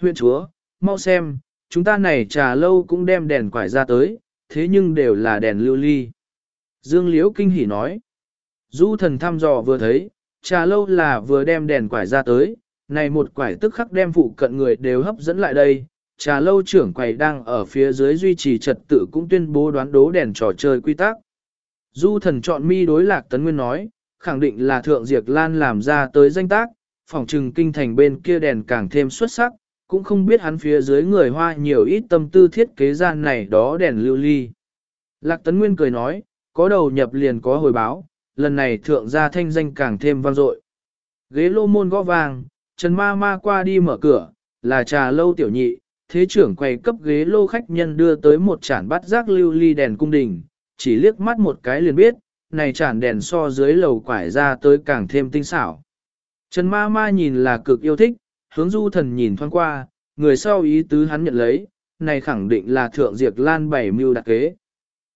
Huyện chúa, mau xem, chúng ta này trà lâu cũng đem đèn quải ra tới, thế nhưng đều là đèn lưu ly. Dương Liễu kinh hỉ nói. Du thần thăm dò vừa thấy, trà lâu là vừa đem đèn quải ra tới, này một quải tức khắc đem phụ cận người đều hấp dẫn lại đây. Trà lâu trưởng quầy đang ở phía dưới duy trì trật tự cũng tuyên bố đoán đố đèn trò chơi quy tắc. Du thần chọn mi đối lạc tấn nguyên nói, khẳng định là thượng diệt lan làm ra tới danh tác, phòng trừng kinh thành bên kia đèn càng thêm xuất sắc, cũng không biết hắn phía dưới người hoa nhiều ít tâm tư thiết kế gian này đó đèn lưu ly. Lạc tấn nguyên cười nói, có đầu nhập liền có hồi báo, lần này thượng gia thanh danh càng thêm vang dội. Ghế lô môn gõ vàng, Trần Ma Ma qua đi mở cửa, là trà lâu tiểu nhị, thế trưởng quay cấp ghế lô khách nhân đưa tới một chản bát giác lưu ly đèn cung đình, chỉ liếc mắt một cái liền biết, này chản đèn so dưới lầu quải ra tới càng thêm tinh xảo. Trần Ma Ma nhìn là cực yêu thích, hướng du thần nhìn thoáng qua, người sau ý tứ hắn nhận lấy, này khẳng định là thượng diệt lan bảy mưu đặc kế.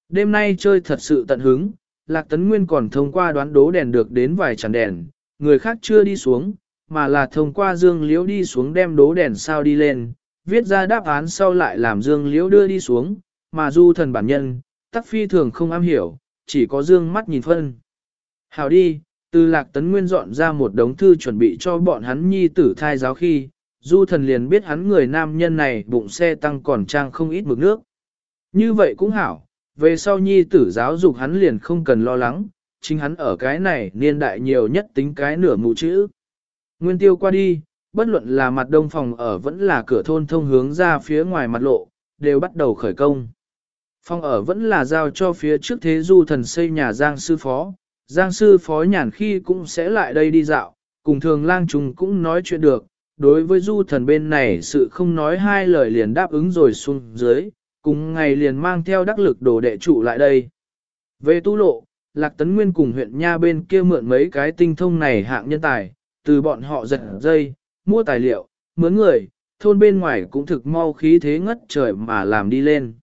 Đêm nay chơi thật sự tận hứng, Lạc Tấn Nguyên còn thông qua đoán đố đèn được đến vài chản đèn, người khác chưa đi xuống, mà là thông qua Dương Liễu đi xuống đem đố đèn sao đi lên, viết ra đáp án sau lại làm Dương Liễu đưa đi xuống, mà du thần bản nhân, tắc phi thường không am hiểu, chỉ có Dương mắt nhìn phân. Hào đi, từ Lạc Tấn Nguyên dọn ra một đống thư chuẩn bị cho bọn hắn nhi tử thai giáo khi, du thần liền biết hắn người nam nhân này bụng xe tăng còn trang không ít mực nước. Như vậy cũng hảo, về sau nhi tử giáo dục hắn liền không cần lo lắng, chính hắn ở cái này niên đại nhiều nhất tính cái nửa mụ chữ. Nguyên tiêu qua đi, bất luận là mặt đông phòng ở vẫn là cửa thôn thông hướng ra phía ngoài mặt lộ, đều bắt đầu khởi công. Phòng ở vẫn là giao cho phía trước thế du thần xây nhà Giang sư phó, Giang sư phó nhàn khi cũng sẽ lại đây đi dạo, cùng thường lang trùng cũng nói chuyện được, đối với du thần bên này sự không nói hai lời liền đáp ứng rồi xuống dưới, cùng ngày liền mang theo đắc lực đồ đệ trụ lại đây. Về tu lộ, Lạc Tấn Nguyên cùng huyện Nha bên kia mượn mấy cái tinh thông này hạng nhân tài, từ bọn họ giật dây, mua tài liệu, mướn người, thôn bên ngoài cũng thực mau khí thế ngất trời mà làm đi lên.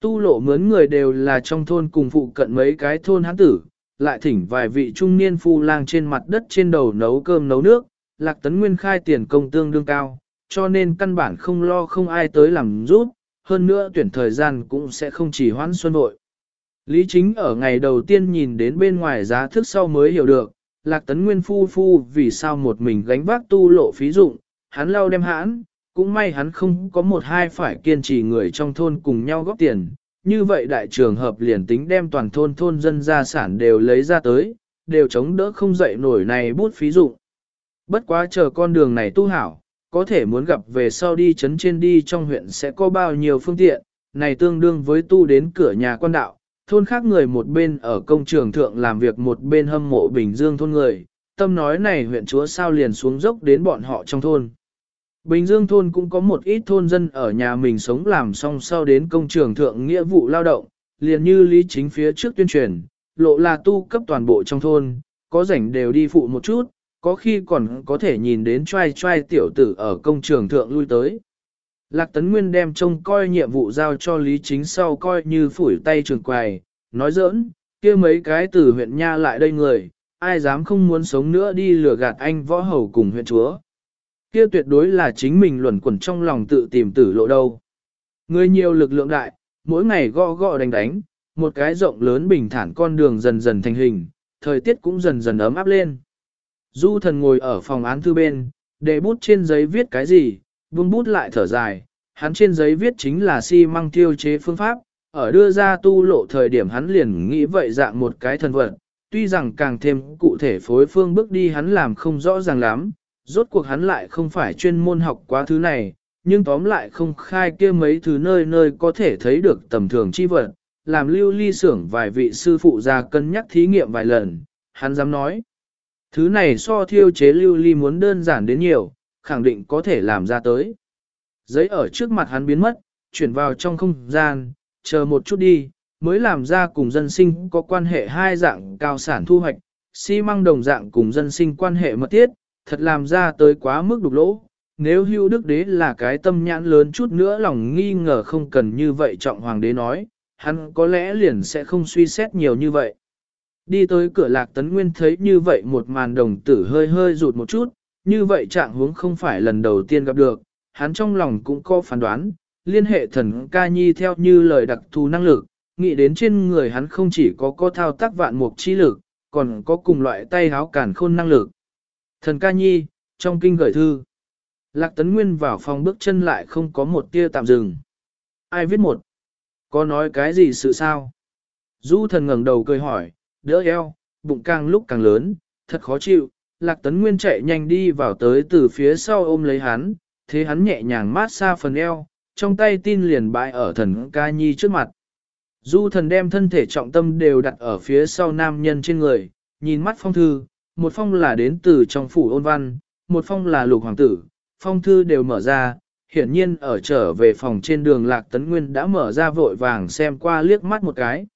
Tu lộ mướn người đều là trong thôn cùng phụ cận mấy cái thôn hán tử, lại thỉnh vài vị trung niên phu lang trên mặt đất trên đầu nấu cơm nấu nước, Lạc Tấn Nguyên khai tiền công tương đương cao, cho nên căn bản không lo không ai tới làm giúp, hơn nữa tuyển thời gian cũng sẽ không chỉ hoãn xuân nội. Lý chính ở ngày đầu tiên nhìn đến bên ngoài giá thức sau mới hiểu được, lạc tấn nguyên phu phu vì sao một mình gánh vác tu lộ phí dụng, hắn lau đem hãn, cũng may hắn không có một hai phải kiên trì người trong thôn cùng nhau góp tiền, như vậy đại trường hợp liền tính đem toàn thôn thôn dân gia sản đều lấy ra tới, đều chống đỡ không dậy nổi này bút phí dụng. Bất quá chờ con đường này tu hảo, có thể muốn gặp về sau đi chấn trên đi trong huyện sẽ có bao nhiêu phương tiện, này tương đương với tu đến cửa nhà quan đạo, thôn khác người một bên ở công trường thượng làm việc một bên hâm mộ Bình Dương thôn người, tâm nói này huyện chúa sao liền xuống dốc đến bọn họ trong thôn. Bình Dương thôn cũng có một ít thôn dân ở nhà mình sống làm xong sau đến công trường thượng nghĩa vụ lao động, liền như lý chính phía trước tuyên truyền, lộ là tu cấp toàn bộ trong thôn, có rảnh đều đi phụ một chút, có khi còn có thể nhìn đến trai trai tiểu tử ở công trường thượng lui tới. Lạc Tấn Nguyên đem trông coi nhiệm vụ giao cho Lý Chính sau coi như phủi tay trường quài, nói giỡn, kia mấy cái từ huyện Nha lại đây người, ai dám không muốn sống nữa đi lừa gạt anh võ hầu cùng huyện chúa. Kia tuyệt đối là chính mình luẩn quẩn trong lòng tự tìm tử lộ đâu. Người nhiều lực lượng đại, mỗi ngày gõ gõ đánh đánh, một cái rộng lớn bình thản con đường dần dần thành hình, thời tiết cũng dần dần ấm áp lên. Du thần ngồi ở phòng án thư bên, để bút trên giấy viết cái gì, buông bút lại thở dài, hắn trên giấy viết chính là xi si măng tiêu chế phương pháp, ở đưa ra tu lộ thời điểm hắn liền nghĩ vậy dạng một cái thần vật, tuy rằng càng thêm cụ thể phối phương bước đi hắn làm không rõ ràng lắm, rốt cuộc hắn lại không phải chuyên môn học quá thứ này, nhưng tóm lại không khai kia mấy thứ nơi nơi có thể thấy được tầm thường chi vật, làm lưu ly xưởng vài vị sư phụ ra cân nhắc thí nghiệm vài lần, hắn dám nói. Thứ này so thiêu chế lưu ly muốn đơn giản đến nhiều, khẳng định có thể làm ra tới. Giấy ở trước mặt hắn biến mất, chuyển vào trong không gian, chờ một chút đi, mới làm ra cùng dân sinh có quan hệ hai dạng cao sản thu hoạch, xi măng đồng dạng cùng dân sinh quan hệ mật thiết, thật làm ra tới quá mức đục lỗ. Nếu hưu đức đế là cái tâm nhãn lớn chút nữa lòng nghi ngờ không cần như vậy trọng hoàng đế nói, hắn có lẽ liền sẽ không suy xét nhiều như vậy. Đi tới cửa lạc tấn nguyên thấy như vậy một màn đồng tử hơi hơi rụt một chút, như vậy trạng huống không phải lần đầu tiên gặp được, hắn trong lòng cũng có phán đoán, liên hệ thần ca nhi theo như lời đặc thù năng lực, nghĩ đến trên người hắn không chỉ có có thao tác vạn mục chi lực, còn có cùng loại tay háo cản khôn năng lực. Thần ca nhi, trong kinh gửi thư, Lạc Tấn Nguyên vào phòng bước chân lại không có một tia tạm dừng. Ai viết một? Có nói cái gì sự sao? Du thần ngẩng đầu cười hỏi, đỡ eo, bụng càng lúc càng lớn, thật khó chịu. Lạc Tấn Nguyên chạy nhanh đi vào tới từ phía sau ôm lấy hắn, thế hắn nhẹ nhàng mát xa phần eo, trong tay tin liền bại ở thần ca nhi trước mặt. Du thần đem thân thể trọng tâm đều đặt ở phía sau nam nhân trên người, nhìn mắt phong thư, một phong là đến từ trong phủ ôn văn, một phong là lục hoàng tử, phong thư đều mở ra, hiển nhiên ở trở về phòng trên đường Lạc Tấn Nguyên đã mở ra vội vàng xem qua liếc mắt một cái.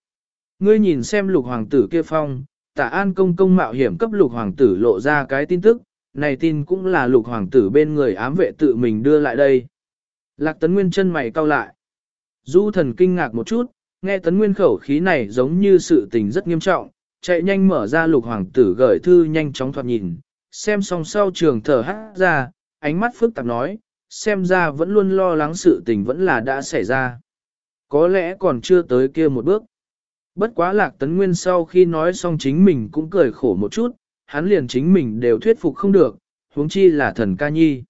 Ngươi nhìn xem lục hoàng tử kia phong, tả an công công mạo hiểm cấp lục hoàng tử lộ ra cái tin tức, này tin cũng là lục hoàng tử bên người ám vệ tự mình đưa lại đây. Lạc Tấn Nguyên chân mày cau lại. Du thần kinh ngạc một chút, nghe Tấn Nguyên khẩu khí này giống như sự tình rất nghiêm trọng, chạy nhanh mở ra lục hoàng tử gửi thư nhanh chóng thoạt nhìn, xem xong sau trường thở hát ra, ánh mắt phức tạp nói, xem ra vẫn luôn lo lắng sự tình vẫn là đã xảy ra. Có lẽ còn chưa tới kia một bước. Bất quá lạc tấn nguyên sau khi nói xong chính mình cũng cười khổ một chút, hắn liền chính mình đều thuyết phục không được, huống chi là thần ca nhi.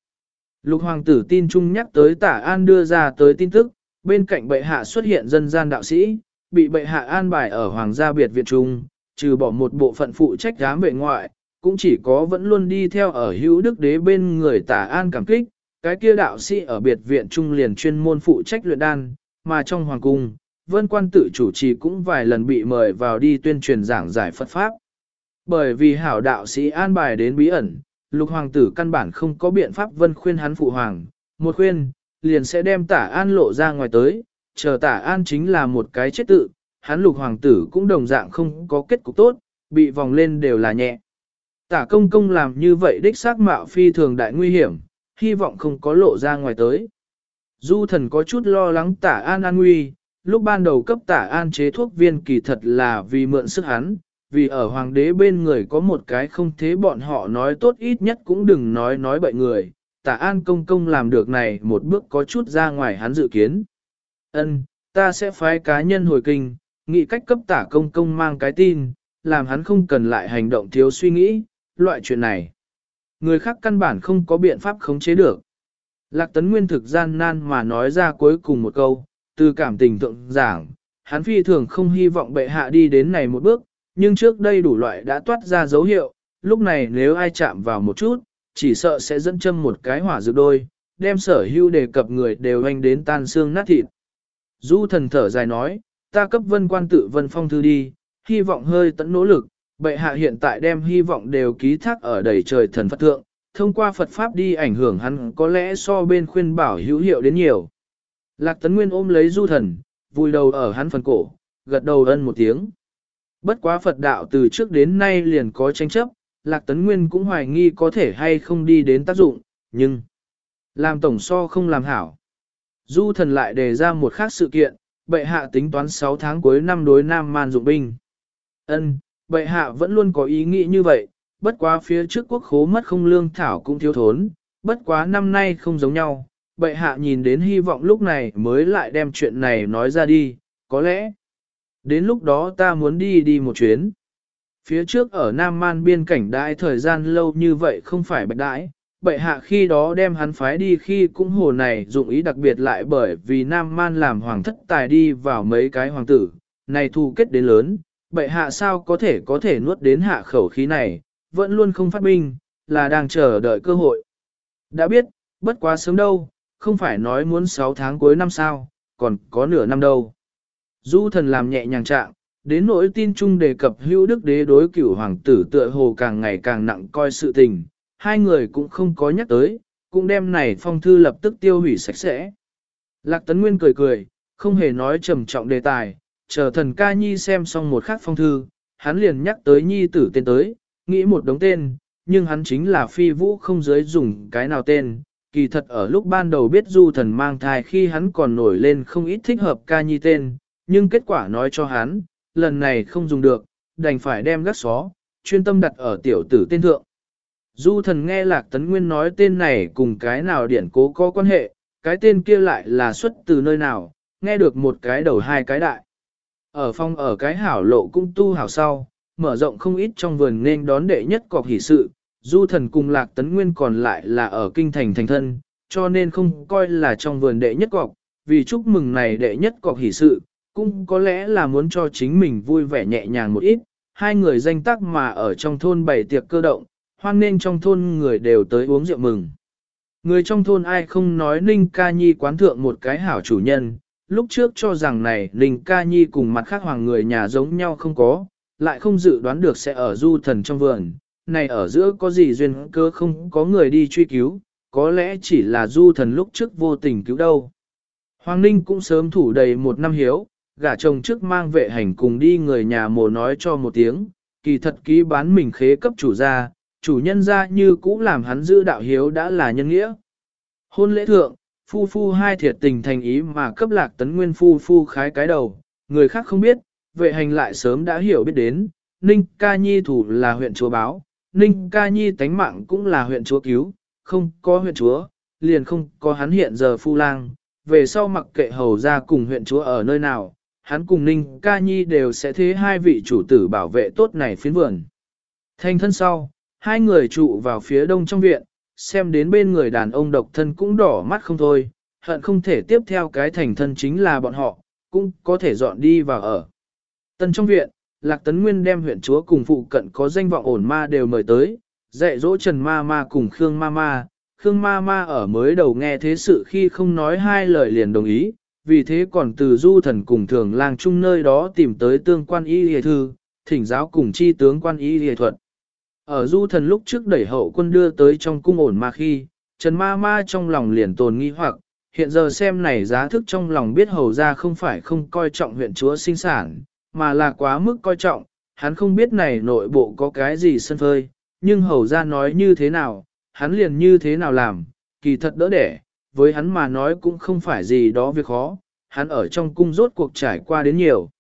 Lục hoàng tử tin chung nhắc tới tả an đưa ra tới tin tức, bên cạnh bệ hạ xuất hiện dân gian đạo sĩ, bị bệ hạ an bài ở hoàng gia biệt viện trung, trừ bỏ một bộ phận phụ trách giám vệ ngoại, cũng chỉ có vẫn luôn đi theo ở hữu đức đế bên người tả an cảm kích, cái kia đạo sĩ ở biệt viện trung liền chuyên môn phụ trách luyện đan, mà trong hoàng cung, vân quan tự chủ trì cũng vài lần bị mời vào đi tuyên truyền giảng giải Phật Pháp. Bởi vì hảo đạo sĩ an bài đến bí ẩn, lục hoàng tử căn bản không có biện pháp vân khuyên hắn phụ hoàng, một khuyên, liền sẽ đem tả an lộ ra ngoài tới, chờ tả an chính là một cái chết tự, hắn lục hoàng tử cũng đồng dạng không có kết cục tốt, bị vòng lên đều là nhẹ. Tả công công làm như vậy đích xác mạo phi thường đại nguy hiểm, hy vọng không có lộ ra ngoài tới. Du thần có chút lo lắng tả an an nguy, lúc ban đầu cấp tả an chế thuốc viên kỳ thật là vì mượn sức hắn, vì ở hoàng đế bên người có một cái không thế bọn họ nói tốt ít nhất cũng đừng nói nói bậy người, tả an công công làm được này một bước có chút ra ngoài hắn dự kiến. Ân, ta sẽ phái cá nhân hồi kinh, nghĩ cách cấp tả công công mang cái tin, làm hắn không cần lại hành động thiếu suy nghĩ, loại chuyện này. Người khác căn bản không có biện pháp khống chế được. Lạc tấn nguyên thực gian nan mà nói ra cuối cùng một câu, từ cảm tình thượng giảng, hắn phi thường không hy vọng bệ hạ đi đến này một bước, nhưng trước đây đủ loại đã toát ra dấu hiệu, lúc này nếu ai chạm vào một chút, chỉ sợ sẽ dẫn châm một cái hỏa dược đôi, đem sở hưu đề cập người đều anh đến tan xương nát thịt. Du thần thở dài nói, ta cấp vân quan tự vân phong thư đi, hy vọng hơi tận nỗ lực, bệ hạ hiện tại đem hy vọng đều ký thác ở đầy trời thần Phật thượng, thông qua Phật Pháp đi ảnh hưởng hắn có lẽ so bên khuyên bảo hữu hiệu đến nhiều. Lạc Tấn Nguyên ôm lấy du thần, vùi đầu ở hắn phần cổ, gật đầu ân một tiếng. Bất quá Phật đạo từ trước đến nay liền có tranh chấp, Lạc Tấn Nguyên cũng hoài nghi có thể hay không đi đến tác dụng, nhưng làm tổng so không làm hảo. Du thần lại đề ra một khác sự kiện, bệ hạ tính toán 6 tháng cuối năm đối Nam Man dụng binh. Ân, bệ hạ vẫn luôn có ý nghĩ như vậy, bất quá phía trước quốc khố mất không lương thảo cũng thiếu thốn, bất quá năm nay không giống nhau, bệ hạ nhìn đến hy vọng lúc này mới lại đem chuyện này nói ra đi, có lẽ, đến lúc đó ta muốn đi đi một chuyến. Phía trước ở Nam Man biên cảnh đại thời gian lâu như vậy không phải bạch đại, bệ hạ khi đó đem hắn phái đi khi cũng hồ này dụng ý đặc biệt lại bởi vì Nam Man làm hoàng thất tài đi vào mấy cái hoàng tử, này thu kết đến lớn, bệ hạ sao có thể có thể nuốt đến hạ khẩu khí này, vẫn luôn không phát binh, là đang chờ đợi cơ hội. Đã biết, bất quá sớm đâu, không phải nói muốn 6 tháng cuối năm sao, còn có nửa năm đâu. Du thần làm nhẹ nhàng trạng, đến nỗi tin chung đề cập hữu đức đế đối cửu hoàng tử tựa hồ càng ngày càng nặng coi sự tình, hai người cũng không có nhắc tới, cũng đem này phong thư lập tức tiêu hủy sạch sẽ. Lạc Tấn Nguyên cười cười, không hề nói trầm trọng đề tài, chờ thần ca nhi xem xong một khắc phong thư, hắn liền nhắc tới nhi tử tên tới, nghĩ một đống tên, nhưng hắn chính là phi vũ không giới dùng cái nào tên. Kỳ thật ở lúc ban đầu biết du thần mang thai khi hắn còn nổi lên không ít thích hợp ca nhi tên, nhưng kết quả nói cho hắn, lần này không dùng được, đành phải đem gắt xó, chuyên tâm đặt ở tiểu tử tên thượng. Du thần nghe Lạc Tấn Nguyên nói tên này cùng cái nào điển cố có quan hệ, cái tên kia lại là xuất từ nơi nào, nghe được một cái đầu hai cái đại. Ở phong ở cái hảo lộ cung tu hảo sau, mở rộng không ít trong vườn nên đón đệ nhất cọc hỷ sự, du thần cùng Lạc Tấn Nguyên còn lại là ở kinh thành thành thân, cho nên không coi là trong vườn đệ nhất cọc, vì chúc mừng này đệ nhất cọc hỷ sự, cũng có lẽ là muốn cho chính mình vui vẻ nhẹ nhàng một ít, hai người danh tác mà ở trong thôn bày tiệc cơ động, hoan nên trong thôn người đều tới uống rượu mừng. Người trong thôn ai không nói Ninh Ca Nhi quán thượng một cái hảo chủ nhân, lúc trước cho rằng này Ninh Ca Nhi cùng mặt khác hoàng người nhà giống nhau không có, lại không dự đoán được sẽ ở du thần trong vườn, này ở giữa có gì duyên cơ không có người đi truy cứu, có lẽ chỉ là du thần lúc trước vô tình cứu đâu. Hoàng Ninh cũng sớm thủ đầy một năm hiếu, gả chồng trước mang vệ hành cùng đi người nhà mồ nói cho một tiếng, kỳ thật ký bán mình khế cấp chủ gia, chủ nhân ra như cũ làm hắn giữ đạo hiếu đã là nhân nghĩa. Hôn lễ thượng, phu phu hai thiệt tình thành ý mà cấp lạc tấn nguyên phu phu khái cái đầu, người khác không biết, vệ hành lại sớm đã hiểu biết đến, Ninh ca nhi thủ là huyện chúa báo, Ninh ca nhi tánh mạng cũng là huyện chúa cứu, không có huyện chúa, liền không có hắn hiện giờ phu lang, về sau mặc kệ hầu ra cùng huyện chúa ở nơi nào, hắn cùng Ninh ca nhi đều sẽ thế hai vị chủ tử bảo vệ tốt này phiến vườn. Thanh thân sau, hai người trụ vào phía đông trong viện, xem đến bên người đàn ông độc thân cũng đỏ mắt không thôi, hận không thể tiếp theo cái thành thân chính là bọn họ, cũng có thể dọn đi vào ở. Tân trong viện, Lạc Tấn Nguyên đem huyện chúa cùng phụ cận có danh vọng ổn ma đều mời tới, dạy dỗ Trần Ma Ma cùng Khương Ma Ma. Khương Ma Ma ở mới đầu nghe thế sự khi không nói hai lời liền đồng ý, vì thế còn từ du thần cùng thường lang chung nơi đó tìm tới tương quan y hề thư, thỉnh giáo cùng chi tướng quan y hề thuật. Ở du thần lúc trước đẩy hậu quân đưa tới trong cung ổn mà khi, Trần Ma Ma trong lòng liền tồn nghi hoặc, hiện giờ xem này giá thức trong lòng biết hầu ra không phải không coi trọng huyện chúa sinh sản, mà là quá mức coi trọng, hắn không biết này nội bộ có cái gì sân phơi, nhưng hầu ra nói như thế nào, hắn liền như thế nào làm, kỳ thật đỡ đẻ, với hắn mà nói cũng không phải gì đó việc khó, hắn ở trong cung rốt cuộc trải qua đến nhiều.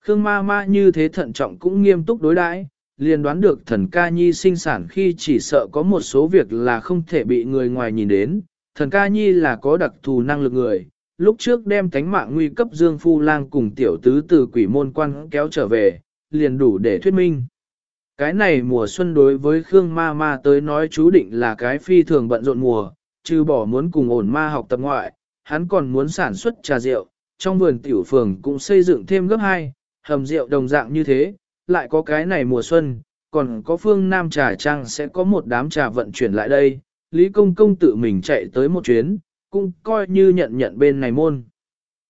Khương ma ma như thế thận trọng cũng nghiêm túc đối đãi, liền đoán được thần ca nhi sinh sản khi chỉ sợ có một số việc là không thể bị người ngoài nhìn đến. Thần ca nhi là có đặc thù năng lực người, lúc trước đem tánh mạng nguy cấp Dương Phu Lang cùng tiểu tứ từ quỷ môn quan kéo trở về, liền đủ để thuyết minh. Cái này mùa xuân đối với Khương Ma Ma tới nói chú định là cái phi thường bận rộn mùa, trừ bỏ muốn cùng ổn ma học tập ngoại, hắn còn muốn sản xuất trà rượu, trong vườn tiểu phường cũng xây dựng thêm gấp hai, hầm rượu đồng dạng như thế, lại có cái này mùa xuân, còn có phương Nam trà trang sẽ có một đám trà vận chuyển lại đây, Lý Công Công tự mình chạy tới một chuyến, cũng coi như nhận nhận bên này môn.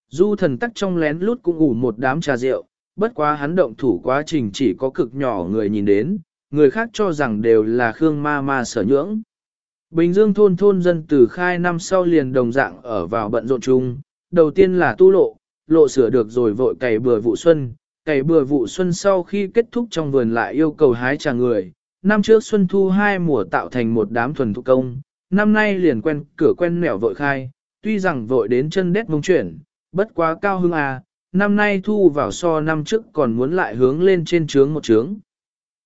Du thần tắc trong lén lút cũng ủ một đám trà rượu, bất quá hắn động thủ quá trình chỉ có cực nhỏ người nhìn đến, người khác cho rằng đều là Khương ma ma sở nhưỡng. Bình Dương thôn thôn dân từ khai năm sau liền đồng dạng ở vào bận rộn chung, đầu tiên là tu lộ, lộ sửa được rồi vội cày bừa vụ xuân, cày bừa vụ xuân sau khi kết thúc trong vườn lại yêu cầu hái trà người. Năm trước xuân thu hai mùa tạo thành một đám thuần thủ công, năm nay liền quen cửa quen mẻo vội khai, tuy rằng vội đến chân đét mông chuyển, bất quá cao hưng à, năm nay thu vào so năm trước còn muốn lại hướng lên trên trướng một trướng.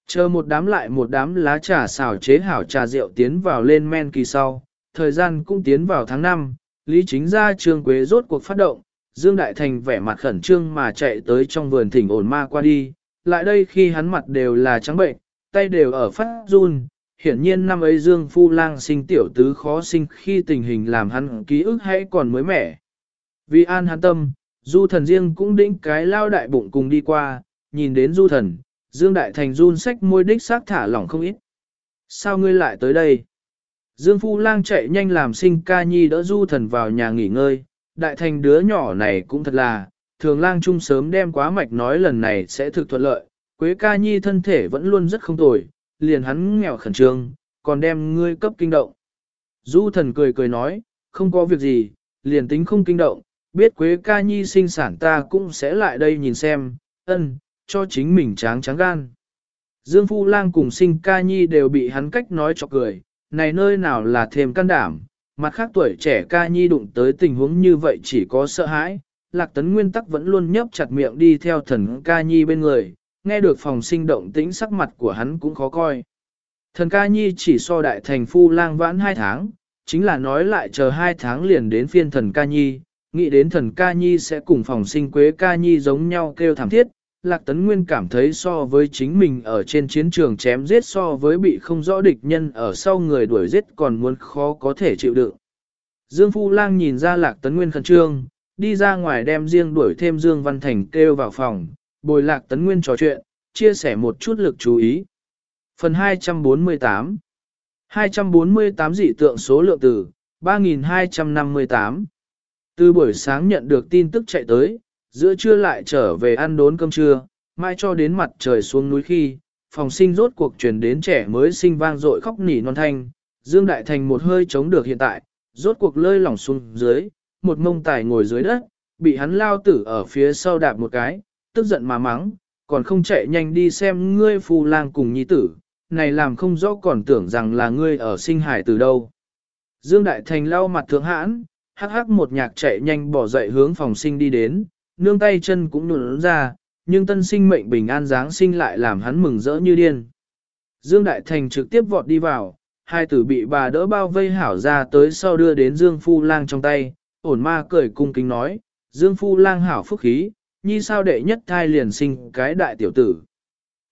Chờ một đám lại một đám lá trà xào chế hảo trà rượu tiến vào lên men kỳ sau, thời gian cũng tiến vào tháng 5, Lý Chính ra trường Quế rốt cuộc phát động, Dương Đại Thành vẻ mặt khẩn trương mà chạy tới trong vườn thỉnh ổn ma qua đi, lại đây khi hắn mặt đều là trắng bệnh, tay đều ở phát run, hiển nhiên năm ấy Dương Phu Lang sinh tiểu tứ khó sinh khi tình hình làm hắn ký ức hãy còn mới mẻ. Vì an hắn tâm, Du thần riêng cũng đĩnh cái lao đại bụng cùng đi qua, nhìn đến Du thần, Dương Đại Thành run sách môi đích xác thả lỏng không ít. Sao ngươi lại tới đây? Dương Phu Lang chạy nhanh làm sinh ca nhi đỡ Du thần vào nhà nghỉ ngơi, Đại Thành đứa nhỏ này cũng thật là, thường lang trung sớm đem quá mạch nói lần này sẽ thực thuận lợi, Quế ca nhi thân thể vẫn luôn rất không tồi, liền hắn nghèo khẩn trương, còn đem ngươi cấp kinh động. Du thần cười cười nói, không có việc gì, liền tính không kinh động, biết Quế ca nhi sinh sản ta cũng sẽ lại đây nhìn xem, ân, cho chính mình tráng tráng gan. Dương Phu Lang cùng sinh ca nhi đều bị hắn cách nói cho cười, này nơi nào là thêm can đảm, mặt khác tuổi trẻ ca nhi đụng tới tình huống như vậy chỉ có sợ hãi, lạc tấn nguyên tắc vẫn luôn nhấp chặt miệng đi theo thần ca nhi bên người, nghe được phòng sinh động tĩnh sắc mặt của hắn cũng khó coi. Thần ca nhi chỉ so đại thành phu lang vãn hai tháng, chính là nói lại chờ hai tháng liền đến phiên thần ca nhi, nghĩ đến thần ca nhi sẽ cùng phòng sinh quế ca nhi giống nhau kêu thảm thiết. Lạc Tấn Nguyên cảm thấy so với chính mình ở trên chiến trường chém giết so với bị không rõ địch nhân ở sau người đuổi giết còn muốn khó có thể chịu đựng. Dương Phu Lang nhìn ra Lạc Tấn Nguyên khẩn trương, đi ra ngoài đem riêng đuổi thêm Dương Văn Thành kêu vào phòng, bồi Lạc Tấn Nguyên trò chuyện, chia sẻ một chút lực chú ý. Phần 248 248 dị tượng số lượng từ 3258 Từ buổi sáng nhận được tin tức chạy tới, giữa trưa lại trở về ăn đốn cơm trưa, mai cho đến mặt trời xuống núi khi, phòng sinh rốt cuộc truyền đến trẻ mới sinh vang dội khóc nỉ non thanh, Dương Đại Thành một hơi chống được hiện tại, rốt cuộc lơi lỏng xuống dưới, một mông tài ngồi dưới đất, bị hắn lao tử ở phía sau đạp một cái, tức giận mà mắng, còn không chạy nhanh đi xem ngươi phù lang cùng nhi tử, này làm không rõ còn tưởng rằng là ngươi ở sinh hải từ đâu. Dương Đại Thành lau mặt thượng hãn, hắc hắc một nhạc chạy nhanh bỏ dậy hướng phòng sinh đi đến, nương tay chân cũng nụn ra, nhưng tân sinh mệnh bình an Giáng sinh lại làm hắn mừng rỡ như điên. Dương Đại Thành trực tiếp vọt đi vào, hai tử bị bà đỡ bao vây hảo ra tới sau đưa đến Dương Phu Lang trong tay, ổn ma cười cung kính nói, Dương Phu Lang hảo phúc khí, nhi sao đệ nhất thai liền sinh cái đại tiểu tử.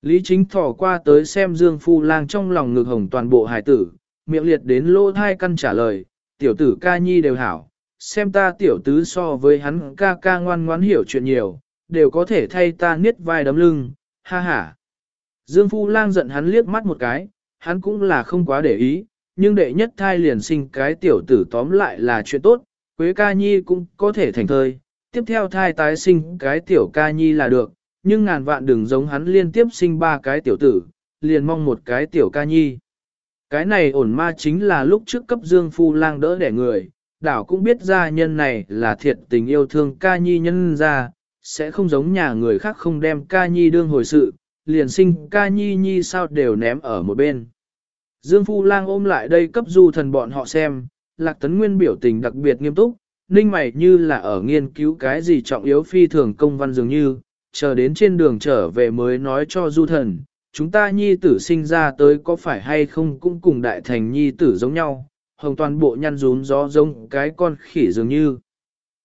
Lý chính thỏ qua tới xem Dương Phu Lang trong lòng ngực hồng toàn bộ hài tử, miệng liệt đến lô thai căn trả lời, tiểu tử ca nhi đều hảo, xem ta tiểu tứ so với hắn ca ca ngoan ngoãn hiểu chuyện nhiều, đều có thể thay ta niết vai đấm lưng, ha ha. Dương Phu Lang giận hắn liếc mắt một cái, hắn cũng là không quá để ý, nhưng đệ nhất thai liền sinh cái tiểu tử tóm lại là chuyện tốt, Quế ca nhi cũng có thể thành thơi, tiếp theo thai tái sinh cái tiểu ca nhi là được, nhưng ngàn vạn đừng giống hắn liên tiếp sinh ba cái tiểu tử, liền mong một cái tiểu ca nhi. Cái này ổn ma chính là lúc trước cấp dương phu lang đỡ đẻ người, đảo cũng biết gia nhân này là thiệt tình yêu thương ca nhi nhân ra, sẽ không giống nhà người khác không đem ca nhi đương hồi sự, liền sinh ca nhi nhi sao đều ném ở một bên. Dương Phu Lang ôm lại đây cấp du thần bọn họ xem, Lạc Tấn Nguyên biểu tình đặc biệt nghiêm túc, ninh mày như là ở nghiên cứu cái gì trọng yếu phi thường công văn dường như, chờ đến trên đường trở về mới nói cho du thần, chúng ta nhi tử sinh ra tới có phải hay không cũng cùng đại thành nhi tử giống nhau, hồng toàn bộ nhăn rún gió giống cái con khỉ dường như.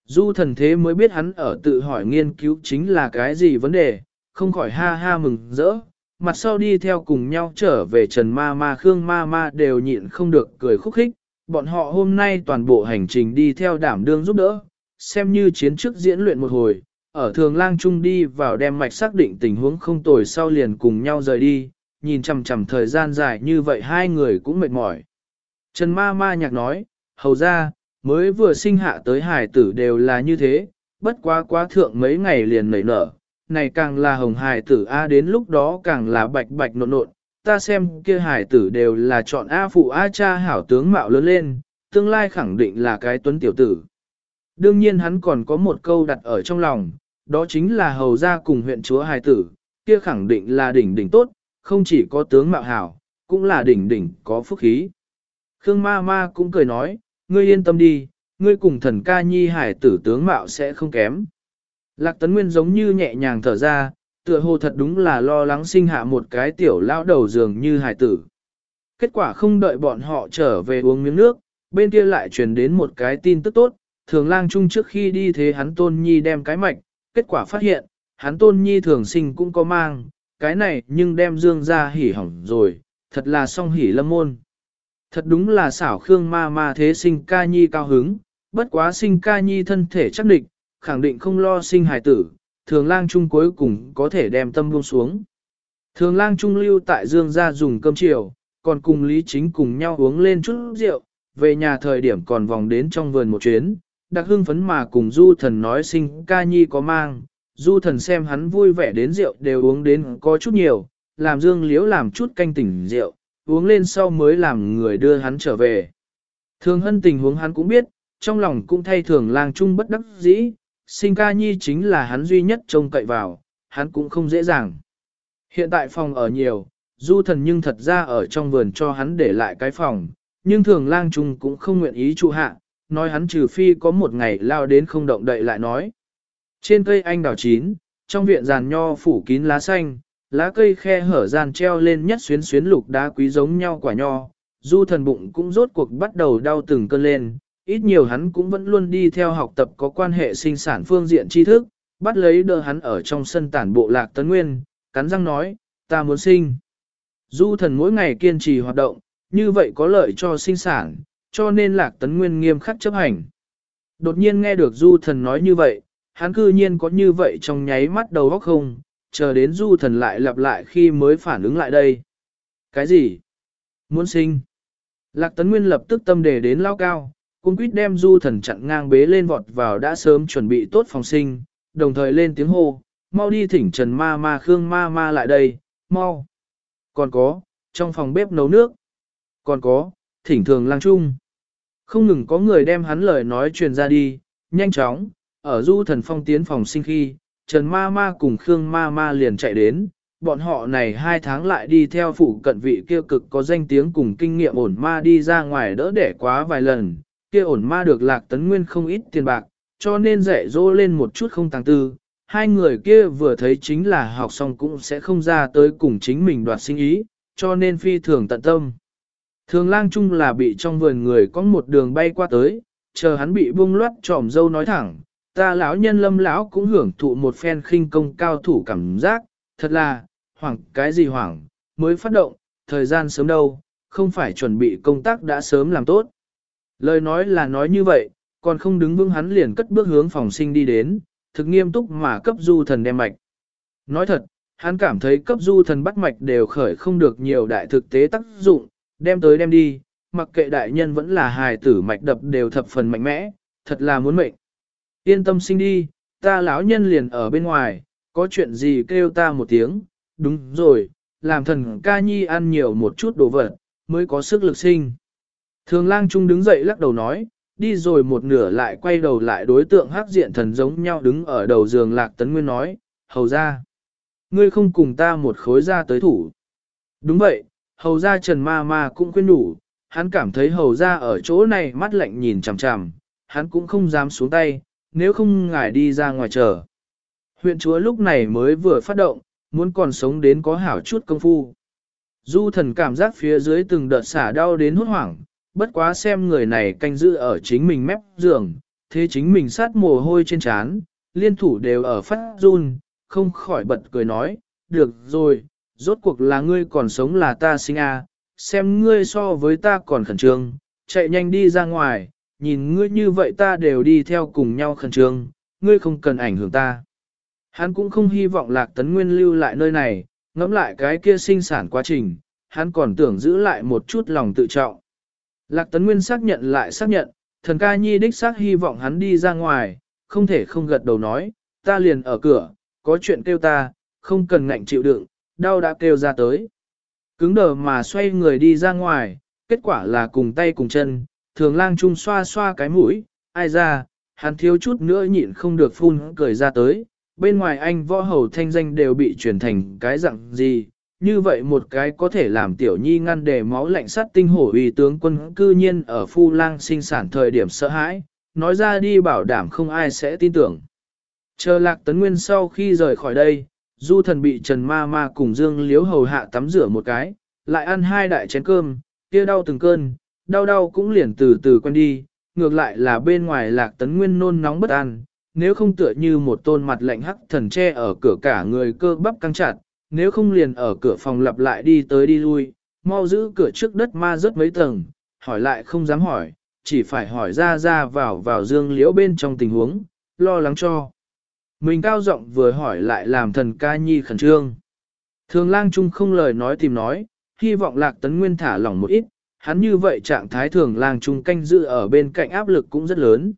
Du thần thế mới biết hắn ở tự hỏi nghiên cứu chính là cái gì vấn đề, không khỏi ha ha mừng rỡ, mặt sau đi theo cùng nhau trở về Trần Ma Ma Khương Ma Ma đều nhịn không được cười khúc khích, bọn họ hôm nay toàn bộ hành trình đi theo đảm đương giúp đỡ, xem như chiến trước diễn luyện một hồi, ở thường lang trung đi vào đem mạch xác định tình huống không tồi sau liền cùng nhau rời đi, nhìn chằm chằm thời gian dài như vậy hai người cũng mệt mỏi. Trần Ma Ma nhạc nói, hầu ra, mới vừa sinh hạ tới hải tử đều là như thế, bất quá quá thượng mấy ngày liền nảy nở, này càng là hồng hải tử A đến lúc đó càng là bạch bạch nộn nộn, ta xem kia hải tử đều là chọn A phụ A cha hảo tướng mạo lớn lên, tương lai khẳng định là cái tuấn tiểu tử. Đương nhiên hắn còn có một câu đặt ở trong lòng, đó chính là hầu ra cùng huyện chúa hải tử, kia khẳng định là đỉnh đỉnh tốt, không chỉ có tướng mạo hảo, cũng là đỉnh đỉnh có phúc khí. Khương ma ma cũng cười nói, ngươi yên tâm đi, ngươi cùng thần ca nhi hải tử tướng mạo sẽ không kém. Lạc Tấn Nguyên giống như nhẹ nhàng thở ra, tựa hồ thật đúng là lo lắng sinh hạ một cái tiểu lão đầu dường như hải tử. Kết quả không đợi bọn họ trở về uống miếng nước, bên kia lại truyền đến một cái tin tức tốt, thường lang chung trước khi đi thế hắn tôn nhi đem cái mạch, kết quả phát hiện, hắn tôn nhi thường sinh cũng có mang, cái này nhưng đem dương ra hỉ hỏng rồi, thật là song hỉ lâm môn. Thật đúng là xảo khương ma ma thế sinh ca nhi cao hứng, bất quá sinh ca nhi thân thể chắc định, khẳng định không lo sinh hài tử, thường lang trung cuối cùng có thể đem tâm buông xuống. Thường lang trung lưu tại dương gia dùng cơm chiều, còn cùng Lý Chính cùng nhau uống lên chút rượu, về nhà thời điểm còn vòng đến trong vườn một chuyến, đặc hưng phấn mà cùng du thần nói sinh ca nhi có mang, du thần xem hắn vui vẻ đến rượu đều uống đến có chút nhiều, làm dương liếu làm chút canh tỉnh rượu, uống lên sau mới làm người đưa hắn trở về. Thường hân tình huống hắn cũng biết, trong lòng cũng thay thường lang trung bất đắc dĩ, sinh ca nhi chính là hắn duy nhất trông cậy vào, hắn cũng không dễ dàng. Hiện tại phòng ở nhiều, du thần nhưng thật ra ở trong vườn cho hắn để lại cái phòng, nhưng thường lang trung cũng không nguyện ý trụ hạ, nói hắn trừ phi có một ngày lao đến không động đậy lại nói. Trên cây anh đào chín, trong viện giàn nho phủ kín lá xanh, lá cây khe hở gian treo lên nhất xuyến xuyến lục đá quý giống nhau quả nho, du thần bụng cũng rốt cuộc bắt đầu đau từng cơn lên, ít nhiều hắn cũng vẫn luôn đi theo học tập có quan hệ sinh sản phương diện tri thức, bắt lấy đỡ hắn ở trong sân tản bộ lạc tấn nguyên, cắn răng nói, ta muốn sinh. Du thần mỗi ngày kiên trì hoạt động, như vậy có lợi cho sinh sản, cho nên lạc tấn nguyên nghiêm khắc chấp hành. Đột nhiên nghe được du thần nói như vậy, hắn cư nhiên có như vậy trong nháy mắt đầu óc không, chờ đến du thần lại lặp lại khi mới phản ứng lại đây. Cái gì? Muốn sinh. Lạc tấn nguyên lập tức tâm đề đến lao cao, cung quýt đem du thần chặn ngang bế lên vọt vào đã sớm chuẩn bị tốt phòng sinh, đồng thời lên tiếng hô, mau đi thỉnh trần ma ma khương ma ma lại đây, mau. Còn có, trong phòng bếp nấu nước. Còn có, thỉnh thường lang trung. Không ngừng có người đem hắn lời nói truyền ra đi, nhanh chóng, ở du thần phong tiến phòng sinh khi, Trần Ma Ma cùng Khương Ma Ma liền chạy đến, bọn họ này hai tháng lại đi theo phụ cận vị kia cực có danh tiếng cùng kinh nghiệm ổn ma đi ra ngoài đỡ đẻ quá vài lần, kia ổn ma được lạc tấn nguyên không ít tiền bạc, cho nên dạy dỗ lên một chút không tăng tư. Hai người kia vừa thấy chính là học xong cũng sẽ không ra tới cùng chính mình đoạt sinh ý, cho nên phi thường tận tâm. Thường lang chung là bị trong vườn người có một đường bay qua tới, chờ hắn bị buông loát trỏm dâu nói thẳng, ta lão nhân lâm lão cũng hưởng thụ một phen khinh công cao thủ cảm giác, thật là, hoảng cái gì hoảng, mới phát động, thời gian sớm đâu, không phải chuẩn bị công tác đã sớm làm tốt. Lời nói là nói như vậy, còn không đứng vững hắn liền cất bước hướng phòng sinh đi đến, thực nghiêm túc mà cấp du thần đem mạch. Nói thật, hắn cảm thấy cấp du thần bắt mạch đều khởi không được nhiều đại thực tế tác dụng, đem tới đem đi, mặc kệ đại nhân vẫn là hài tử mạch đập đều thập phần mạnh mẽ, thật là muốn mệnh. Yên tâm sinh đi, ta lão nhân liền ở bên ngoài, có chuyện gì kêu ta một tiếng, đúng rồi, làm thần ca nhi ăn nhiều một chút đồ vật, mới có sức lực sinh. Thường lang trung đứng dậy lắc đầu nói, đi rồi một nửa lại quay đầu lại đối tượng hắc diện thần giống nhau đứng ở đầu giường lạc tấn nguyên nói, hầu ra. Ngươi không cùng ta một khối ra tới thủ. Đúng vậy, hầu ra trần ma ma cũng quên đủ, hắn cảm thấy hầu ra ở chỗ này mắt lạnh nhìn chằm chằm, hắn cũng không dám xuống tay, nếu không ngài đi ra ngoài chờ. Huyện chúa lúc này mới vừa phát động, muốn còn sống đến có hảo chút công phu. Du thần cảm giác phía dưới từng đợt xả đau đến hốt hoảng, bất quá xem người này canh giữ ở chính mình mép giường, thế chính mình sát mồ hôi trên trán, liên thủ đều ở phát run, không khỏi bật cười nói, được rồi, rốt cuộc là ngươi còn sống là ta sinh a, à, xem ngươi so với ta còn khẩn trương, chạy nhanh đi ra ngoài, nhìn ngươi như vậy ta đều đi theo cùng nhau khẩn trương, ngươi không cần ảnh hưởng ta. Hắn cũng không hy vọng lạc tấn nguyên lưu lại nơi này, ngẫm lại cái kia sinh sản quá trình, hắn còn tưởng giữ lại một chút lòng tự trọng. Lạc tấn nguyên xác nhận lại xác nhận, thần ca nhi đích xác hy vọng hắn đi ra ngoài, không thể không gật đầu nói, ta liền ở cửa, có chuyện kêu ta, không cần ngạnh chịu đựng, đau đã kêu ra tới. Cứng đờ mà xoay người đi ra ngoài, kết quả là cùng tay cùng chân, thường lang trung xoa xoa cái mũi, ai ra, hắn thiếu chút nữa nhịn không được phun cười ra tới, bên ngoài anh võ hầu thanh danh đều bị chuyển thành cái dạng gì, như vậy một cái có thể làm tiểu nhi ngăn để máu lạnh sắt tinh hổ uy tướng quân cư nhiên ở phu lang sinh sản thời điểm sợ hãi, nói ra đi bảo đảm không ai sẽ tin tưởng. Chờ lạc tấn nguyên sau khi rời khỏi đây, du thần bị trần ma ma cùng dương liếu hầu hạ tắm rửa một cái, lại ăn hai đại chén cơm, kia đau từng cơn, đau đau cũng liền từ từ quen đi, ngược lại là bên ngoài lạc tấn nguyên nôn nóng bất an, nếu không tựa như một tôn mặt lạnh hắc thần che ở cửa cả người cơ bắp căng chặt, nếu không liền ở cửa phòng lặp lại đi tới đi lui, mau giữ cửa trước đất ma rớt mấy tầng, hỏi lại không dám hỏi, chỉ phải hỏi ra ra vào vào dương liễu bên trong tình huống, lo lắng cho. Mình cao giọng vừa hỏi lại làm thần ca nhi khẩn trương. Thường lang trung không lời nói tìm nói, hy vọng lạc tấn nguyên thả lỏng một ít, hắn như vậy trạng thái thường làng trung canh giữ ở bên cạnh áp lực cũng rất lớn.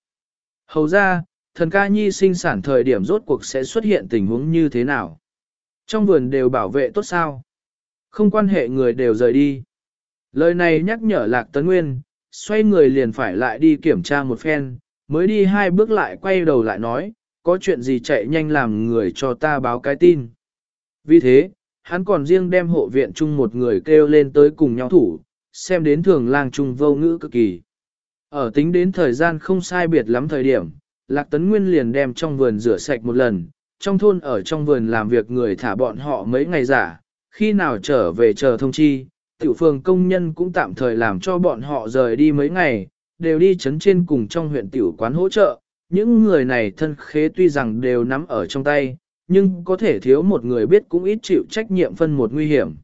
Hầu ra, thần ca nhi sinh sản thời điểm rốt cuộc sẽ xuất hiện tình huống như thế nào? Trong vườn đều bảo vệ tốt sao? Không quan hệ người đều rời đi. Lời này nhắc nhở Lạc Tấn Nguyên, xoay người liền phải lại đi kiểm tra một phen, mới đi hai bước lại quay đầu lại nói, có chuyện gì chạy nhanh làm người cho ta báo cái tin. Vì thế, hắn còn riêng đem hộ viện chung một người kêu lên tới cùng nhau thủ, xem đến thường lang trung vô ngữ cực kỳ. Ở tính đến thời gian không sai biệt lắm thời điểm, Lạc Tấn Nguyên liền đem trong vườn rửa sạch một lần, trong thôn ở trong vườn làm việc người thả bọn họ mấy ngày giả, khi nào trở về chờ thông chi, tiểu phường công nhân cũng tạm thời làm cho bọn họ rời đi mấy ngày, đều đi chấn trên cùng trong huyện tiểu quán hỗ trợ, những người này thân khế tuy rằng đều nắm ở trong tay, nhưng có thể thiếu một người biết cũng ít chịu trách nhiệm phân một nguy hiểm.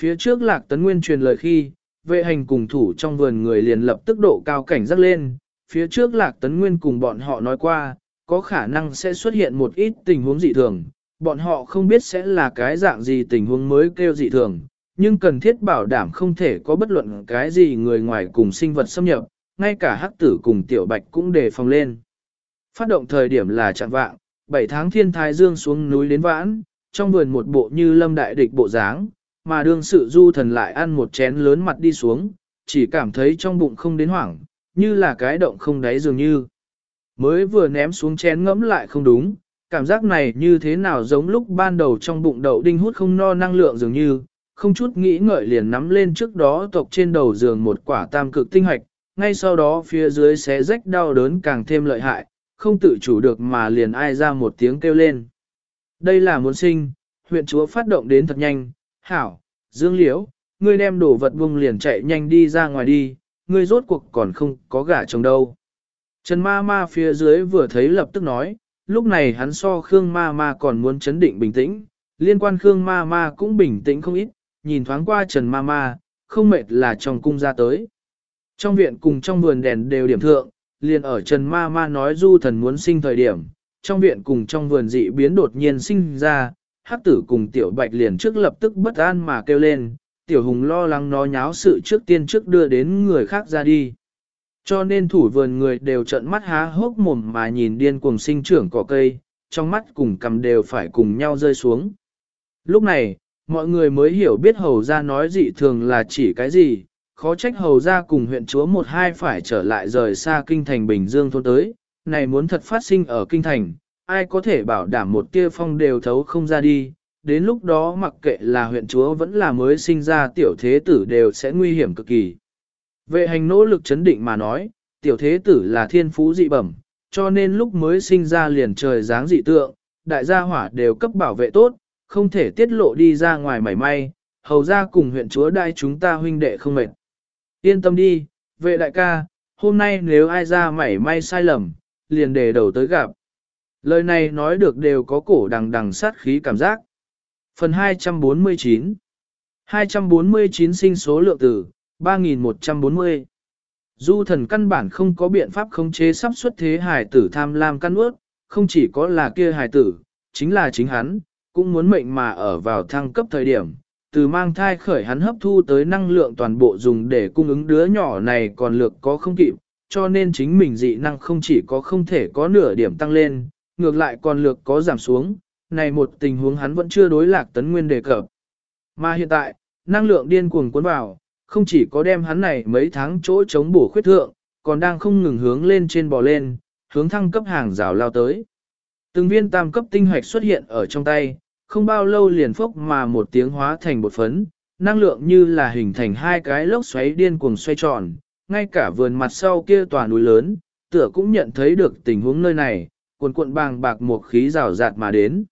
Phía trước lạc tấn nguyên truyền lời khi, vệ hành cùng thủ trong vườn người liền lập tức độ cao cảnh giác lên, phía trước lạc tấn nguyên cùng bọn họ nói qua, có khả năng sẽ xuất hiện một ít tình huống dị thường, bọn họ không biết sẽ là cái dạng gì tình huống mới kêu dị thường, nhưng cần thiết bảo đảm không thể có bất luận cái gì người ngoài cùng sinh vật xâm nhập, ngay cả hắc tử cùng tiểu bạch cũng đề phòng lên. Phát động thời điểm là chặn vạng, 7 tháng thiên thái dương xuống núi đến vãn, trong vườn một bộ như lâm đại địch bộ dáng, mà đương sự du thần lại ăn một chén lớn mặt đi xuống, chỉ cảm thấy trong bụng không đến hoảng, như là cái động không đáy dường như. Mới vừa ném xuống chén ngẫm lại không đúng, cảm giác này như thế nào giống lúc ban đầu trong bụng đậu đinh hút không no năng lượng dường như, không chút nghĩ ngợi liền nắm lên trước đó tộc trên đầu giường một quả tam cực tinh hoạch, ngay sau đó phía dưới xé rách đau đớn càng thêm lợi hại, không tự chủ được mà liền ai ra một tiếng kêu lên. Đây là muốn sinh, huyện chúa phát động đến thật nhanh, hảo, dương liễu, ngươi đem đồ vật bung liền chạy nhanh đi ra ngoài đi, ngươi rốt cuộc còn không có gả chồng đâu. Trần ma ma phía dưới vừa thấy lập tức nói, lúc này hắn so Khương ma ma còn muốn chấn định bình tĩnh, liên quan Khương ma ma cũng bình tĩnh không ít, nhìn thoáng qua Trần ma ma, không mệt là trong cung ra tới. Trong viện cùng trong vườn đèn đều điểm thượng, liền ở Trần ma ma nói du thần muốn sinh thời điểm, trong viện cùng trong vườn dị biến đột nhiên sinh ra, hắc tử cùng tiểu bạch liền trước lập tức bất an mà kêu lên, tiểu hùng lo lắng nó nháo sự trước tiên trước đưa đến người khác ra đi. Cho nên thủ vườn người đều trợn mắt há hốc mồm mà nhìn điên cuồng sinh trưởng cỏ cây, trong mắt cùng cầm đều phải cùng nhau rơi xuống. Lúc này, mọi người mới hiểu biết hầu ra nói dị thường là chỉ cái gì, khó trách hầu ra cùng huyện chúa một hai phải trở lại rời xa kinh thành Bình Dương thôn tới, này muốn thật phát sinh ở kinh thành, ai có thể bảo đảm một tia phong đều thấu không ra đi, đến lúc đó mặc kệ là huyện chúa vẫn là mới sinh ra tiểu thế tử đều sẽ nguy hiểm cực kỳ. Vệ hành nỗ lực chấn định mà nói, tiểu thế tử là thiên phú dị bẩm, cho nên lúc mới sinh ra liền trời dáng dị tượng, đại gia hỏa đều cấp bảo vệ tốt, không thể tiết lộ đi ra ngoài mảy may, hầu ra cùng huyện chúa đai chúng ta huynh đệ không mệt. Yên tâm đi, vệ đại ca, hôm nay nếu ai ra mảy may sai lầm, liền để đầu tới gặp. Lời này nói được đều có cổ đằng đằng sát khí cảm giác. Phần 249 249 sinh số lượng tử, 3140 Du thần căn bản không có biện pháp khống chế sắp xuất thế hài tử tham lam căn ướt, không chỉ có là kia hài tử, chính là chính hắn, cũng muốn mệnh mà ở vào thăng cấp thời điểm, từ mang thai khởi hắn hấp thu tới năng lượng toàn bộ dùng để cung ứng đứa nhỏ này còn lược có không kịp, cho nên chính mình dị năng không chỉ có không thể có nửa điểm tăng lên, ngược lại còn lược có giảm xuống, này một tình huống hắn vẫn chưa đối lạc tấn nguyên đề cập. Mà hiện tại, năng lượng điên cuồng cuốn vào, không chỉ có đem hắn này mấy tháng chỗ chống bổ khuyết thượng, còn đang không ngừng hướng lên trên bò lên, hướng thăng cấp hàng rào lao tới. Từng viên tam cấp tinh hoạch xuất hiện ở trong tay, không bao lâu liền phốc mà một tiếng hóa thành bột phấn, năng lượng như là hình thành hai cái lốc xoáy điên cuồng xoay tròn, ngay cả vườn mặt sau kia tòa núi lớn, tựa cũng nhận thấy được tình huống nơi này, cuộn cuộn bàng bạc một khí rào rạt mà đến.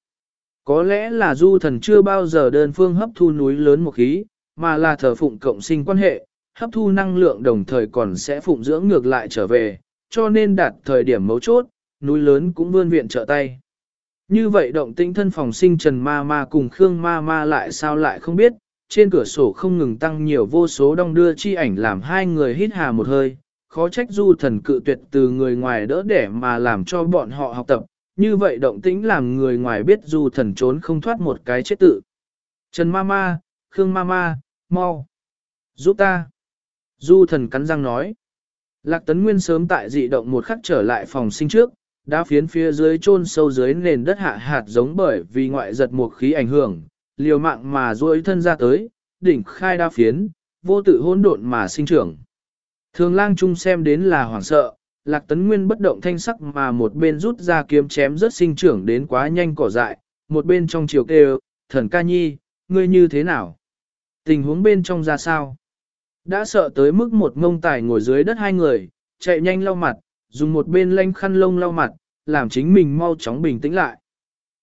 Có lẽ là du thần chưa bao giờ đơn phương hấp thu núi lớn một khí, mà là thờ phụng cộng sinh quan hệ, hấp thu năng lượng đồng thời còn sẽ phụng dưỡng ngược lại trở về, cho nên đạt thời điểm mấu chốt, núi lớn cũng vươn viện trợ tay. Như vậy động tĩnh thân phòng sinh Trần Ma Ma cùng Khương Ma Ma lại sao lại không biết, trên cửa sổ không ngừng tăng nhiều vô số đong đưa chi ảnh làm hai người hít hà một hơi, khó trách du thần cự tuyệt từ người ngoài đỡ để mà làm cho bọn họ học tập, như vậy động tĩnh làm người ngoài biết du thần trốn không thoát một cái chết tự. Trần Ma Ma, Khương Ma Ma, mau, giúp ta. Du thần cắn răng nói. Lạc Tấn Nguyên sớm tại dị động một khắc trở lại phòng sinh trước, đã phiến phía dưới chôn sâu dưới nền đất hạ hạt giống bởi vì ngoại giật một khí ảnh hưởng, liều mạng mà duỗi thân ra tới, đỉnh khai đa phiến, vô tự hỗn độn mà sinh trưởng. Thường lang trung xem đến là hoảng sợ, lạc tấn nguyên bất động thanh sắc mà một bên rút ra kiếm chém rất sinh trưởng đến quá nhanh cỏ dại, một bên trong chiều kêu, thần ca nhi, ngươi như thế nào? Tình huống bên trong ra sao? Đã sợ tới mức một ngông tài ngồi dưới đất hai người, chạy nhanh lau mặt, dùng một bên lanh khăn lông lau mặt, làm chính mình mau chóng bình tĩnh lại.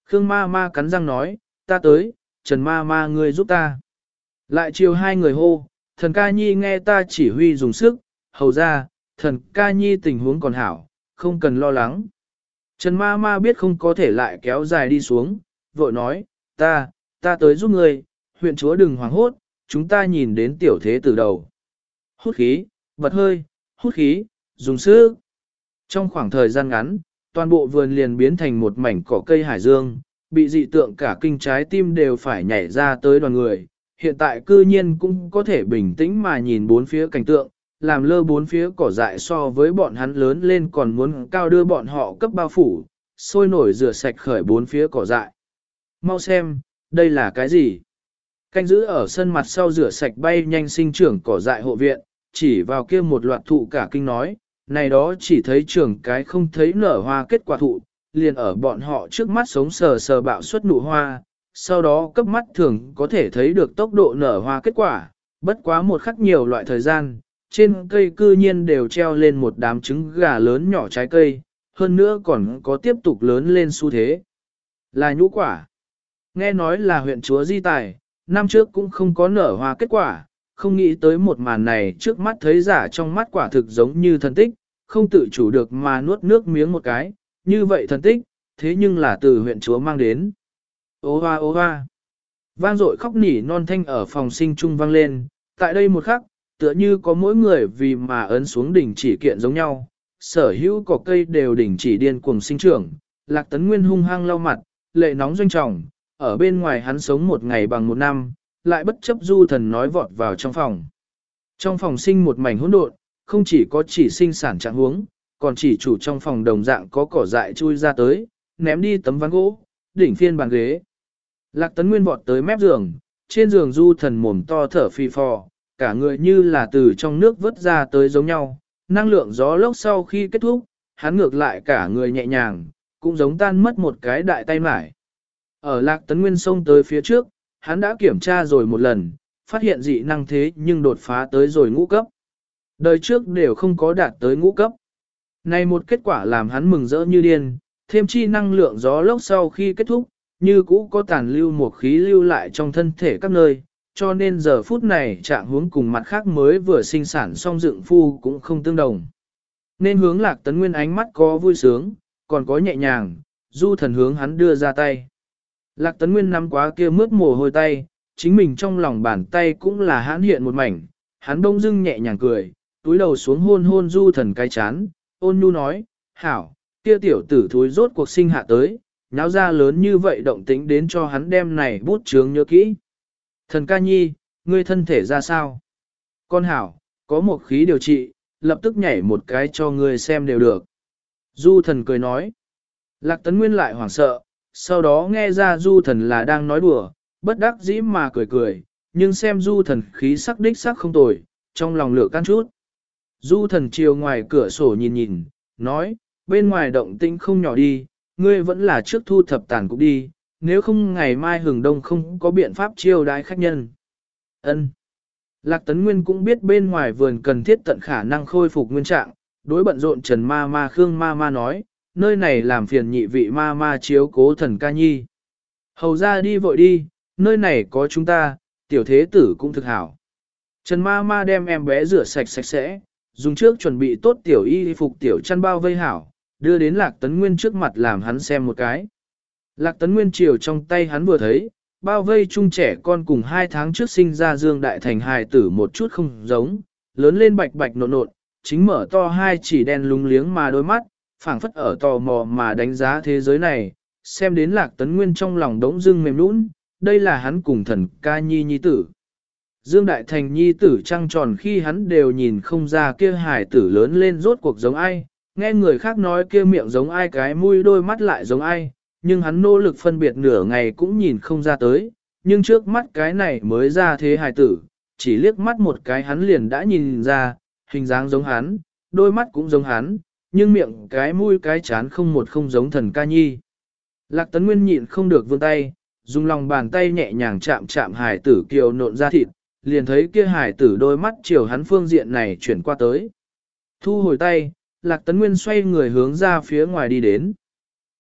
Khương ma ma cắn răng nói, ta tới, Trần ma ma ngươi giúp ta. Lại chiều hai người hô, thần ca nhi nghe ta chỉ huy dùng sức, hầu ra, thần ca nhi tình huống còn hảo, không cần lo lắng. Trần ma ma biết không có thể lại kéo dài đi xuống, vội nói, ta, ta tới giúp ngươi, huyện chúa đừng hoảng hốt, chúng ta nhìn đến tiểu thế từ đầu. Hút khí, bật hơi, hút khí, dùng sức. Trong khoảng thời gian ngắn, toàn bộ vườn liền biến thành một mảnh cỏ cây hải dương, bị dị tượng cả kinh trái tim đều phải nhảy ra tới đoàn người. Hiện tại cư nhiên cũng có thể bình tĩnh mà nhìn bốn phía cảnh tượng, làm lơ bốn phía cỏ dại so với bọn hắn lớn lên còn muốn cao đưa bọn họ cấp bao phủ, sôi nổi rửa sạch khởi bốn phía cỏ dại. Mau xem, đây là cái gì? Canh giữ ở sân mặt sau rửa sạch bay nhanh sinh trưởng cỏ dại hộ viện, chỉ vào kia một loạt thụ cả kinh nói, này đó chỉ thấy trưởng cái không thấy nở hoa kết quả thụ, liền ở bọn họ trước mắt sống sờ sờ bạo xuất nụ hoa, sau đó cấp mắt thường có thể thấy được tốc độ nở hoa kết quả, bất quá một khắc nhiều loại thời gian, trên cây cư nhiên đều treo lên một đám trứng gà lớn nhỏ trái cây, hơn nữa còn có tiếp tục lớn lên xu thế. Là nhũ quả. Nghe nói là huyện chúa di tài, năm trước cũng không có nở hoa kết quả, không nghĩ tới một màn này trước mắt thấy giả trong mắt quả thực giống như thần tích, không tự chủ được mà nuốt nước miếng một cái, như vậy thần tích, thế nhưng là từ huyện chúa mang đến. Ô hoa ô hoa. Vang dội khóc nỉ non thanh ở phòng sinh trung vang lên, tại đây một khắc, tựa như có mỗi người vì mà ấn xuống đỉnh chỉ kiện giống nhau, sở hữu cỏ cây đều đỉnh chỉ điên cuồng sinh trưởng, lạc tấn nguyên hung hăng lau mặt, lệ nóng doanh trọng, ở bên ngoài hắn sống một ngày bằng một năm, lại bất chấp du thần nói vọt vào trong phòng. Trong phòng sinh một mảnh hỗn độn, không chỉ có chỉ sinh sản trạng huống, còn chỉ chủ trong phòng đồng dạng có cỏ dại chui ra tới, ném đi tấm ván gỗ, đỉnh phiên bàn ghế. Lạc tấn nguyên vọt tới mép giường, trên giường du thần mồm to thở phi phò, cả người như là từ trong nước vớt ra tới giống nhau, năng lượng gió lốc sau khi kết thúc, hắn ngược lại cả người nhẹ nhàng, cũng giống tan mất một cái đại tay mải. Ở lạc tấn nguyên sông tới phía trước, hắn đã kiểm tra rồi một lần, phát hiện dị năng thế nhưng đột phá tới rồi ngũ cấp. Đời trước đều không có đạt tới ngũ cấp. Này một kết quả làm hắn mừng rỡ như điên, thêm chi năng lượng gió lốc sau khi kết thúc, như cũ có tàn lưu một khí lưu lại trong thân thể các nơi, cho nên giờ phút này trạng hướng cùng mặt khác mới vừa sinh sản xong dựng phu cũng không tương đồng. Nên hướng lạc tấn nguyên ánh mắt có vui sướng, còn có nhẹ nhàng, du thần hướng hắn đưa ra tay. Lạc tấn nguyên nắm quá kia mướt mồ hôi tay, chính mình trong lòng bàn tay cũng là hãn hiện một mảnh, hắn đông dưng nhẹ nhàng cười, túi đầu xuống hôn hôn du thần cái chán, ôn nhu nói, hảo, kia tiểu tử thúi rốt cuộc sinh hạ tới, nháo ra lớn như vậy động tĩnh đến cho hắn đem này bút chướng nhớ kỹ. Thần ca nhi, ngươi thân thể ra sao? Con hảo, có một khí điều trị, lập tức nhảy một cái cho ngươi xem đều được. Du thần cười nói. Lạc tấn nguyên lại hoảng sợ, sau đó nghe ra du thần là đang nói đùa, bất đắc dĩ mà cười cười, nhưng xem du thần khí sắc đích sắc không tồi, trong lòng lửa can chút. Du thần chiều ngoài cửa sổ nhìn nhìn, nói, bên ngoài động tĩnh không nhỏ đi, ngươi vẫn là trước thu thập tàn cục đi, nếu không ngày mai hừng đông không có biện pháp chiêu đái khách nhân. Ân. Lạc Tấn Nguyên cũng biết bên ngoài vườn cần thiết tận khả năng khôi phục nguyên trạng, đối bận rộn Trần Ma Ma Khương Ma Ma nói, nơi này làm phiền nhị vị Ma Ma chiếu cố thần ca nhi. Hầu ra đi vội đi, nơi này có chúng ta, tiểu thế tử cũng thực hảo. Trần Ma Ma đem em bé rửa sạch sạch sẽ, dùng trước chuẩn bị tốt tiểu y phục tiểu chăn bao vây hảo, đưa đến Lạc Tấn Nguyên trước mặt làm hắn xem một cái. Lạc Tấn Nguyên triều trong tay hắn vừa thấy, bao vây chung trẻ con cùng hai tháng trước sinh ra Dương Đại Thành hài tử một chút không giống, lớn lên bạch bạch nộn nộn, chính mở to hai chỉ đen lúng liếng mà đôi mắt, phảng phất ở tò mò mà đánh giá thế giới này, xem đến Lạc Tấn Nguyên trong lòng đống dưng mềm nũng, đây là hắn cùng thần ca nhi nhi tử. Dương Đại Thành nhi tử trăng tròn khi hắn đều nhìn không ra kia hài tử lớn lên rốt cuộc giống ai, nghe người khác nói kia miệng giống ai cái mũi đôi mắt lại giống ai, nhưng hắn nỗ lực phân biệt nửa ngày cũng nhìn không ra tới, nhưng trước mắt cái này mới ra thế hài tử, chỉ liếc mắt một cái hắn liền đã nhìn ra, hình dáng giống hắn, đôi mắt cũng giống hắn, nhưng miệng cái mũi cái chán không một không giống thần ca nhi. Lạc tấn nguyên nhịn không được vươn tay, dùng lòng bàn tay nhẹ nhàng chạm chạm hài tử kiều nộn ra thịt, liền thấy kia hài tử đôi mắt chiều hắn phương diện này chuyển qua tới. Thu hồi tay, lạc tấn nguyên xoay người hướng ra phía ngoài đi đến.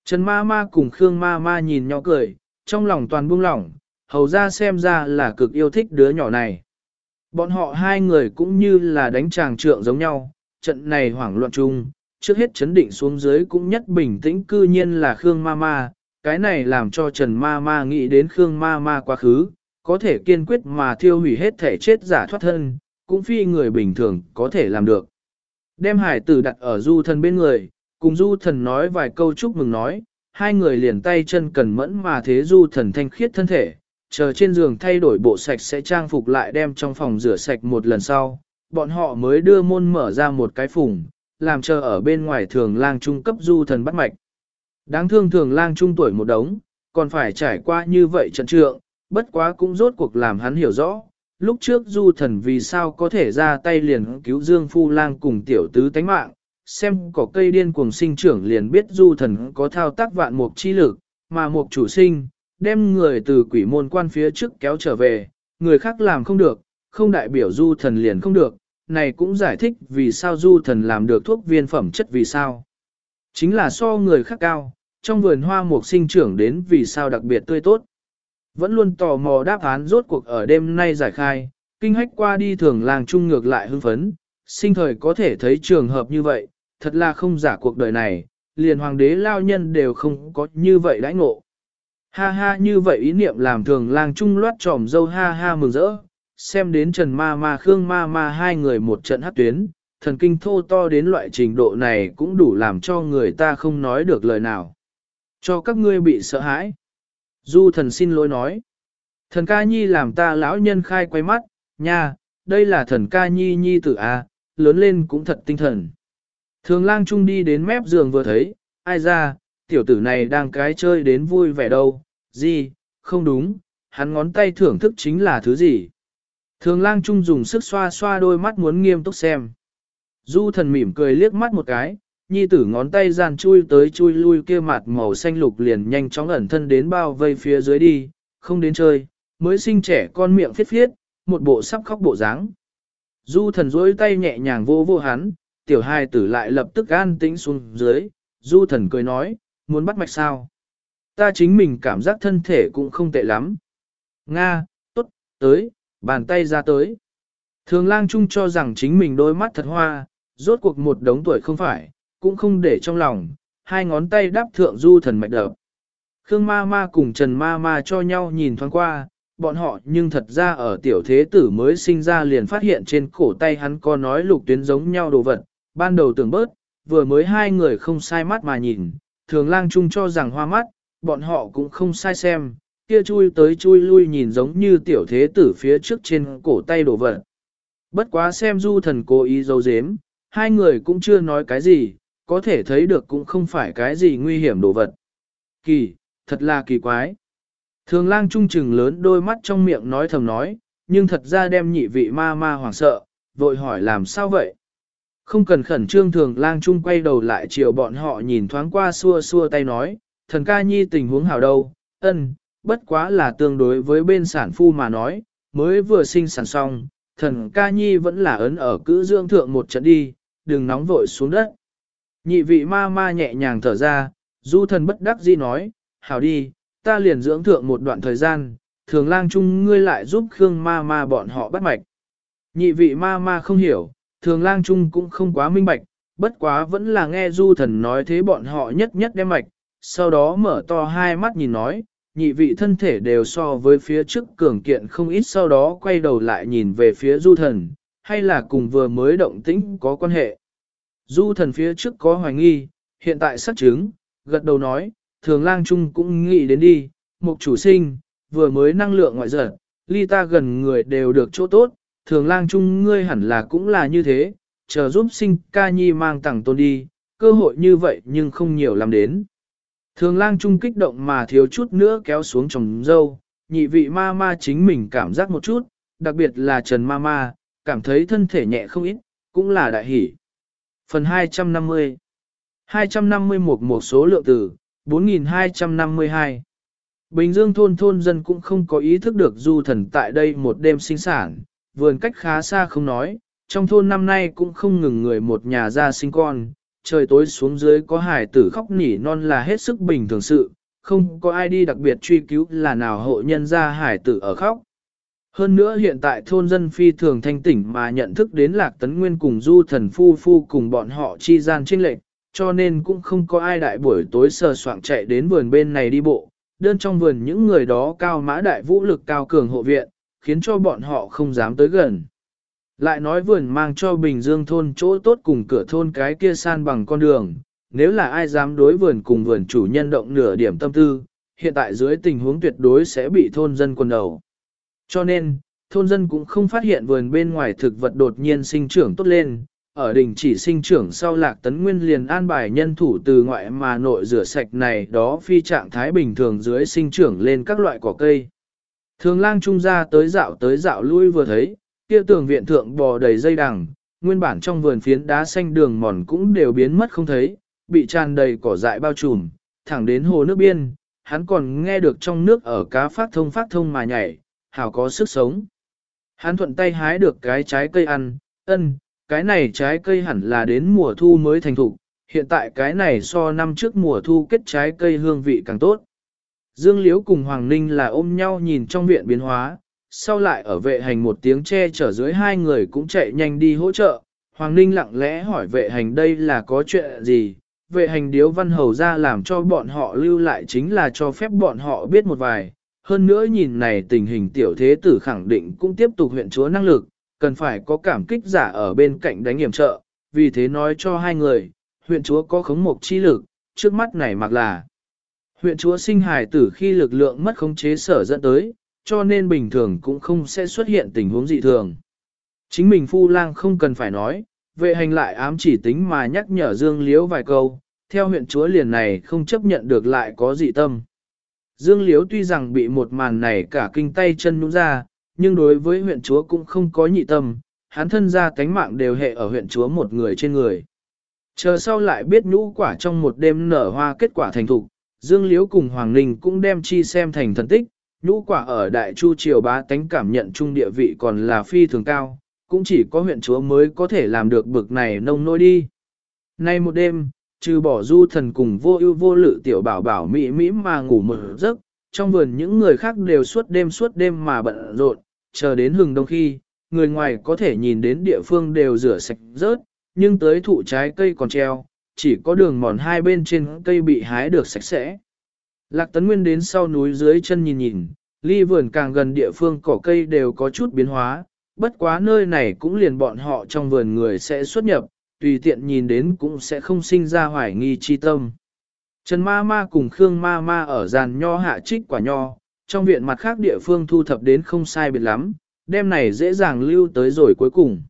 Trần ma ma cùng Khương ma ma nhìn nhỏ cười, trong lòng toàn buông lỏng, hầu ra xem ra là cực yêu thích đứa nhỏ này. Bọn họ hai người cũng như là đánh tràng trượng giống nhau, trận này hoảng loạn chung, trước hết chấn định xuống dưới cũng nhất bình tĩnh cư nhiên là Khương ma ma, cái này làm cho Trần ma ma nghĩ đến Khương ma ma quá khứ, có thể kiên quyết mà thiêu hủy hết thể chết giả thoát thân, cũng phi người bình thường có thể làm được. Đem hải tử đặt ở du thần bên người, cùng du thần nói vài câu chúc mừng nói, hai người liền tay chân cần mẫn mà thế du thần thanh khiết thân thể, chờ trên giường thay đổi bộ sạch sẽ trang phục lại đem trong phòng rửa sạch một lần sau, bọn họ mới đưa môn mở ra một cái phùng, làm chờ ở bên ngoài thường lang trung cấp du thần bắt mạch. Đáng thương thường lang trung tuổi một đống, còn phải trải qua như vậy trận trượng, bất quá cũng rốt cuộc làm hắn hiểu rõ. Lúc trước du thần vì sao có thể ra tay liền cứu Dương Phu Lang cùng tiểu tứ tánh mạng, xem cỏ cây điên cuồng sinh trưởng liền biết du thần có thao tác vạn mục chi lực, mà mục chủ sinh, đem người từ quỷ môn quan phía trước kéo trở về, người khác làm không được, không đại biểu du thần liền không được, này cũng giải thích vì sao du thần làm được thuốc viên phẩm chất vì sao. Chính là so người khác cao, trong vườn hoa mục sinh trưởng đến vì sao đặc biệt tươi tốt. Vẫn luôn tò mò đáp án rốt cuộc ở đêm nay giải khai, kinh hách qua đi thường làng trung ngược lại hưng phấn, sinh thời có thể thấy trường hợp như vậy, thật là không giả cuộc đời này, liền hoàng đế lao nhân đều không có như vậy đãi ngộ. Ha ha như vậy ý niệm làm thường lang trung loát tròm dâu ha ha mừng rỡ, xem đến Trần Ma Ma Khương Ma Ma hai người một trận hát tuyến, thần kinh thô to đến loại trình độ này cũng đủ làm cho người ta không nói được lời nào. Cho các ngươi bị sợ hãi. Du thần xin lỗi nói. Thần ca nhi làm ta lão nhân khai quay mắt, nha, đây là thần ca nhi nhi tử A, lớn lên cũng thật tinh thần. Thường lang trung đi đến mép giường vừa thấy, ai ra, tiểu tử này đang cái chơi đến vui vẻ đâu, gì, không đúng, hắn ngón tay thưởng thức chính là thứ gì. Thường lang trung dùng sức xoa xoa đôi mắt muốn nghiêm túc xem. Du thần mỉm cười liếc mắt một cái, nhi tử ngón tay gian chui tới chui lui kia mặt màu xanh lục liền nhanh chóng ẩn thân đến bao vây phía dưới đi, không đến chơi, mới sinh trẻ con miệng phiết phiết, một bộ sắp khóc bộ dáng. Du thần dối tay nhẹ nhàng vô vô hắn, tiểu hai tử lại lập tức an tĩnh xuống dưới, du thần cười nói, muốn bắt mạch sao? Ta chính mình cảm giác thân thể cũng không tệ lắm. Nga, tốt, tới, bàn tay ra tới. Thường lang chung cho rằng chính mình đôi mắt thật hoa, rốt cuộc một đống tuổi không phải, cũng không để trong lòng, hai ngón tay đáp thượng du thần mạch đập. Khương ma ma cùng Trần ma ma cho nhau nhìn thoáng qua, bọn họ nhưng thật ra ở tiểu thế tử mới sinh ra liền phát hiện trên cổ tay hắn có nói lục tuyến giống nhau đồ vật, ban đầu tưởng bớt, vừa mới hai người không sai mắt mà nhìn, thường lang chung cho rằng hoa mắt, bọn họ cũng không sai xem, kia chui tới chui lui nhìn giống như tiểu thế tử phía trước trên cổ tay đổ vật. Bất quá xem du thần cố ý dấu dếm, hai người cũng chưa nói cái gì, có thể thấy được cũng không phải cái gì nguy hiểm đồ vật. Kỳ, thật là kỳ quái. Thường lang trung trừng lớn đôi mắt trong miệng nói thầm nói, nhưng thật ra đem nhị vị ma ma hoảng sợ, vội hỏi làm sao vậy. Không cần khẩn trương thường lang trung quay đầu lại chiều bọn họ nhìn thoáng qua xua xua tay nói, thần ca nhi tình huống hảo đâu, ân, bất quá là tương đối với bên sản phu mà nói, mới vừa sinh sản xong, thần ca nhi vẫn là ấn ở cữ dưỡng thượng một trận đi, đừng nóng vội xuống đất. Nhị vị ma ma nhẹ nhàng thở ra, du thần bất đắc dĩ nói, hảo đi, ta liền dưỡng thượng một đoạn thời gian, thường lang chung ngươi lại giúp Khương ma ma bọn họ bắt mạch. Nhị vị ma ma không hiểu, thường lang Trung cũng không quá minh bạch, bất quá vẫn là nghe du thần nói thế bọn họ nhất nhất đem mạch, sau đó mở to hai mắt nhìn nói, nhị vị thân thể đều so với phía trước cường kiện không ít sau đó quay đầu lại nhìn về phía du thần, hay là cùng vừa mới động tĩnh có quan hệ. Du thần phía trước có hoài nghi, hiện tại xác chứng, gật đầu nói, thường lang trung cũng nghĩ đến đi, mục chủ sinh, vừa mới năng lượng ngoại giật, ly ta gần người đều được chỗ tốt, thường lang Chung ngươi hẳn là cũng là như thế, chờ giúp sinh ca nhi mang tặng tôn đi, cơ hội như vậy nhưng không nhiều làm đến. Thường lang Chung kích động mà thiếu chút nữa kéo xuống chồng dâu, nhị vị ma ma chính mình cảm giác một chút, đặc biệt là Trần ma ma, cảm thấy thân thể nhẹ không ít, cũng là đại hỷ. Phần 250 251 một số lượng từ, 4252 Bình Dương thôn thôn dân cũng không có ý thức được du thần tại đây một đêm sinh sản, vườn cách khá xa không nói, trong thôn năm nay cũng không ngừng người một nhà ra sinh con, trời tối xuống dưới có hải tử khóc nỉ non là hết sức bình thường sự, không có ai đi đặc biệt truy cứu là nào hộ nhân ra hải tử ở khóc. Hơn nữa hiện tại thôn dân phi thường thanh tỉnh mà nhận thức đến lạc tấn nguyên cùng du thần phu phu cùng bọn họ chi gian trinh lệnh, cho nên cũng không có ai đại buổi tối sờ soạng chạy đến vườn bên này đi bộ. Đơn trong vườn những người đó cao mã đại vũ lực cao cường hộ viện, khiến cho bọn họ không dám tới gần. Lại nói vườn mang cho Bình Dương thôn chỗ tốt cùng cửa thôn cái kia san bằng con đường, nếu là ai dám đối vườn cùng vườn chủ nhân động nửa điểm tâm tư, hiện tại dưới tình huống tuyệt đối sẽ bị thôn dân quần đầu. Cho nên, thôn dân cũng không phát hiện vườn bên ngoài thực vật đột nhiên sinh trưởng tốt lên, ở đỉnh chỉ sinh trưởng sau lạc tấn nguyên liền an bài nhân thủ từ ngoại mà nội rửa sạch này đó phi trạng thái bình thường dưới sinh trưởng lên các loại cỏ cây. Thường lang trung ra tới dạo tới dạo lui vừa thấy, kia tường viện thượng bò đầy dây đằng, nguyên bản trong vườn phiến đá xanh đường mòn cũng đều biến mất không thấy, bị tràn đầy cỏ dại bao trùm, thẳng đến hồ nước biên, hắn còn nghe được trong nước ở cá phát thông phát thông mà nhảy, hào có sức sống. Hắn thuận tay hái được cái trái cây ăn, ân, cái này trái cây hẳn là đến mùa thu mới thành thục, hiện tại cái này so năm trước mùa thu kết trái cây hương vị càng tốt. Dương Liễu cùng Hoàng Ninh là ôm nhau nhìn trong viện biến hóa, sau lại ở vệ hành một tiếng che chở dưới hai người cũng chạy nhanh đi hỗ trợ. Hoàng Ninh lặng lẽ hỏi vệ hành đây là có chuyện gì, vệ hành điếu văn hầu ra làm cho bọn họ lưu lại chính là cho phép bọn họ biết một vài. Hơn nữa nhìn này tình hình tiểu thế tử khẳng định cũng tiếp tục huyện chúa năng lực, cần phải có cảm kích giả ở bên cạnh đánh hiểm trợ, vì thế nói cho hai người, huyện chúa có khống mục chi lực, trước mắt này mặc là huyện chúa sinh hài tử khi lực lượng mất khống chế sở dẫn tới, cho nên bình thường cũng không sẽ xuất hiện tình huống dị thường. Chính mình phu lang không cần phải nói, vệ hành lại ám chỉ tính mà nhắc nhở Dương Liễu vài câu, theo huyện chúa liền này không chấp nhận được lại có dị tâm. Dương Liễu tuy rằng bị một màn này cả kinh tay chân nhũ ra, nhưng đối với huyện chúa cũng không có nhị tâm, hắn thân ra cánh mạng đều hệ ở huyện chúa một người trên người. Chờ sau lại biết nhũ quả trong một đêm nở hoa kết quả thành thục, Dương Liễu cùng Hoàng Ninh cũng đem chi xem thành thần tích, nhũ quả ở Đại Chu Triều bá tánh cảm nhận trung địa vị còn là phi thường cao, cũng chỉ có huyện chúa mới có thể làm được bực này nông nỗi đi. Nay một đêm, trừ bỏ du thần cùng vô ưu vô lự tiểu bảo bảo mỹ mỹ mà ngủ mở giấc, trong vườn những người khác đều suốt đêm suốt đêm mà bận rộn, chờ đến hừng đông khi, người ngoài có thể nhìn đến địa phương đều rửa sạch rớt, nhưng tới thụ trái cây còn treo, chỉ có đường mòn hai bên trên cây bị hái được sạch sẽ. Lạc Tấn Nguyên đến sau núi dưới chân nhìn nhìn, ly vườn càng gần địa phương cỏ cây đều có chút biến hóa, bất quá nơi này cũng liền bọn họ trong vườn người sẽ xuất nhập, tùy tiện nhìn đến cũng sẽ không sinh ra hoài nghi chi tâm. Trần ma ma cùng Khương ma ma ở giàn nho hạ trích quả nho, trong viện mặt khác địa phương thu thập đến không sai biệt lắm, đêm này dễ dàng lưu tới rồi cuối cùng.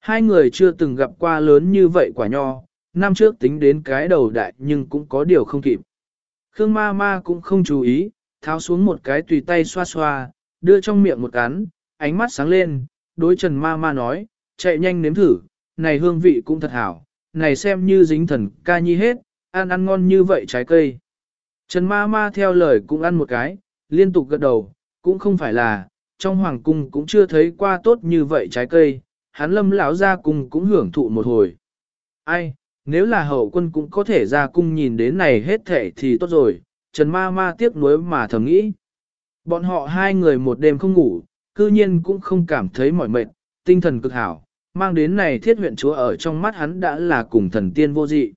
Hai người chưa từng gặp qua lớn như vậy quả nho, năm trước tính đến cái đầu đại nhưng cũng có điều không kịp. Khương ma ma cũng không chú ý, tháo xuống một cái tùy tay xoa xoa, đưa trong miệng một cắn, ánh mắt sáng lên, đối Trần ma ma nói, chạy nhanh nếm thử, này hương vị cũng thật hảo, này xem như dính thần ca nhi hết, ăn ăn ngon như vậy trái cây. Trần ma ma theo lời cũng ăn một cái, liên tục gật đầu, cũng không phải là, trong hoàng cung cũng chưa thấy qua tốt như vậy trái cây, hắn lâm lão ra cùng cũng hưởng thụ một hồi. Ai, nếu là hậu quân cũng có thể ra cung nhìn đến này hết thể thì tốt rồi, Trần ma ma tiếc nuối mà thầm nghĩ. Bọn họ hai người một đêm không ngủ, cư nhiên cũng không cảm thấy mỏi mệt, tinh thần cực hảo, mang đến này thiết huyện chúa ở trong mắt hắn đã là cùng thần tiên vô dị.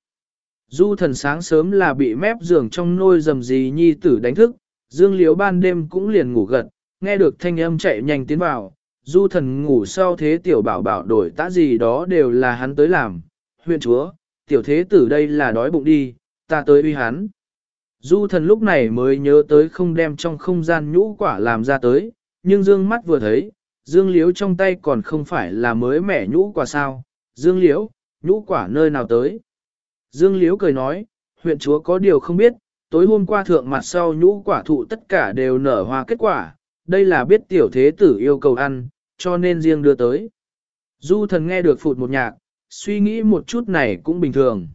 Du thần sáng sớm là bị mép giường trong nôi dầm gì nhi tử đánh thức, dương liếu ban đêm cũng liền ngủ gật, nghe được thanh âm chạy nhanh tiến vào, du thần ngủ sau thế tiểu bảo bảo đổi tã gì đó đều là hắn tới làm, huyện chúa, tiểu thế tử đây là đói bụng đi, ta tới uy hắn. Du thần lúc này mới nhớ tới không đem trong không gian nhũ quả làm ra tới, nhưng dương mắt vừa thấy, dương liếu trong tay còn không phải là mới mẻ nhũ quả sao, dương liếu, nhũ quả nơi nào tới. Dương liếu cười nói, huyện chúa có điều không biết, tối hôm qua thượng mặt sau nhũ quả thụ tất cả đều nở hoa kết quả, đây là biết tiểu thế tử yêu cầu ăn, cho nên riêng đưa tới. Du thần nghe được phụt một nhạc, suy nghĩ một chút này cũng bình thường.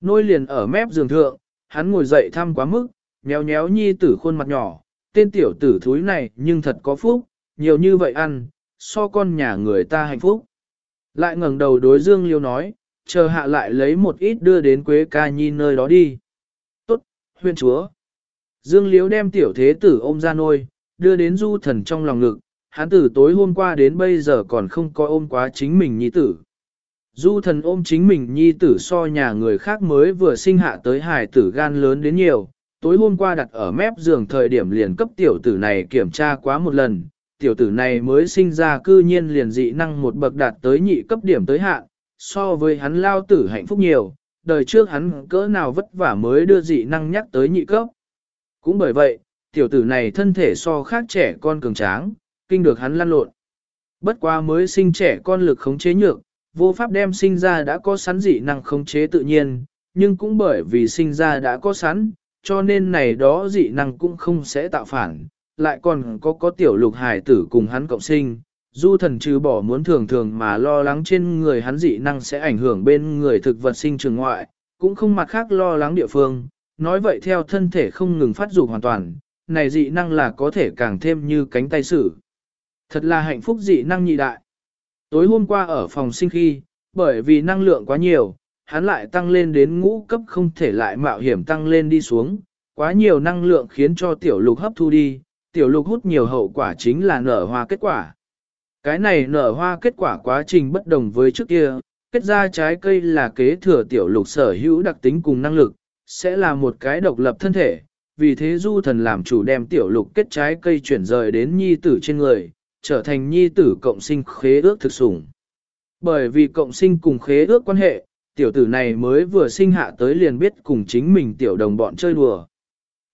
Nôi liền ở mép giường thượng, hắn ngồi dậy thăm quá mức, nhéo nhéo nhi tử khuôn mặt nhỏ, tên tiểu tử thúi này nhưng thật có phúc, nhiều như vậy ăn, so con nhà người ta hạnh phúc. Lại ngẩng đầu đối Dương Liêu nói, chờ hạ lại lấy một ít đưa đến Quế ca nhi nơi đó đi. Tốt, huyên chúa. Dương Liếu đem tiểu thế tử ôm ra nôi, đưa đến du thần trong lòng ngực, hắn từ tối hôm qua đến bây giờ còn không có ôm quá chính mình nhi tử. Du thần ôm chính mình nhi tử so nhà người khác mới vừa sinh hạ tới hài tử gan lớn đến nhiều, tối hôm qua đặt ở mép giường thời điểm liền cấp tiểu tử này kiểm tra quá một lần, tiểu tử này mới sinh ra cư nhiên liền dị năng một bậc đạt tới nhị cấp điểm tới hạn, so với hắn lao tử hạnh phúc nhiều, đời trước hắn cỡ nào vất vả mới đưa dị năng nhắc tới nhị cấp. Cũng bởi vậy, tiểu tử này thân thể so khác trẻ con cường tráng, kinh được hắn lăn lộn. Bất quá mới sinh trẻ con lực khống chế nhược, vô pháp đem sinh ra đã có sẵn dị năng khống chế tự nhiên, nhưng cũng bởi vì sinh ra đã có sẵn, cho nên này đó dị năng cũng không sẽ tạo phản, lại còn có có tiểu lục hải tử cùng hắn cộng sinh. Du thần trừ bỏ muốn thường thường mà lo lắng trên người hắn dị năng sẽ ảnh hưởng bên người thực vật sinh trường ngoại, cũng không mặt khác lo lắng địa phương, nói vậy theo thân thể không ngừng phát dục hoàn toàn, này dị năng là có thể càng thêm như cánh tay sử. Thật là hạnh phúc dị năng nhị đại. Tối hôm qua ở phòng sinh khi, bởi vì năng lượng quá nhiều, hắn lại tăng lên đến ngũ cấp không thể lại mạo hiểm tăng lên đi xuống, quá nhiều năng lượng khiến cho tiểu lục hấp thu đi, tiểu lục hút nhiều hậu quả chính là nở hoa kết quả. Cái này nở hoa kết quả quá trình bất đồng với trước kia, kết ra trái cây là kế thừa tiểu lục sở hữu đặc tính cùng năng lực, sẽ là một cái độc lập thân thể, vì thế du thần làm chủ đem tiểu lục kết trái cây chuyển rời đến nhi tử trên người, trở thành nhi tử cộng sinh khế ước thực sủng. Bởi vì cộng sinh cùng khế ước quan hệ, tiểu tử này mới vừa sinh hạ tới liền biết cùng chính mình tiểu đồng bọn chơi đùa.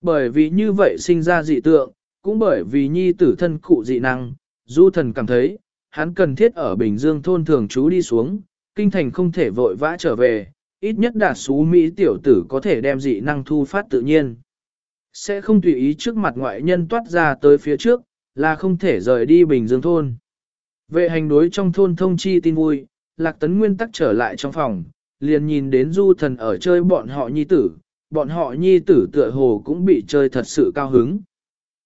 Bởi vì như vậy sinh ra dị tượng, cũng bởi vì nhi tử thân cụ dị năng, du thần cảm thấy, hắn cần thiết ở Bình Dương thôn thường trú đi xuống, kinh thành không thể vội vã trở về, ít nhất đạt xú Mỹ tiểu tử có thể đem dị năng thu phát tự nhiên. Sẽ không tùy ý trước mặt ngoại nhân toát ra tới phía trước, là không thể rời đi Bình Dương thôn. Vệ hành đối trong thôn thông chi tin vui, Lạc Tấn Nguyên tắc trở lại trong phòng, liền nhìn đến du thần ở chơi bọn họ nhi tử, bọn họ nhi tử tựa hồ cũng bị chơi thật sự cao hứng.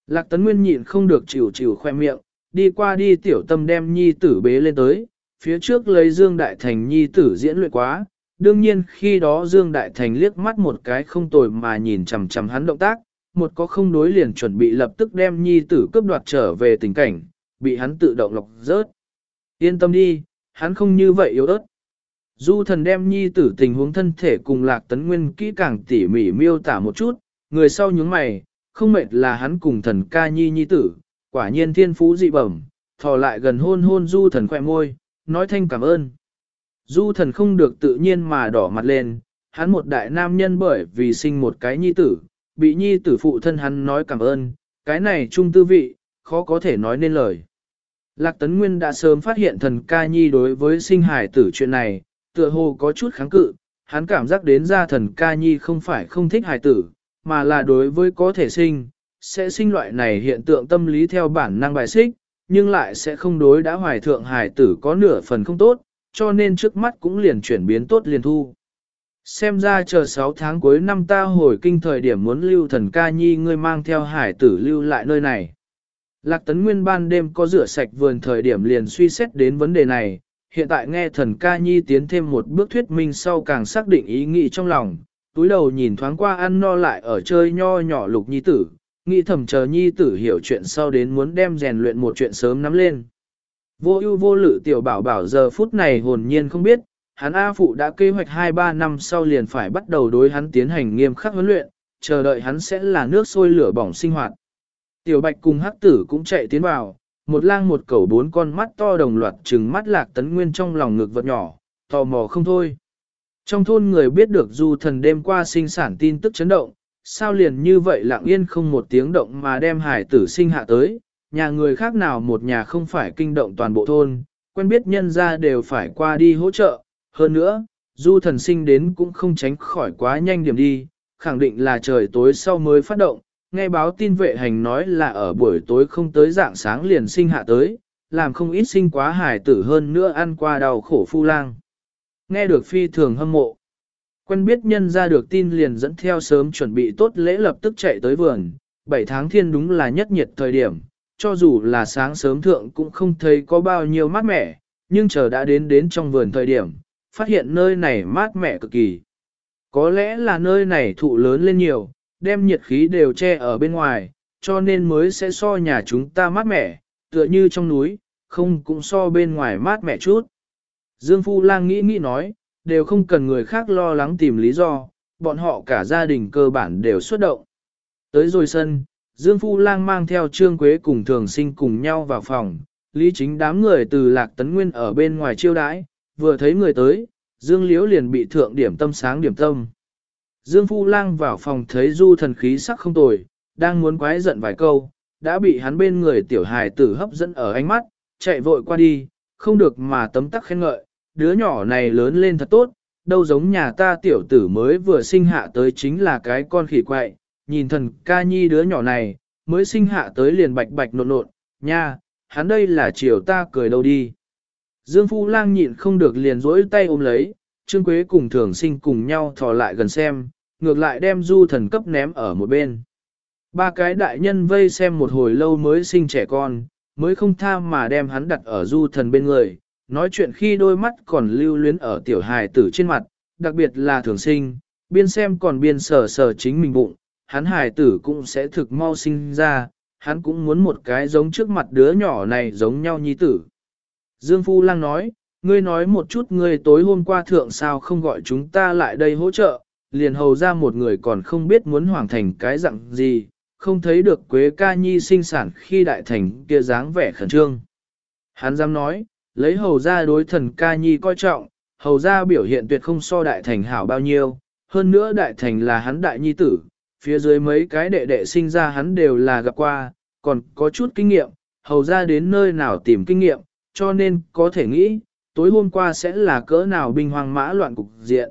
Lạc Tấn Nguyên nhịn không được chịu chịu khoe miệng, đi qua đi tiểu tâm đem nhi tử bế lên tới, phía trước lấy Dương Đại Thành nhi tử diễn luyện quá, đương nhiên khi đó Dương Đại Thành liếc mắt một cái không tồi mà nhìn chằm chằm hắn động tác, một có không đối liền chuẩn bị lập tức đem nhi tử cướp đoạt trở về tình cảnh, bị hắn tự động lọc rớt. Yên tâm đi, hắn không như vậy yếu ớt. Du thần đem nhi tử tình huống thân thể cùng lạc tấn nguyên kỹ càng tỉ mỉ miêu tả một chút, người sau nhướng mày, không mệt là hắn cùng thần ca nhi nhi tử, quả nhiên thiên phú dị bẩm, thò lại gần hôn hôn du thần khỏe môi, nói thanh cảm ơn. Du thần không được tự nhiên mà đỏ mặt lên, hắn một đại nam nhân bởi vì sinh một cái nhi tử, bị nhi tử phụ thân hắn nói cảm ơn, cái này trung tư vị, khó có thể nói nên lời. Lạc Tấn Nguyên đã sớm phát hiện thần ca nhi đối với sinh hải tử chuyện này, tựa hồ có chút kháng cự, hắn cảm giác đến ra thần ca nhi không phải không thích hải tử, mà là đối với có thể sinh, sẽ sinh loại này hiện tượng tâm lý theo bản năng bài xích, nhưng lại sẽ không đối đã hoài thượng hải tử có nửa phần không tốt, cho nên trước mắt cũng liền chuyển biến tốt liền thu. Xem ra chờ 6 tháng cuối năm ta hồi kinh thời điểm muốn lưu thần ca nhi ngươi mang theo hải tử lưu lại nơi này. Lạc tấn nguyên ban đêm có rửa sạch vườn thời điểm liền suy xét đến vấn đề này, hiện tại nghe thần ca nhi tiến thêm một bước thuyết minh sau càng xác định ý nghĩ trong lòng, túi đầu nhìn thoáng qua ăn no lại ở chơi nho nhỏ lục nhi tử, nghĩ thầm chờ nhi tử hiểu chuyện sau đến muốn đem rèn luyện một chuyện sớm nắm lên. Vô ưu vô lự tiểu bảo bảo giờ phút này hồn nhiên không biết, hắn A Phụ đã kế hoạch 2-3 năm sau liền phải bắt đầu đối hắn tiến hành nghiêm khắc huấn luyện, chờ đợi hắn sẽ là nước sôi lửa bỏng sinh hoạt. Tiểu Bạch cùng Hắc Tử cũng chạy tiến vào, một lang một cẩu bốn con mắt to đồng loạt trừng mắt lạc tấn nguyên trong lòng ngực vật nhỏ, tò mò không thôi. Trong thôn người biết được du thần đêm qua sinh sản tin tức chấn động, sao liền như vậy lặng yên không một tiếng động mà đem hải tử sinh hạ tới, nhà người khác nào một nhà không phải kinh động toàn bộ thôn, quen biết nhân ra đều phải qua đi hỗ trợ, hơn nữa, du thần sinh đến cũng không tránh khỏi quá nhanh điểm đi, khẳng định là trời tối sau mới phát động, nghe báo tin vệ hành nói là ở buổi tối không tới dạng sáng liền sinh hạ tới, làm không ít sinh quá hài tử hơn nữa ăn qua đau khổ phu lang. Nghe được phi thường hâm mộ. Quen biết nhân ra được tin liền dẫn theo sớm chuẩn bị tốt lễ lập tức chạy tới vườn, 7 tháng thiên đúng là nhất nhiệt thời điểm, cho dù là sáng sớm thượng cũng không thấy có bao nhiêu mát mẻ, nhưng chờ đã đến đến trong vườn thời điểm, phát hiện nơi này mát mẻ cực kỳ. Có lẽ là nơi này thụ lớn lên nhiều, đem nhiệt khí đều che ở bên ngoài, cho nên mới sẽ so nhà chúng ta mát mẻ, tựa như trong núi, không cũng so bên ngoài mát mẻ chút. Dương Phu Lang nghĩ nghĩ nói, đều không cần người khác lo lắng tìm lý do, bọn họ cả gia đình cơ bản đều xuất động. Tới rồi sân, Dương Phu Lang mang theo Trương Quế cùng thường sinh cùng nhau vào phòng, Lý chính đám người từ Lạc Tấn Nguyên ở bên ngoài chiêu đãi, vừa thấy người tới, Dương Liễu liền bị thượng điểm tâm sáng điểm tâm. Dương Phu Lang vào phòng thấy du thần khí sắc không tồi, đang muốn quái giận vài câu, đã bị hắn bên người tiểu hài tử hấp dẫn ở ánh mắt, chạy vội qua đi, không được mà tấm tắc khen ngợi, đứa nhỏ này lớn lên thật tốt, đâu giống nhà ta tiểu tử mới vừa sinh hạ tới chính là cái con khỉ quậy, nhìn thần ca nhi đứa nhỏ này, mới sinh hạ tới liền bạch bạch nộn nộn, nha, hắn đây là chiều ta cười đâu đi. Dương Phu Lang nhịn không được liền rỗi tay ôm lấy, Trương Quế cùng thường sinh cùng nhau thò lại gần xem, ngược lại đem du thần cấp ném ở một bên. Ba cái đại nhân vây xem một hồi lâu mới sinh trẻ con, mới không tha mà đem hắn đặt ở du thần bên người, nói chuyện khi đôi mắt còn lưu luyến ở tiểu hài tử trên mặt, đặc biệt là thường sinh, biên xem còn biên sờ sờ chính mình bụng, hắn hài tử cũng sẽ thực mau sinh ra, hắn cũng muốn một cái giống trước mặt đứa nhỏ này giống nhau nhi tử. Dương Phu Lang nói, ngươi nói một chút ngươi tối hôm qua thượng sao không gọi chúng ta lại đây hỗ trợ, liền hầu ra một người còn không biết muốn hoàn thành cái dạng gì, không thấy được Quế Ca Nhi sinh sản khi đại thành kia dáng vẻ khẩn trương. Hắn dám nói, lấy hầu ra đối thần Ca Nhi coi trọng, hầu ra biểu hiện tuyệt không so đại thành hảo bao nhiêu, hơn nữa đại thành là hắn đại nhi tử, phía dưới mấy cái đệ đệ sinh ra hắn đều là gặp qua, còn có chút kinh nghiệm, hầu ra đến nơi nào tìm kinh nghiệm, cho nên có thể nghĩ, tối hôm qua sẽ là cỡ nào binh hoang mã loạn cục diện.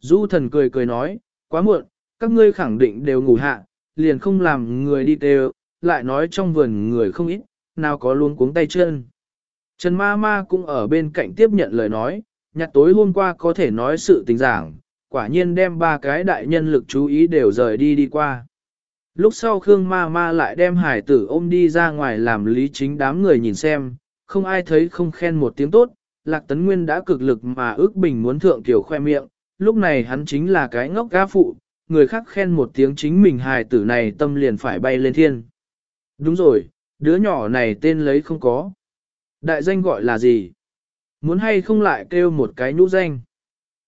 Du thần cười cười nói, quá muộn, các ngươi khẳng định đều ngủ hạ, liền không làm người đi đều, lại nói trong vườn người không ít, nào có luôn cuống tay chân. Trần ma ma cũng ở bên cạnh tiếp nhận lời nói, nhặt tối hôm qua có thể nói sự tình giảng, quả nhiên đem ba cái đại nhân lực chú ý đều rời đi đi qua. Lúc sau Khương ma ma lại đem hải tử ôm đi ra ngoài làm lý chính đám người nhìn xem, không ai thấy không khen một tiếng tốt, Lạc Tấn Nguyên đã cực lực mà ước bình muốn thượng tiểu khoe miệng, lúc này hắn chính là cái ngốc gá phụ, người khác khen một tiếng chính mình hài tử này tâm liền phải bay lên thiên. Đúng rồi, đứa nhỏ này tên lấy không có. Đại danh gọi là gì? Muốn hay không lại kêu một cái nhũ danh?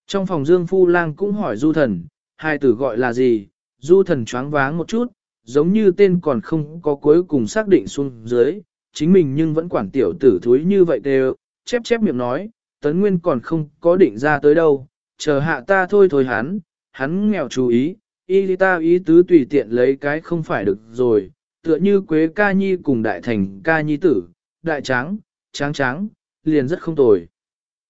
Trong phòng Dương Phu Lang cũng hỏi Du Thần, hài tử gọi là gì? Du Thần choáng váng một chút, giống như tên còn không có cuối cùng xác định xuống dưới, chính mình nhưng vẫn quản tiểu tử thúi như vậy đều, chép chép miệng nói, Tấn Nguyên còn không có định ra tới đâu, chờ hạ ta thôi thôi hắn, hắn nghèo chú ý, y ta ý tứ tùy tiện lấy cái không phải được rồi, tựa như Quế ca nhi cùng đại thành ca nhi tử, đại tráng, tráng tráng, liền rất không tồi.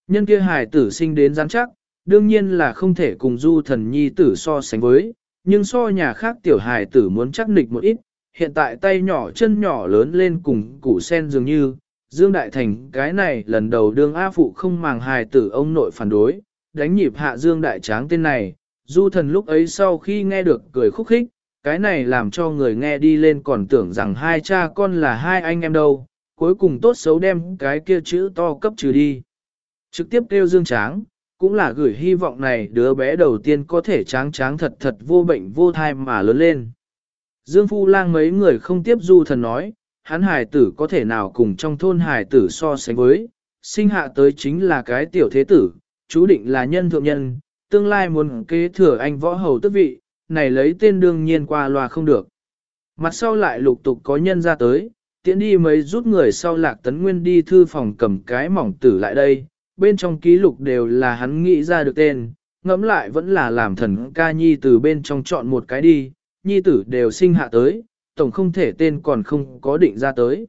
Nhân kia hài tử sinh đến rắn chắc, đương nhiên là không thể cùng du thần nhi tử so sánh với, nhưng so nhà khác tiểu hài tử muốn chắc nịch một ít, hiện tại tay nhỏ chân nhỏ lớn lên cùng củ sen dường như, Dương Đại Thành cái này lần đầu đương A Phụ không màng hài tử ông nội phản đối, đánh nhịp hạ Dương Đại Tráng tên này, du thần lúc ấy sau khi nghe được cười khúc khích, cái này làm cho người nghe đi lên còn tưởng rằng hai cha con là hai anh em đâu, cuối cùng tốt xấu đem cái kia chữ to cấp trừ đi. Trực tiếp kêu Dương Tráng, cũng là gửi hy vọng này đứa bé đầu tiên có thể tráng tráng thật thật vô bệnh vô thai mà lớn lên. Dương Phu Lang mấy người không tiếp du thần nói, hắn hài tử có thể nào cùng trong thôn hài tử so sánh với, sinh hạ tới chính là cái tiểu thế tử, chú định là nhân thượng nhân, tương lai muốn kế thừa anh võ hầu tước vị, này lấy tên đương nhiên qua loa không được. Mặt sau lại lục tục có nhân ra tới, tiễn đi mấy rút người sau lạc tấn nguyên đi thư phòng cầm cái mỏng tử lại đây, bên trong ký lục đều là hắn nghĩ ra được tên, ngẫm lại vẫn là làm thần ca nhi từ bên trong chọn một cái đi, nhi tử đều sinh hạ tới, tổng không thể tên còn không có định ra tới.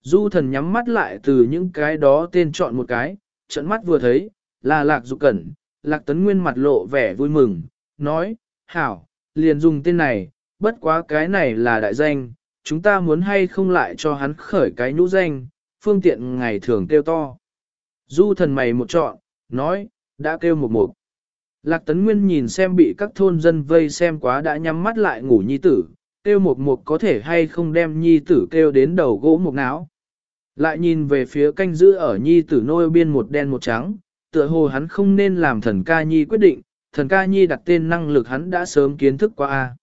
Du thần nhắm mắt lại từ những cái đó tên chọn một cái, trận mắt vừa thấy, là lạc dục cẩn, lạc tấn nguyên mặt lộ vẻ vui mừng, nói, hảo, liền dùng tên này, bất quá cái này là đại danh, chúng ta muốn hay không lại cho hắn khởi cái nhũ danh, phương tiện ngày thường kêu to. Du thần mày một chọn, nói, đã kêu một mục. Lạc tấn nguyên nhìn xem bị các thôn dân vây xem quá đã nhắm mắt lại ngủ nhi tử, kêu một một có thể hay không đem nhi tử kêu đến đầu gỗ một não. Lại nhìn về phía canh giữ ở nhi tử nôi biên một đen một trắng, tựa hồ hắn không nên làm thần ca nhi quyết định, thần ca nhi đặt tên năng lực hắn đã sớm kiến thức qua. a.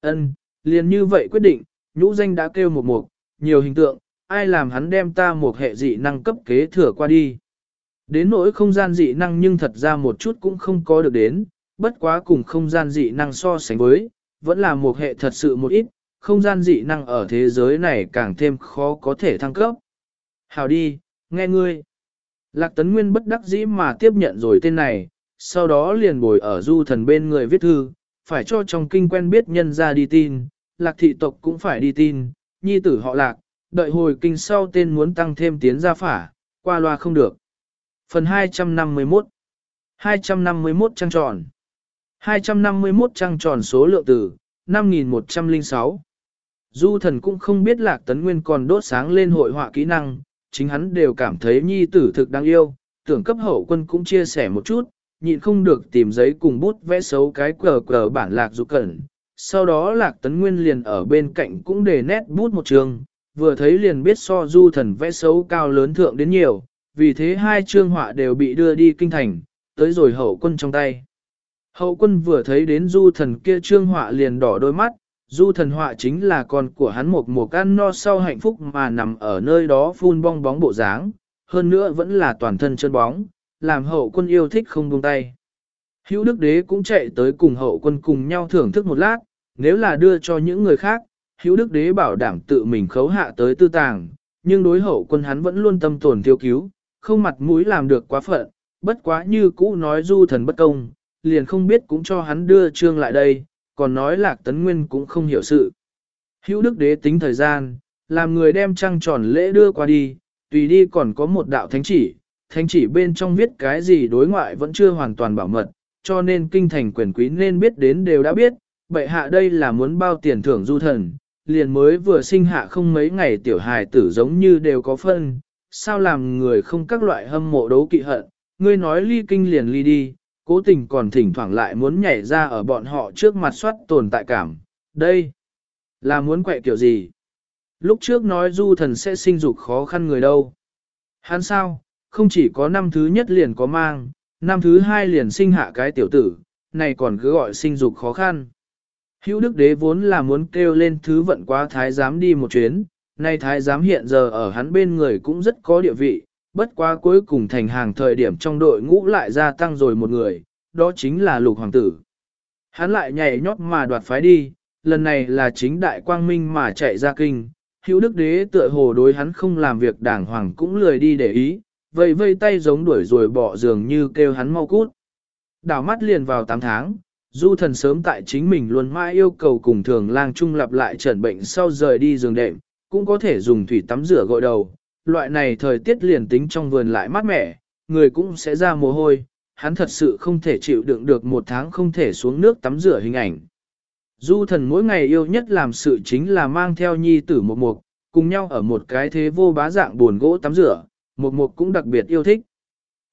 Ân, liền như vậy quyết định, nhũ danh đã kêu một mục, nhiều hình tượng, ai làm hắn đem ta một hệ dị năng cấp kế thừa qua đi. Đến nỗi không gian dị năng nhưng thật ra một chút cũng không có được đến, bất quá cùng không gian dị năng so sánh với, vẫn là một hệ thật sự một ít, không gian dị năng ở thế giới này càng thêm khó có thể thăng cấp. Hào đi, nghe ngươi. Lạc Tấn Nguyên bất đắc dĩ mà tiếp nhận rồi tên này, sau đó liền bồi ở du thần bên người viết thư, phải cho trong kinh quen biết nhân ra đi tin, lạc thị tộc cũng phải đi tin, nhi tử họ lạc, đợi hồi kinh sau tên muốn tăng thêm tiến gia phả, qua loa không được. Phần 251 251 trang tròn. 251 trang tròn số lượng từ 5106 Du thần cũng không biết lạc tấn nguyên còn đốt sáng lên hội họa kỹ năng, chính hắn đều cảm thấy nhi tử thực đáng yêu, tưởng cấp hậu quân cũng chia sẻ một chút, nhịn không được tìm giấy cùng bút vẽ xấu cái cờ cờ bản lạc du cẩn. Sau đó lạc tấn nguyên liền ở bên cạnh cũng để nét bút một trường, vừa thấy liền biết so du thần vẽ xấu cao lớn thượng đến nhiều, vì thế hai chương họa đều bị đưa đi kinh thành, tới rồi hậu quân trong tay. Hậu quân vừa thấy đến du thần kia trương họa liền đỏ đôi mắt, du thần họa chính là con của hắn một mùa ăn no sau hạnh phúc mà nằm ở nơi đó phun bong bóng bộ dáng, hơn nữa vẫn là toàn thân chân bóng, làm hậu quân yêu thích không buông tay. Hữu đức đế cũng chạy tới cùng hậu quân cùng nhau thưởng thức một lát, nếu là đưa cho những người khác, hữu đức đế bảo đảm tự mình khấu hạ tới tư tàng, nhưng đối hậu quân hắn vẫn luôn tâm tồn thiếu cứu, không mặt mũi làm được quá phận, bất quá như cũ nói du thần bất công, liền không biết cũng cho hắn đưa trương lại đây, còn nói lạc tấn nguyên cũng không hiểu sự. Hữu đức đế tính thời gian, làm người đem trăng tròn lễ đưa qua đi, tùy đi còn có một đạo thánh chỉ, thánh chỉ bên trong viết cái gì đối ngoại vẫn chưa hoàn toàn bảo mật, cho nên kinh thành quyền quý nên biết đến đều đã biết, bệ hạ đây là muốn bao tiền thưởng du thần, liền mới vừa sinh hạ không mấy ngày tiểu hài tử giống như đều có phân, sao làm người không các loại hâm mộ đấu kỵ hận, ngươi nói ly kinh liền ly đi, cố tình còn thỉnh thoảng lại muốn nhảy ra ở bọn họ trước mặt soát tồn tại cảm, đây là muốn quẹ kiểu gì? Lúc trước nói du thần sẽ sinh dục khó khăn người đâu. Hắn sao, không chỉ có năm thứ nhất liền có mang, năm thứ hai liền sinh hạ cái tiểu tử, này còn cứ gọi sinh dục khó khăn. Hữu đức đế vốn là muốn kêu lên thứ vận quá thái giám đi một chuyến, nay thái giám hiện giờ ở hắn bên người cũng rất có địa vị, bất quá cuối cùng thành hàng thời điểm trong đội ngũ lại gia tăng rồi một người, đó chính là lục hoàng tử. Hắn lại nhảy nhót mà đoạt phái đi, lần này là chính đại quang minh mà chạy ra kinh, hữu đức đế tựa hồ đối hắn không làm việc đảng hoàng cũng lười đi để ý, vậy vây tay giống đuổi rồi bỏ giường như kêu hắn mau cút. Đảo mắt liền vào 8 tháng, du thần sớm tại chính mình luôn mãi yêu cầu cùng thường lang trung lặp lại trần bệnh sau rời đi giường đệm, cũng có thể dùng thủy tắm rửa gội đầu. Loại này thời tiết liền tính trong vườn lại mát mẻ, người cũng sẽ ra mồ hôi, hắn thật sự không thể chịu đựng được một tháng không thể xuống nước tắm rửa hình ảnh. Du thần mỗi ngày yêu nhất làm sự chính là mang theo nhi tử một mục, cùng nhau ở một cái thế vô bá dạng buồn gỗ tắm rửa, một mục cũng đặc biệt yêu thích.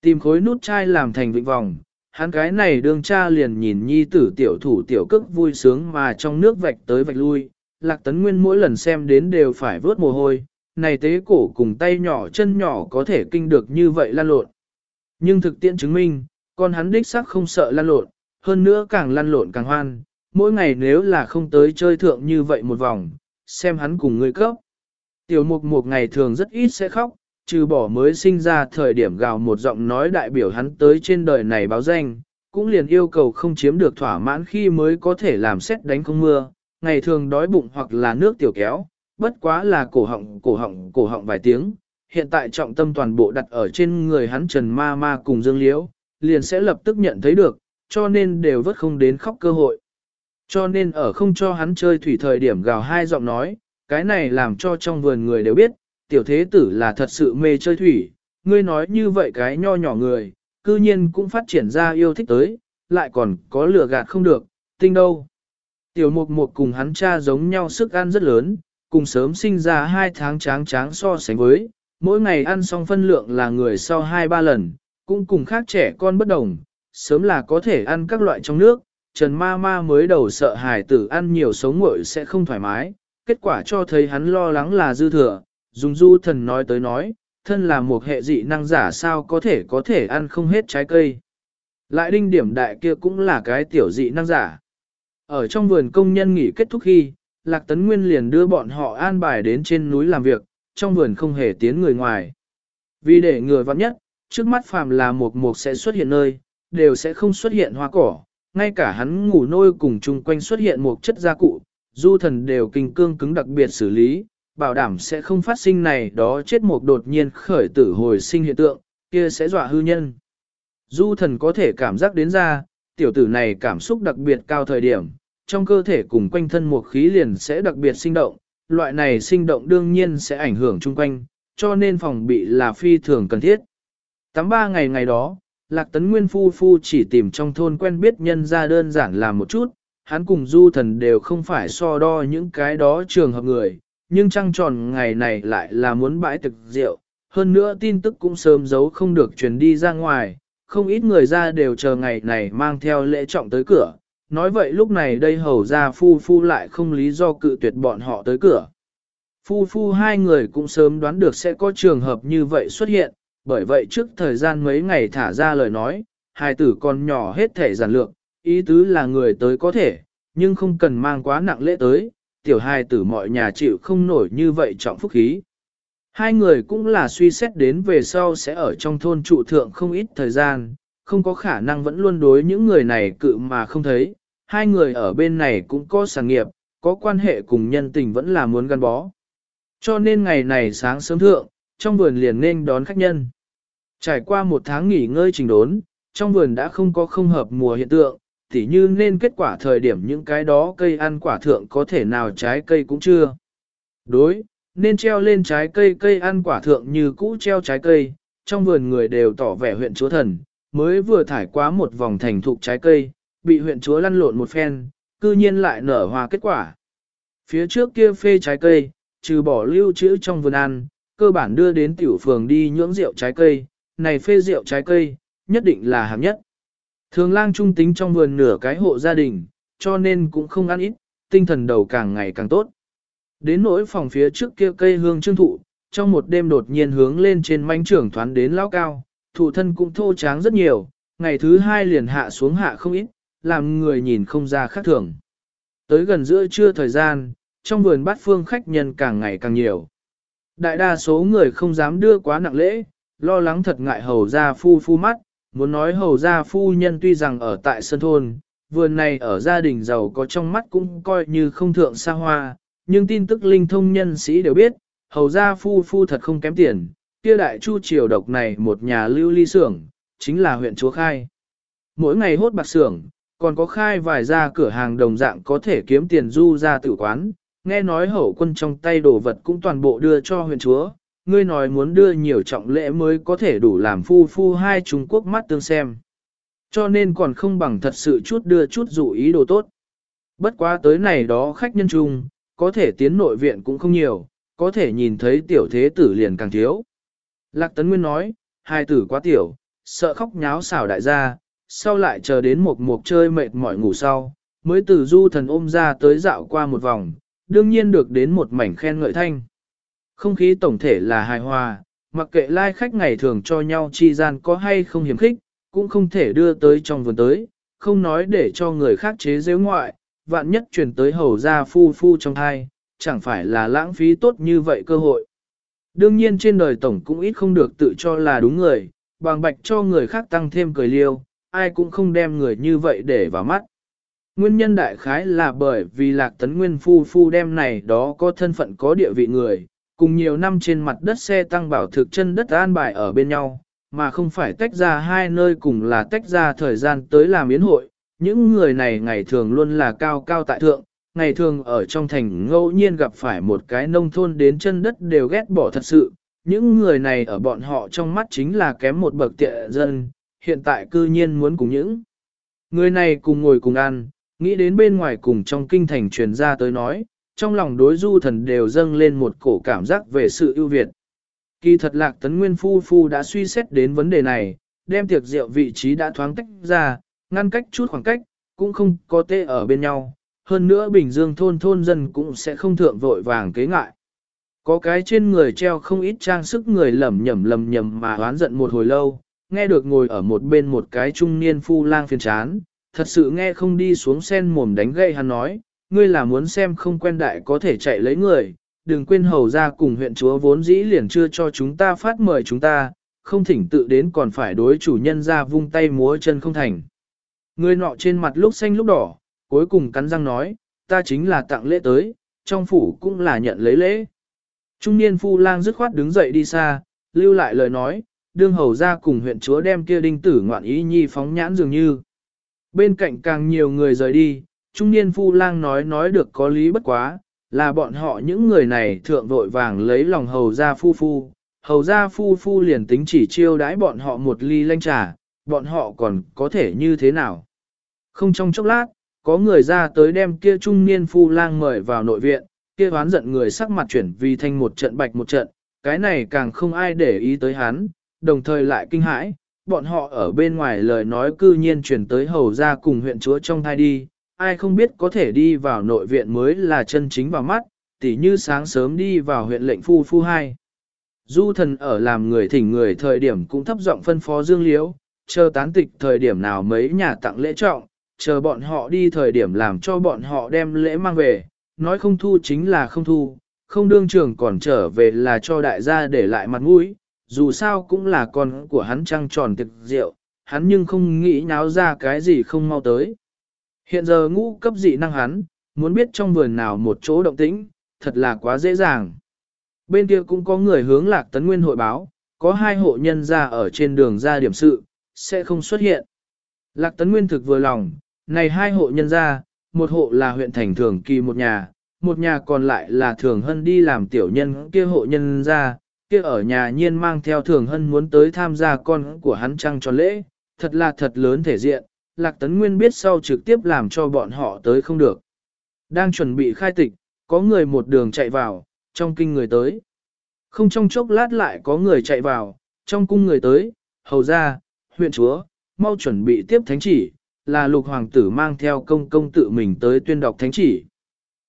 Tìm khối nút chai làm thành vịnh vòng, hắn cái này đương cha liền nhìn nhi tử tiểu thủ tiểu cức vui sướng mà trong nước vạch tới vạch lui, lạc tấn nguyên mỗi lần xem đến đều phải vớt mồ hôi, này tế cổ cùng tay nhỏ chân nhỏ có thể kinh được như vậy lan lộn. Nhưng thực tiễn chứng minh, con hắn đích xác không sợ lan lộn, hơn nữa càng lăn lộn càng hoan, mỗi ngày nếu là không tới chơi thượng như vậy một vòng, xem hắn cùng người cấp. Tiểu mục một ngày thường rất ít sẽ khóc, trừ bỏ mới sinh ra thời điểm gào một giọng nói đại biểu hắn tới trên đời này báo danh, cũng liền yêu cầu không chiếm được thỏa mãn khi mới có thể làm xét đánh không mưa, ngày thường đói bụng hoặc là nước tiểu kéo, bất quá là cổ họng cổ họng cổ họng vài tiếng, hiện tại trọng tâm toàn bộ đặt ở trên người hắn Trần Ma Ma cùng Dương Liễu, liền sẽ lập tức nhận thấy được, cho nên đều vất không đến khóc cơ hội. Cho nên ở không cho hắn chơi thủy thời điểm gào hai giọng nói, cái này làm cho trong vườn người đều biết, tiểu thế tử là thật sự mê chơi thủy, ngươi nói như vậy cái nho nhỏ người, cư nhiên cũng phát triển ra yêu thích tới, lại còn có lửa gạt không được, tinh đâu. Tiểu mục mục cùng hắn cha giống nhau sức ăn rất lớn, cùng sớm sinh ra hai tháng tráng tráng so sánh với, mỗi ngày ăn xong phân lượng là người sau hai ba lần, cũng cùng khác trẻ con bất đồng, sớm là có thể ăn các loại trong nước, Trần Ma Ma mới đầu sợ hài tử ăn nhiều sống nguội sẽ không thoải mái, kết quả cho thấy hắn lo lắng là dư thừa, dùng du thần nói tới nói, thân là một hệ dị năng giả sao có thể có thể ăn không hết trái cây. Lại đinh điểm đại kia cũng là cái tiểu dị năng giả. Ở trong vườn công nhân nghỉ kết thúc khi, Lạc Tấn Nguyên liền đưa bọn họ an bài đến trên núi làm việc, trong vườn không hề tiến người ngoài. Vì để người vắng nhất, trước mắt phàm là một mục sẽ xuất hiện nơi, đều sẽ không xuất hiện hoa cỏ, ngay cả hắn ngủ nôi cùng chung quanh xuất hiện một chất gia cụ, du thần đều kinh cương cứng đặc biệt xử lý, bảo đảm sẽ không phát sinh này đó chết một đột nhiên khởi tử hồi sinh hiện tượng, kia sẽ dọa hư nhân. Du thần có thể cảm giác đến ra, tiểu tử này cảm xúc đặc biệt cao thời điểm, trong cơ thể cùng quanh thân một khí liền sẽ đặc biệt sinh động, loại này sinh động đương nhiên sẽ ảnh hưởng chung quanh, cho nên phòng bị là phi thường cần thiết. Tắm ba ngày ngày đó, Lạc Tấn Nguyên Phu Phu chỉ tìm trong thôn quen biết nhân ra đơn giản làm một chút, hắn cùng du thần đều không phải so đo những cái đó trường hợp người, nhưng trăng tròn ngày này lại là muốn bãi thực rượu, hơn nữa tin tức cũng sớm giấu không được truyền đi ra ngoài, không ít người ra đều chờ ngày này mang theo lễ trọng tới cửa, nói vậy lúc này đây hầu ra phu phu lại không lý do cự tuyệt bọn họ tới cửa. Phu phu hai người cũng sớm đoán được sẽ có trường hợp như vậy xuất hiện, bởi vậy trước thời gian mấy ngày thả ra lời nói, hai tử còn nhỏ hết thể giản lược, ý tứ là người tới có thể, nhưng không cần mang quá nặng lễ tới, tiểu hai tử mọi nhà chịu không nổi như vậy trọng phúc khí. Hai người cũng là suy xét đến về sau sẽ ở trong thôn trụ thượng không ít thời gian, không có khả năng vẫn luôn đối những người này cự mà không thấy. Hai người ở bên này cũng có sản nghiệp, có quan hệ cùng nhân tình vẫn là muốn gắn bó. Cho nên ngày này sáng sớm thượng, trong vườn liền nên đón khách nhân. Trải qua một tháng nghỉ ngơi trình đốn, trong vườn đã không có không hợp mùa hiện tượng, tỉ như nên kết quả thời điểm những cái đó cây ăn quả thượng có thể nào trái cây cũng chưa. Đối, nên treo lên trái cây cây ăn quả thượng như cũ treo trái cây, trong vườn người đều tỏ vẻ huyện chúa thần, mới vừa thải quá một vòng thành thục trái cây, bị huyện chúa lăn lộn một phen, cư nhiên lại nở hoa kết quả. Phía trước kia phê trái cây, trừ bỏ lưu trữ trong vườn ăn, cơ bản đưa đến tiểu phường đi nhưỡng rượu trái cây, này phê rượu trái cây, nhất định là hạng nhất. Thường lang trung tính trong vườn nửa cái hộ gia đình, cho nên cũng không ăn ít, tinh thần đầu càng ngày càng tốt. Đến nỗi phòng phía trước kia cây hương trương thụ, trong một đêm đột nhiên hướng lên trên manh trưởng thoán đến lao cao, thụ thân cũng thô tráng rất nhiều, ngày thứ hai liền hạ xuống hạ không ít, làm người nhìn không ra khác thường. Tới gần giữa trưa thời gian, trong vườn bát phương khách nhân càng ngày càng nhiều. Đại đa số người không dám đưa quá nặng lễ, lo lắng thật ngại hầu ra phu phu mắt, muốn nói hầu ra phu nhân tuy rằng ở tại sân thôn, vườn này ở gia đình giàu có trong mắt cũng coi như không thượng xa hoa, nhưng tin tức linh thông nhân sĩ đều biết, hầu ra phu phu thật không kém tiền, kia đại chu triều độc này một nhà lưu ly xưởng, chính là huyện chúa khai. Mỗi ngày hốt bạc xưởng, còn có khai vài ra cửa hàng đồng dạng có thể kiếm tiền du ra tử quán, nghe nói hậu quân trong tay đồ vật cũng toàn bộ đưa cho huyện chúa, ngươi nói muốn đưa nhiều trọng lễ mới có thể đủ làm phu phu hai Trung Quốc mắt tương xem. Cho nên còn không bằng thật sự chút đưa chút dụ ý đồ tốt. Bất quá tới này đó khách nhân chung, có thể tiến nội viện cũng không nhiều, có thể nhìn thấy tiểu thế tử liền càng thiếu. Lạc Tấn Nguyên nói, hai tử quá tiểu, sợ khóc nháo xảo đại gia, sau lại chờ đến một mục chơi mệt mỏi ngủ sau, mới từ du thần ôm ra tới dạo qua một vòng, đương nhiên được đến một mảnh khen ngợi thanh. Không khí tổng thể là hài hòa, mặc kệ lai khách ngày thường cho nhau chi gian có hay không hiểm khích, cũng không thể đưa tới trong vườn tới, không nói để cho người khác chế giễu ngoại, vạn nhất truyền tới hầu ra phu phu trong thai, chẳng phải là lãng phí tốt như vậy cơ hội. Đương nhiên trên đời tổng cũng ít không được tự cho là đúng người, bằng bạch cho người khác tăng thêm cười liêu, ai cũng không đem người như vậy để vào mắt. Nguyên nhân đại khái là bởi vì lạc tấn nguyên phu phu đem này đó có thân phận có địa vị người, cùng nhiều năm trên mặt đất xe tăng bảo thực chân đất an bài ở bên nhau, mà không phải tách ra hai nơi cùng là tách ra thời gian tới làm yến hội. Những người này ngày thường luôn là cao cao tại thượng, ngày thường ở trong thành ngẫu nhiên gặp phải một cái nông thôn đến chân đất đều ghét bỏ thật sự. Những người này ở bọn họ trong mắt chính là kém một bậc tiệ dân, hiện tại cư nhiên muốn cùng những người này cùng ngồi cùng ăn, nghĩ đến bên ngoài cùng trong kinh thành truyền ra tới nói, trong lòng đối du thần đều dâng lên một cổ cảm giác về sự ưu việt. Kỳ thật lạc tấn nguyên phu phu đã suy xét đến vấn đề này, đem tiệc rượu vị trí đã thoáng tách ra, ngăn cách chút khoảng cách, cũng không có tê ở bên nhau, hơn nữa Bình Dương thôn thôn dân cũng sẽ không thượng vội vàng kế ngại. Có cái trên người treo không ít trang sức người lầm nhầm lầm nhầm mà oán giận một hồi lâu, nghe được ngồi ở một bên một cái trung niên phu lang phiền chán, thật sự nghe không đi xuống sen mồm đánh gậy hắn nói, ngươi là muốn xem không quen đại có thể chạy lấy người, đừng quên hầu ra cùng huyện chúa vốn dĩ liền chưa cho chúng ta phát mời chúng ta, không thỉnh tự đến còn phải đối chủ nhân ra vung tay múa chân không thành. Người nọ trên mặt lúc xanh lúc đỏ, cuối cùng cắn răng nói, ta chính là tặng lễ tới, trong phủ cũng là nhận lấy lễ. Trung niên phu lang dứt khoát đứng dậy đi xa, lưu lại lời nói, đương hầu ra cùng huyện chúa đem kia đinh tử ngoạn ý nhi phóng nhãn dường như. Bên cạnh càng nhiều người rời đi, trung niên phu lang nói nói được có lý bất quá, là bọn họ những người này thượng vội vàng lấy lòng hầu ra phu phu. Hầu ra phu phu liền tính chỉ chiêu đãi bọn họ một ly lanh trà, bọn họ còn có thể như thế nào. Không trong chốc lát, có người ra tới đem kia trung niên phu lang mời vào nội viện, kia hoán giận người sắc mặt chuyển vì thành một trận bạch một trận, cái này càng không ai để ý tới hắn, đồng thời lại kinh hãi, bọn họ ở bên ngoài lời nói cư nhiên chuyển tới hầu ra cùng huyện chúa trong thai đi, ai không biết có thể đi vào nội viện mới là chân chính vào mắt, tỉ như sáng sớm đi vào huyện lệnh phu phu hai. Du thần ở làm người thỉnh người thời điểm cũng thấp giọng phân phó Dương Liễu, chờ tán tịch thời điểm nào mấy nhà tặng lễ trọng, chờ bọn họ đi thời điểm làm cho bọn họ đem lễ mang về, nói không thu chính là không thu, không đương trường còn trở về là cho đại gia để lại mặt mũi, dù sao cũng là con của hắn trăng tròn thực rượu, hắn nhưng không nghĩ nháo ra cái gì không mau tới. Hiện giờ ngũ cấp dị năng hắn, muốn biết trong vườn nào một chỗ động tĩnh, thật là quá dễ dàng. Bên kia cũng có người hướng lạc tấn nguyên hội báo, có hai hộ nhân ra ở trên đường ra điểm sự, sẽ không xuất hiện. Lạc tấn nguyên thực vừa lòng, này hai hộ nhân ra, một hộ là huyện thành thường kỳ một nhà, một nhà còn lại là thường hân đi làm tiểu nhân kia hộ nhân ra, kia ở nhà nhiên mang theo thường hân muốn tới tham gia con của hắn trăng cho lễ, thật là thật lớn thể diện, Lạc Tấn Nguyên biết sau trực tiếp làm cho bọn họ tới không được. Đang chuẩn bị khai tịch, có người một đường chạy vào, trong kinh người tới. Không trong chốc lát lại có người chạy vào, trong cung người tới, hầu ra, huyện chúa, mau chuẩn bị tiếp thánh chỉ, là lục hoàng tử mang theo công công tự mình tới tuyên đọc thánh chỉ.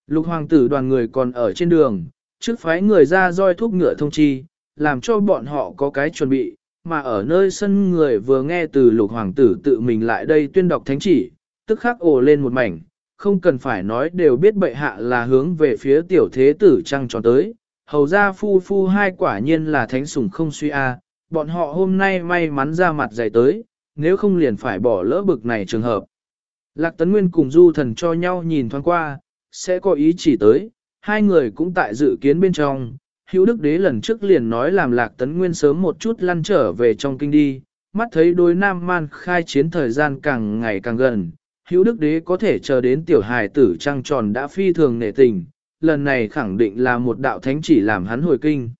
Lục hoàng tử đoàn người còn ở trên đường, trước phái người ra roi thuốc ngựa thông chi, làm cho bọn họ có cái chuẩn bị, mà ở nơi sân người vừa nghe từ lục hoàng tử tự mình lại đây tuyên đọc thánh chỉ, tức khắc ồ lên một mảnh, không cần phải nói đều biết bệ hạ là hướng về phía tiểu thế tử trăng tròn tới, hầu ra phu phu hai quả nhiên là thánh sủng không suy a, bọn họ hôm nay may mắn ra mặt dày tới, nếu không liền phải bỏ lỡ bực này trường hợp. Lạc Tấn Nguyên cùng Du Thần cho nhau nhìn thoáng qua, sẽ có ý chỉ tới, hai người cũng tại dự kiến bên trong, hữu đức đế lần trước liền nói làm lạc tấn nguyên sớm một chút lăn trở về trong kinh đi, mắt thấy đối nam man khai chiến thời gian càng ngày càng gần, hữu đức đế có thể chờ đến tiểu hài tử trăng tròn đã phi thường nể tình, lần này khẳng định là một đạo thánh chỉ làm hắn hồi kinh.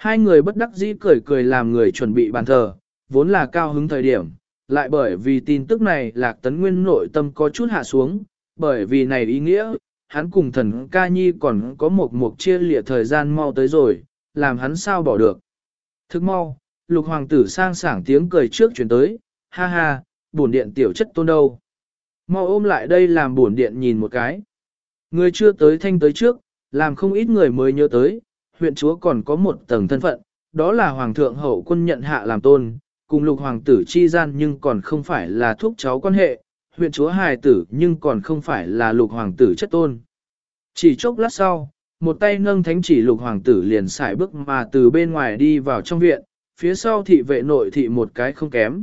Hai người bất đắc dĩ cười cười làm người chuẩn bị bàn thờ, vốn là cao hứng thời điểm, lại bởi vì tin tức này lạc tấn nguyên nội tâm có chút hạ xuống, bởi vì này ý nghĩa, hắn cùng thần ca nhi còn có một mục chia lịa thời gian mau tới rồi, làm hắn sao bỏ được. Thức mau, lục hoàng tử sang sảng tiếng cười trước chuyển tới, ha ha, bổn điện tiểu chất tôn đâu. Mau ôm lại đây làm bổn điện nhìn một cái. Người chưa tới thanh tới trước, làm không ít người mới nhớ tới, huyện chúa còn có một tầng thân phận, đó là hoàng thượng hậu quân nhận hạ làm tôn, cùng lục hoàng tử chi gian nhưng còn không phải là thúc cháu quan hệ, huyện chúa hài tử nhưng còn không phải là lục hoàng tử chất tôn. Chỉ chốc lát sau, một tay nâng thánh chỉ lục hoàng tử liền xài bước mà từ bên ngoài đi vào trong viện, phía sau thị vệ nội thị một cái không kém.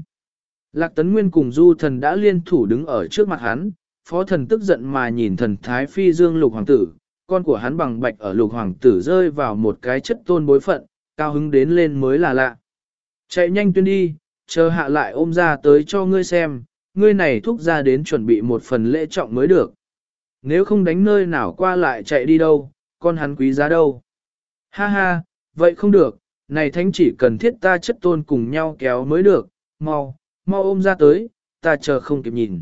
Lạc tấn nguyên cùng du thần đã liên thủ đứng ở trước mặt hắn, phó thần tức giận mà nhìn thần thái phi dương lục hoàng tử, con của hắn bằng bạch ở lục hoàng tử rơi vào một cái chất tôn bối phận, cao hứng đến lên mới là lạ. Chạy nhanh tuyên đi, chờ hạ lại ôm ra tới cho ngươi xem, ngươi này thúc ra đến chuẩn bị một phần lễ trọng mới được. Nếu không đánh nơi nào qua lại chạy đi đâu, con hắn quý giá đâu. Ha ha, vậy không được, này thánh chỉ cần thiết ta chất tôn cùng nhau kéo mới được, mau, mau ôm ra tới, ta chờ không kịp nhìn.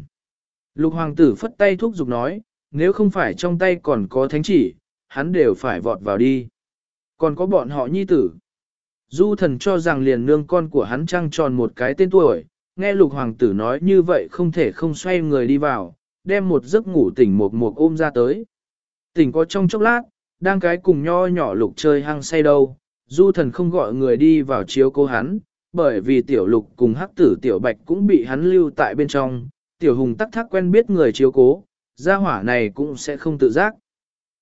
Lục hoàng tử phất tay thúc giục nói, nếu không phải trong tay còn có thánh chỉ, hắn đều phải vọt vào đi. Còn có bọn họ nhi tử. Du thần cho rằng liền nương con của hắn trăng tròn một cái tên tuổi, nghe lục hoàng tử nói như vậy không thể không xoay người đi vào, đem một giấc ngủ tỉnh một một ôm ra tới. Tỉnh có trong chốc lát, đang cái cùng nho nhỏ lục chơi hăng say đâu, du thần không gọi người đi vào chiếu cố hắn, bởi vì tiểu lục cùng hắc tử tiểu bạch cũng bị hắn lưu tại bên trong, tiểu hùng tắc thác quen biết người chiếu cố, gia hỏa này cũng sẽ không tự giác.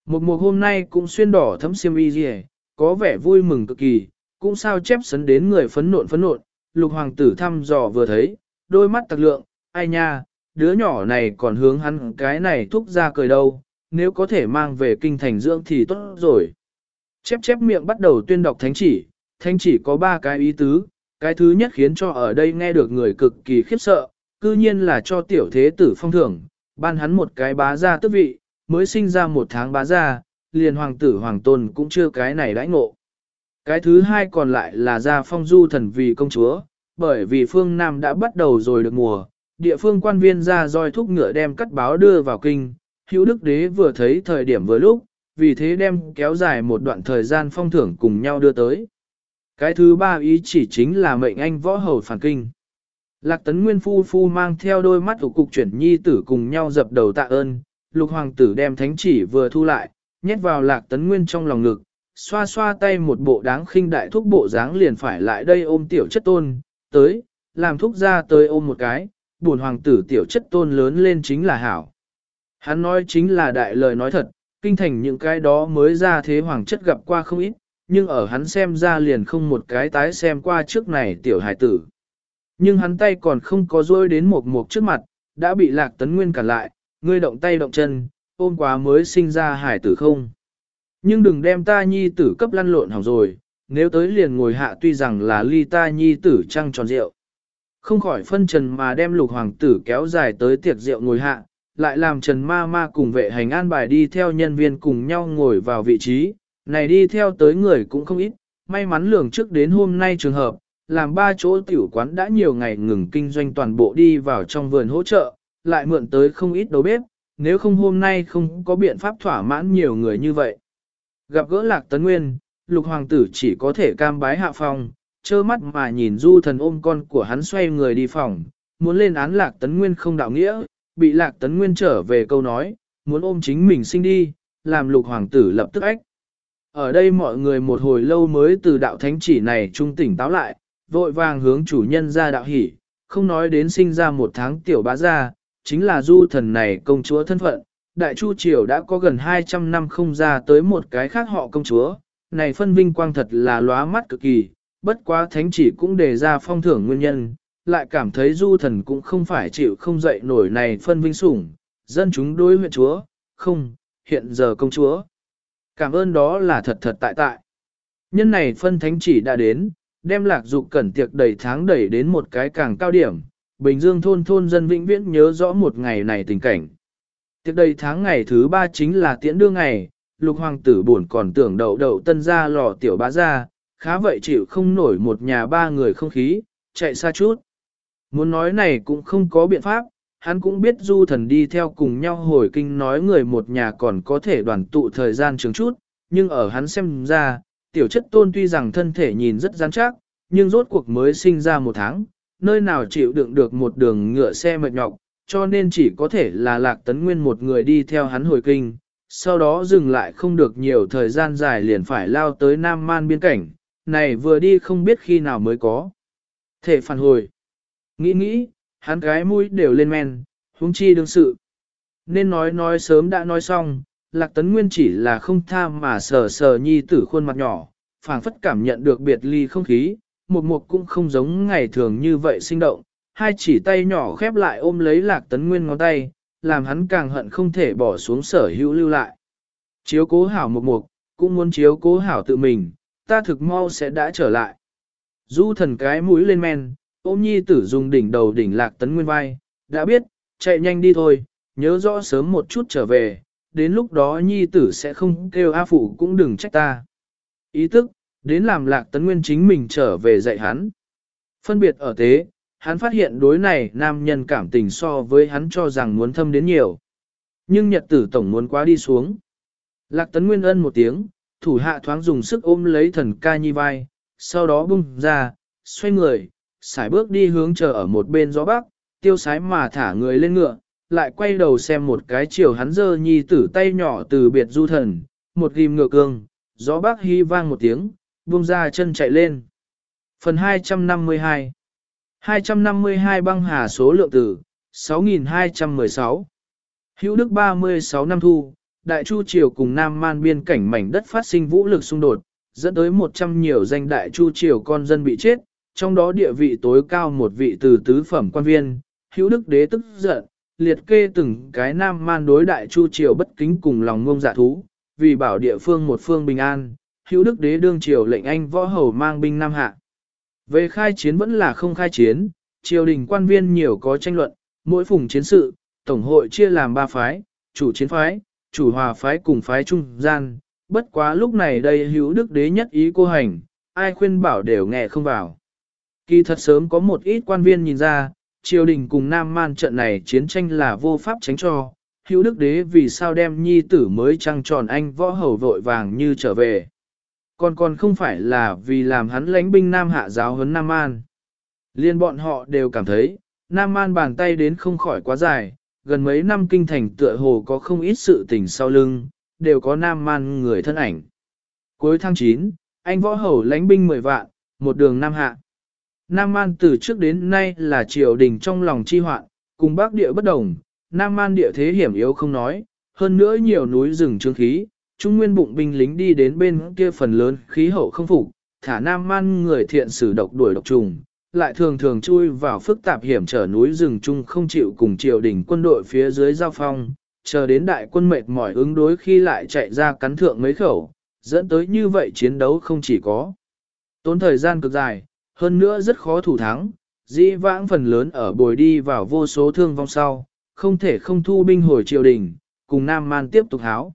Một mùa hôm nay cũng xuyên đỏ thấm xiêm y gì, có vẻ vui mừng cực kỳ, cũng sao chép sấn đến người phấn nộn phấn nộn, lục hoàng tử thăm dò vừa thấy, đôi mắt tặc lượng, ai nha, đứa nhỏ này còn hướng hắn cái này thúc ra cười đâu, nếu có thể mang về kinh thành dưỡng thì tốt rồi. Chép chép miệng bắt đầu tuyên đọc thánh chỉ, thánh chỉ có ba cái ý tứ, cái thứ nhất khiến cho ở đây nghe được người cực kỳ khiếp sợ, cư nhiên là cho tiểu thế tử phong thưởng, ban hắn một cái bá gia tước vị, mới sinh ra một tháng bá gia, liền hoàng tử hoàng tôn cũng chưa cái này đãi ngộ. Cái thứ hai còn lại là gia phong du thần vì công chúa, bởi vì phương Nam đã bắt đầu rồi được mùa, địa phương quan viên ra roi thúc ngựa đem cắt báo đưa vào kinh, hữu đức đế vừa thấy thời điểm vừa lúc, vì thế đem kéo dài một đoạn thời gian phong thưởng cùng nhau đưa tới. Cái thứ ba ý chỉ chính là mệnh anh võ hầu phản kinh. Lạc tấn nguyên phu phu mang theo đôi mắt của cục chuyển nhi tử cùng nhau dập đầu tạ ơn, lục hoàng tử đem thánh chỉ vừa thu lại, nhét vào lạc tấn nguyên trong lòng ngực, xoa xoa tay một bộ đáng khinh đại thúc bộ dáng liền phải lại đây ôm tiểu chất tôn, tới, làm thúc ra tới ôm một cái, buồn hoàng tử tiểu chất tôn lớn lên chính là hảo. Hắn nói chính là đại lời nói thật, kinh thành những cái đó mới ra thế hoàng chất gặp qua không ít, nhưng ở hắn xem ra liền không một cái tái xem qua trước này tiểu hải tử. Nhưng hắn tay còn không có rôi đến một mục trước mặt, đã bị lạc tấn nguyên cản lại, ngươi động tay động chân, ôm quá mới sinh ra hải tử không. Nhưng đừng đem ta nhi tử cấp lăn lộn hỏng rồi, nếu tới liền ngồi hạ tuy rằng là ly ta nhi tử trăng tròn rượu. Không khỏi phân trần mà đem lục hoàng tử kéo dài tới tiệc rượu ngồi hạ, lại làm trần ma ma cùng vệ hành an bài đi theo nhân viên cùng nhau ngồi vào vị trí, này đi theo tới người cũng không ít, may mắn lường trước đến hôm nay trường hợp, làm ba chỗ tiểu quán đã nhiều ngày ngừng kinh doanh toàn bộ đi vào trong vườn hỗ trợ, lại mượn tới không ít đầu bếp, nếu không hôm nay không có biện pháp thỏa mãn nhiều người như vậy. Gặp gỡ lạc tấn nguyên, lục hoàng tử chỉ có thể cam bái hạ phòng, trơ mắt mà nhìn du thần ôm con của hắn xoay người đi phòng, muốn lên án lạc tấn nguyên không đạo nghĩa, bị lạc tấn nguyên trở về câu nói, muốn ôm chính mình sinh đi, làm lục hoàng tử lập tức ách. Ở đây mọi người một hồi lâu mới từ đạo thánh chỉ này trung tỉnh táo lại, vội vàng hướng chủ nhân ra đạo hỉ, không nói đến sinh ra một tháng tiểu bá gia, chính là du thần này công chúa thân phận. Đại Chu Triều đã có gần 200 năm không ra tới một cái khác họ công chúa, này phân vinh quang thật là lóa mắt cực kỳ, bất quá thánh chỉ cũng đề ra phong thưởng nguyên nhân, lại cảm thấy du thần cũng không phải chịu không dậy nổi này phân vinh sủng, dân chúng đối huyện chúa, không, hiện giờ công chúa. Cảm ơn đó là thật thật tại tại. Nhân này phân thánh chỉ đã đến, đem lạc dục cẩn tiệc đầy tháng đẩy đến một cái càng cao điểm, Bình Dương thôn thôn dân vĩnh viễn nhớ rõ một ngày này tình cảnh. Tiệc đầy tháng ngày thứ ba chính là tiễn đưa ngày, lục hoàng tử buồn còn tưởng đậu đậu tân ra lò tiểu bá ra, khá vậy chịu không nổi một nhà ba người không khí, chạy xa chút. Muốn nói này cũng không có biện pháp, hắn cũng biết du thần đi theo cùng nhau hồi kinh nói người một nhà còn có thể đoàn tụ thời gian trường chút, nhưng ở hắn xem ra, tiểu chất tôn tuy rằng thân thể nhìn rất rắn chắc, nhưng rốt cuộc mới sinh ra một tháng, nơi nào chịu đựng được một đường ngựa xe mệt nhọc, cho nên chỉ có thể là lạc tấn nguyên một người đi theo hắn hồi kinh, sau đó dừng lại không được nhiều thời gian dài liền phải lao tới Nam Man biên cảnh, này vừa đi không biết khi nào mới có. Thể phản hồi. Nghĩ nghĩ, hắn gái mũi đều lên men, huống chi đương sự. Nên nói nói sớm đã nói xong, Lạc Tấn Nguyên chỉ là không tha mà sờ sờ nhi tử khuôn mặt nhỏ, phảng phất cảm nhận được biệt ly không khí, một mục cũng không giống ngày thường như vậy sinh động, hai chỉ tay nhỏ khép lại ôm lấy Lạc Tấn Nguyên ngón tay, làm hắn càng hận không thể bỏ xuống sở hữu lưu lại. Chiếu cố hảo một mục, cũng muốn chiếu cố hảo tự mình, ta thực mau sẽ đã trở lại. Du thần cái mũi lên men, ôm nhi tử dùng đỉnh đầu đỉnh lạc tấn nguyên vai, đã biết, chạy nhanh đi thôi, nhớ rõ sớm một chút trở về, đến lúc đó nhi tử sẽ không kêu A phụ cũng đừng trách ta. Ý tức, đến làm lạc tấn nguyên chính mình trở về dạy hắn. Phân biệt ở thế, hắn phát hiện đối này nam nhân cảm tình so với hắn cho rằng muốn thâm đến nhiều. Nhưng nhật tử tổng muốn quá đi xuống. Lạc tấn nguyên ân một tiếng, thủ hạ thoáng dùng sức ôm lấy thần ca nhi vai, sau đó bung ra, xoay người, xài bước đi hướng chờ ở một bên gió bắc, tiêu sái mà thả người lên ngựa, lại quay đầu xem một cái chiều hắn dơ nhi tử tay nhỏ từ biệt du thần, một ghim ngựa cương, gió bác hy vang một tiếng, buông ra chân chạy lên. Phần 252 252 băng hà số lượng tử, 6216 Hữu Đức 36 năm thu, Đại Chu Triều cùng Nam Man biên cảnh mảnh đất phát sinh vũ lực xung đột, dẫn tới 100 nhiều danh Đại Chu Triều con dân bị chết, trong đó địa vị tối cao một vị từ tứ phẩm quan viên, Hữu Đức đế tức giận, liệt kê từng cái Nam Man đối Đại Chu Triều bất kính cùng lòng ngông dạ thú, vì bảo địa phương một phương bình an, Hữu Đức đế đương triều lệnh anh võ hầu mang binh Nam Hạ. Về khai chiến vẫn là không khai chiến, triều đình quan viên nhiều có tranh luận, mỗi phùng chiến sự, tổng hội chia làm ba phái, chủ chiến phái, chủ hòa phái cùng phái trung gian, bất quá lúc này đây hữu đức đế nhất ý cô hành, ai khuyên bảo đều nghe không vào. Kỳ thật sớm có một ít quan viên nhìn ra, triều đình cùng Nam Man trận này chiến tranh là vô pháp tránh cho, hữu đức đế vì sao đem nhi tử mới trăng tròn anh võ hầu vội vàng như trở về. Còn còn không phải là vì làm hắn lãnh binh Nam hạ giáo huấn Nam Man. Liên bọn họ đều cảm thấy, Nam Man bàn tay đến không khỏi quá dài, gần mấy năm kinh thành tựa hồ có không ít sự tình sau lưng, đều có Nam Man người thân ảnh. Cuối tháng 9, anh võ hầu lãnh binh 10 vạn, một đường Nam hạ. Nam Man từ trước đến nay là triều đình trong lòng chi hoạn, cùng bắc địa bất đồng, Nam Man địa thế hiểm yếu không nói, hơn nữa nhiều núi rừng trương khí, trung nguyên bụng binh lính đi đến bên kia phần lớn khí hậu không phục, thả Nam Man người thiện sử độc đuổi độc trùng, lại thường thường chui vào phức tạp hiểm trở núi rừng chung không chịu cùng triều đình quân đội phía dưới giao phong, chờ đến đại quân mệt mỏi ứng đối khi lại chạy ra cắn thượng mấy khẩu, dẫn tới như vậy chiến đấu không chỉ có. Tốn thời gian cực dài, hơn nữa rất khó thủ thắng, dĩ vãng phần lớn ở bồi đi vào vô số thương vong sau, không thể không thu binh hồi triều đình, cùng Nam Man tiếp tục háo.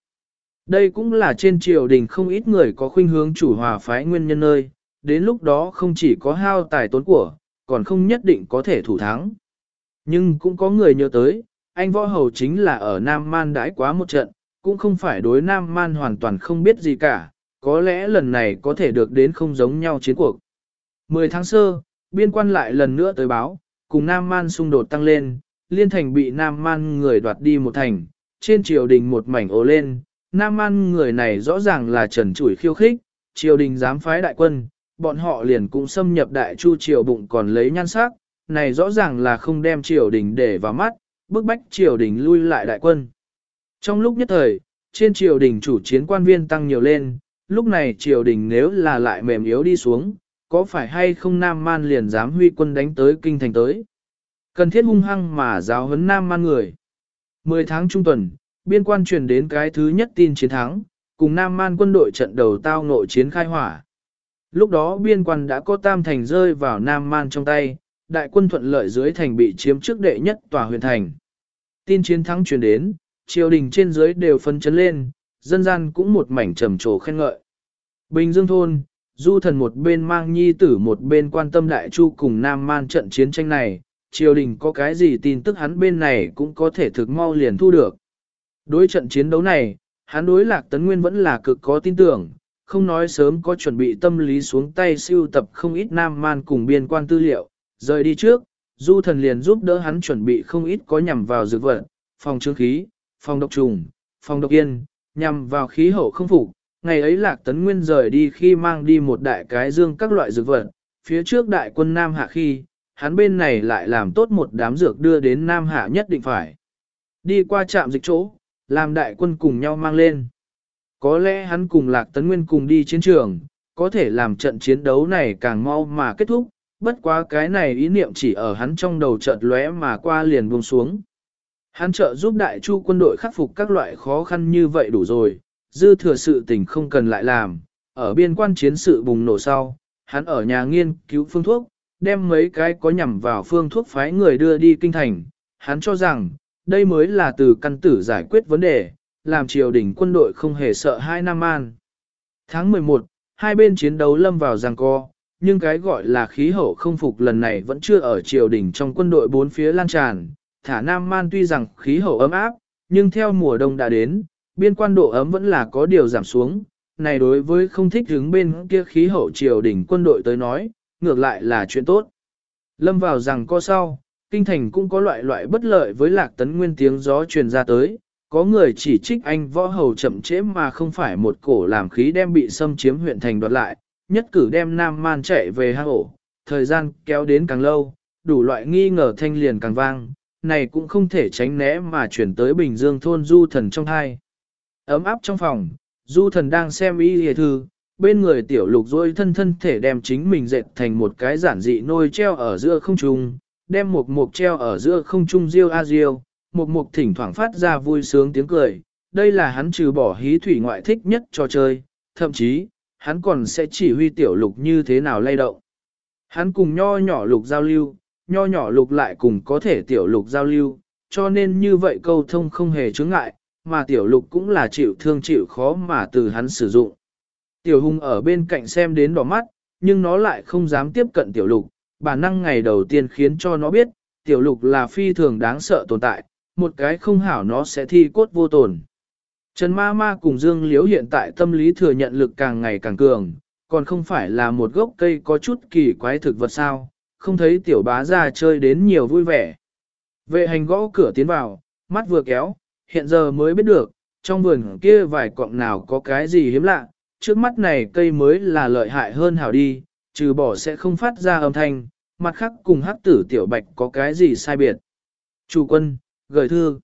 Đây cũng là trên triều đình không ít người có khuynh hướng chủ hòa phái nguyên nhân nơi, đến lúc đó không chỉ có hao tài tốn của, còn không nhất định có thể thủ thắng. Nhưng cũng có người nhớ tới, anh võ hầu chính là ở Nam Man đãi quá một trận, cũng không phải đối Nam Man hoàn toàn không biết gì cả, có lẽ lần này có thể được đến không giống nhau chiến cuộc. 10 tháng sơ, biên quan lại lần nữa tới báo, cùng Nam Man xung đột tăng lên, liên thành bị Nam Man người đoạt đi một thành, trên triều đình một mảnh ố lên, Nam Man người này rõ ràng là trần chủi khiêu khích, triều đình dám phái đại quân, bọn họ liền cũng xâm nhập đại chu triều bụng còn lấy nhan sắc, này rõ ràng là không đem triều đình để vào mắt, bức bách triều đình lui lại đại quân. Trong lúc nhất thời, trên triều đình chủ chiến quan viên tăng nhiều lên, lúc này triều đình nếu là lại mềm yếu đi xuống, có phải hay không Nam Man liền dám huy quân đánh tới kinh thành tới. Cần thiết hung hăng mà giáo huấn Nam Man người. 10 tháng trung tuần, biên quan truyền đến cái thứ nhất tin chiến thắng, cùng Nam Man quân đội trận đầu tao nội chiến khai hỏa. Lúc đó biên quan đã có tam thành rơi vào Nam Man trong tay, đại quân thuận lợi dưới thành bị chiếm trước đệ nhất tòa huyền thành. Tin chiến thắng truyền đến, triều đình trên dưới đều phân chấn lên, dân gian cũng một mảnh trầm trồ khen ngợi. Bình Dương thôn, du thần một bên mang nhi tử một bên quan tâm đại chu cùng Nam Man trận chiến tranh này, triều đình có cái gì tin tức hắn bên này cũng có thể thực mau liền thu được. Đối trận chiến đấu này, hắn đối lạc tấn nguyên vẫn là cực có tin tưởng, không nói sớm có chuẩn bị tâm lý xuống tay siêu tập không ít nam man cùng biên quan tư liệu, rời đi trước, du thần liền giúp đỡ hắn chuẩn bị không ít có nhằm vào dược vật, phòng trương khí, phòng độc trùng, phòng độc yên, nhằm vào khí hậu không phục. Ngày ấy lạc tấn nguyên rời đi khi mang đi một đại cái dương các loại dược vật, phía trước đại quân Nam Hạ khi, hắn bên này lại làm tốt một đám dược đưa đến Nam Hạ nhất định phải. Đi qua trạm dịch chỗ, làm đại quân cùng nhau mang lên. Có lẽ hắn cùng Lạc Tấn Nguyên cùng đi chiến trường, có thể làm trận chiến đấu này càng mau mà kết thúc, bất quá cái này ý niệm chỉ ở hắn trong đầu chợt lóe mà qua liền buông xuống. Hắn trợ giúp đại chu quân đội khắc phục các loại khó khăn như vậy đủ rồi, dư thừa sự tình không cần lại làm, ở biên quan chiến sự bùng nổ sau, hắn ở nhà nghiên cứu phương thuốc, đem mấy cái có nhằm vào phương thuốc phái người đưa đi kinh thành, hắn cho rằng, đây mới là từ căn tử giải quyết vấn đề, làm triều đình quân đội không hề sợ hai Nam Man. Tháng 11, hai bên chiến đấu lâm vào giằng co, nhưng cái gọi là khí hậu không phục lần này vẫn chưa ở triều đình trong quân đội bốn phía lan tràn. Thả Nam Man tuy rằng khí hậu ấm áp, nhưng theo mùa đông đã đến, biên quan độ ấm vẫn là có điều giảm xuống. Này đối với không thích đứng bên kia khí hậu triều đỉnh quân đội tới nói, ngược lại là chuyện tốt. Lâm vào rằng co sau, kinh thành cũng có loại loại bất lợi với lạc tấn nguyên tiếng gió truyền ra tới, Có người chỉ trích anh võ hầu chậm chế mà không phải một cổ làm khí đem bị xâm chiếm huyện thành đoạt lại, nhất cử đem Nam Man chạy về hạ ổ, thời gian kéo đến càng lâu, đủ loại nghi ngờ thanh liền càng vang, này cũng không thể tránh né mà chuyển tới Bình Dương thôn du thần trong hai. Ấm áp trong phòng, du thần đang xem y hề thư, bên người tiểu lục dôi thân thân thể đem chính mình dệt thành một cái giản dị nôi treo ở giữa không trung, đem một mục treo ở giữa không trung riêu a riêu, một mục thỉnh thoảng phát ra vui sướng tiếng cười, đây là hắn trừ bỏ hí thủy ngoại thích nhất cho chơi, thậm chí, hắn còn sẽ chỉ huy tiểu lục như thế nào lay động. Hắn cùng nho nhỏ lục giao lưu, nho nhỏ lục lại cùng có thể tiểu lục giao lưu, cho nên như vậy câu thông không hề chướng ngại, mà tiểu lục cũng là chịu thương chịu khó mà từ hắn sử dụng. Tiểu hùng ở bên cạnh xem đến đỏ mắt, nhưng nó lại không dám tiếp cận tiểu lục, bản năng ngày đầu tiên khiến cho nó biết, tiểu lục là phi thường đáng sợ tồn tại, một cái không hảo nó sẽ thi cốt vô tồn. Trần Ma Ma cùng Dương Liễu hiện tại tâm lý thừa nhận lực càng ngày càng cường, còn không phải là một gốc cây có chút kỳ quái thực vật sao, không thấy tiểu bá ra chơi đến nhiều vui vẻ. Vệ hành gõ cửa tiến vào, mắt vừa kéo, hiện giờ mới biết được, trong vườn kia vài cọng nào có cái gì hiếm lạ, trước mắt này cây mới là lợi hại hơn hảo đi, trừ bỏ sẽ không phát ra âm thanh, mặt khác cùng hắc tử tiểu bạch có cái gì sai biệt. Chủ quân, gửi thư.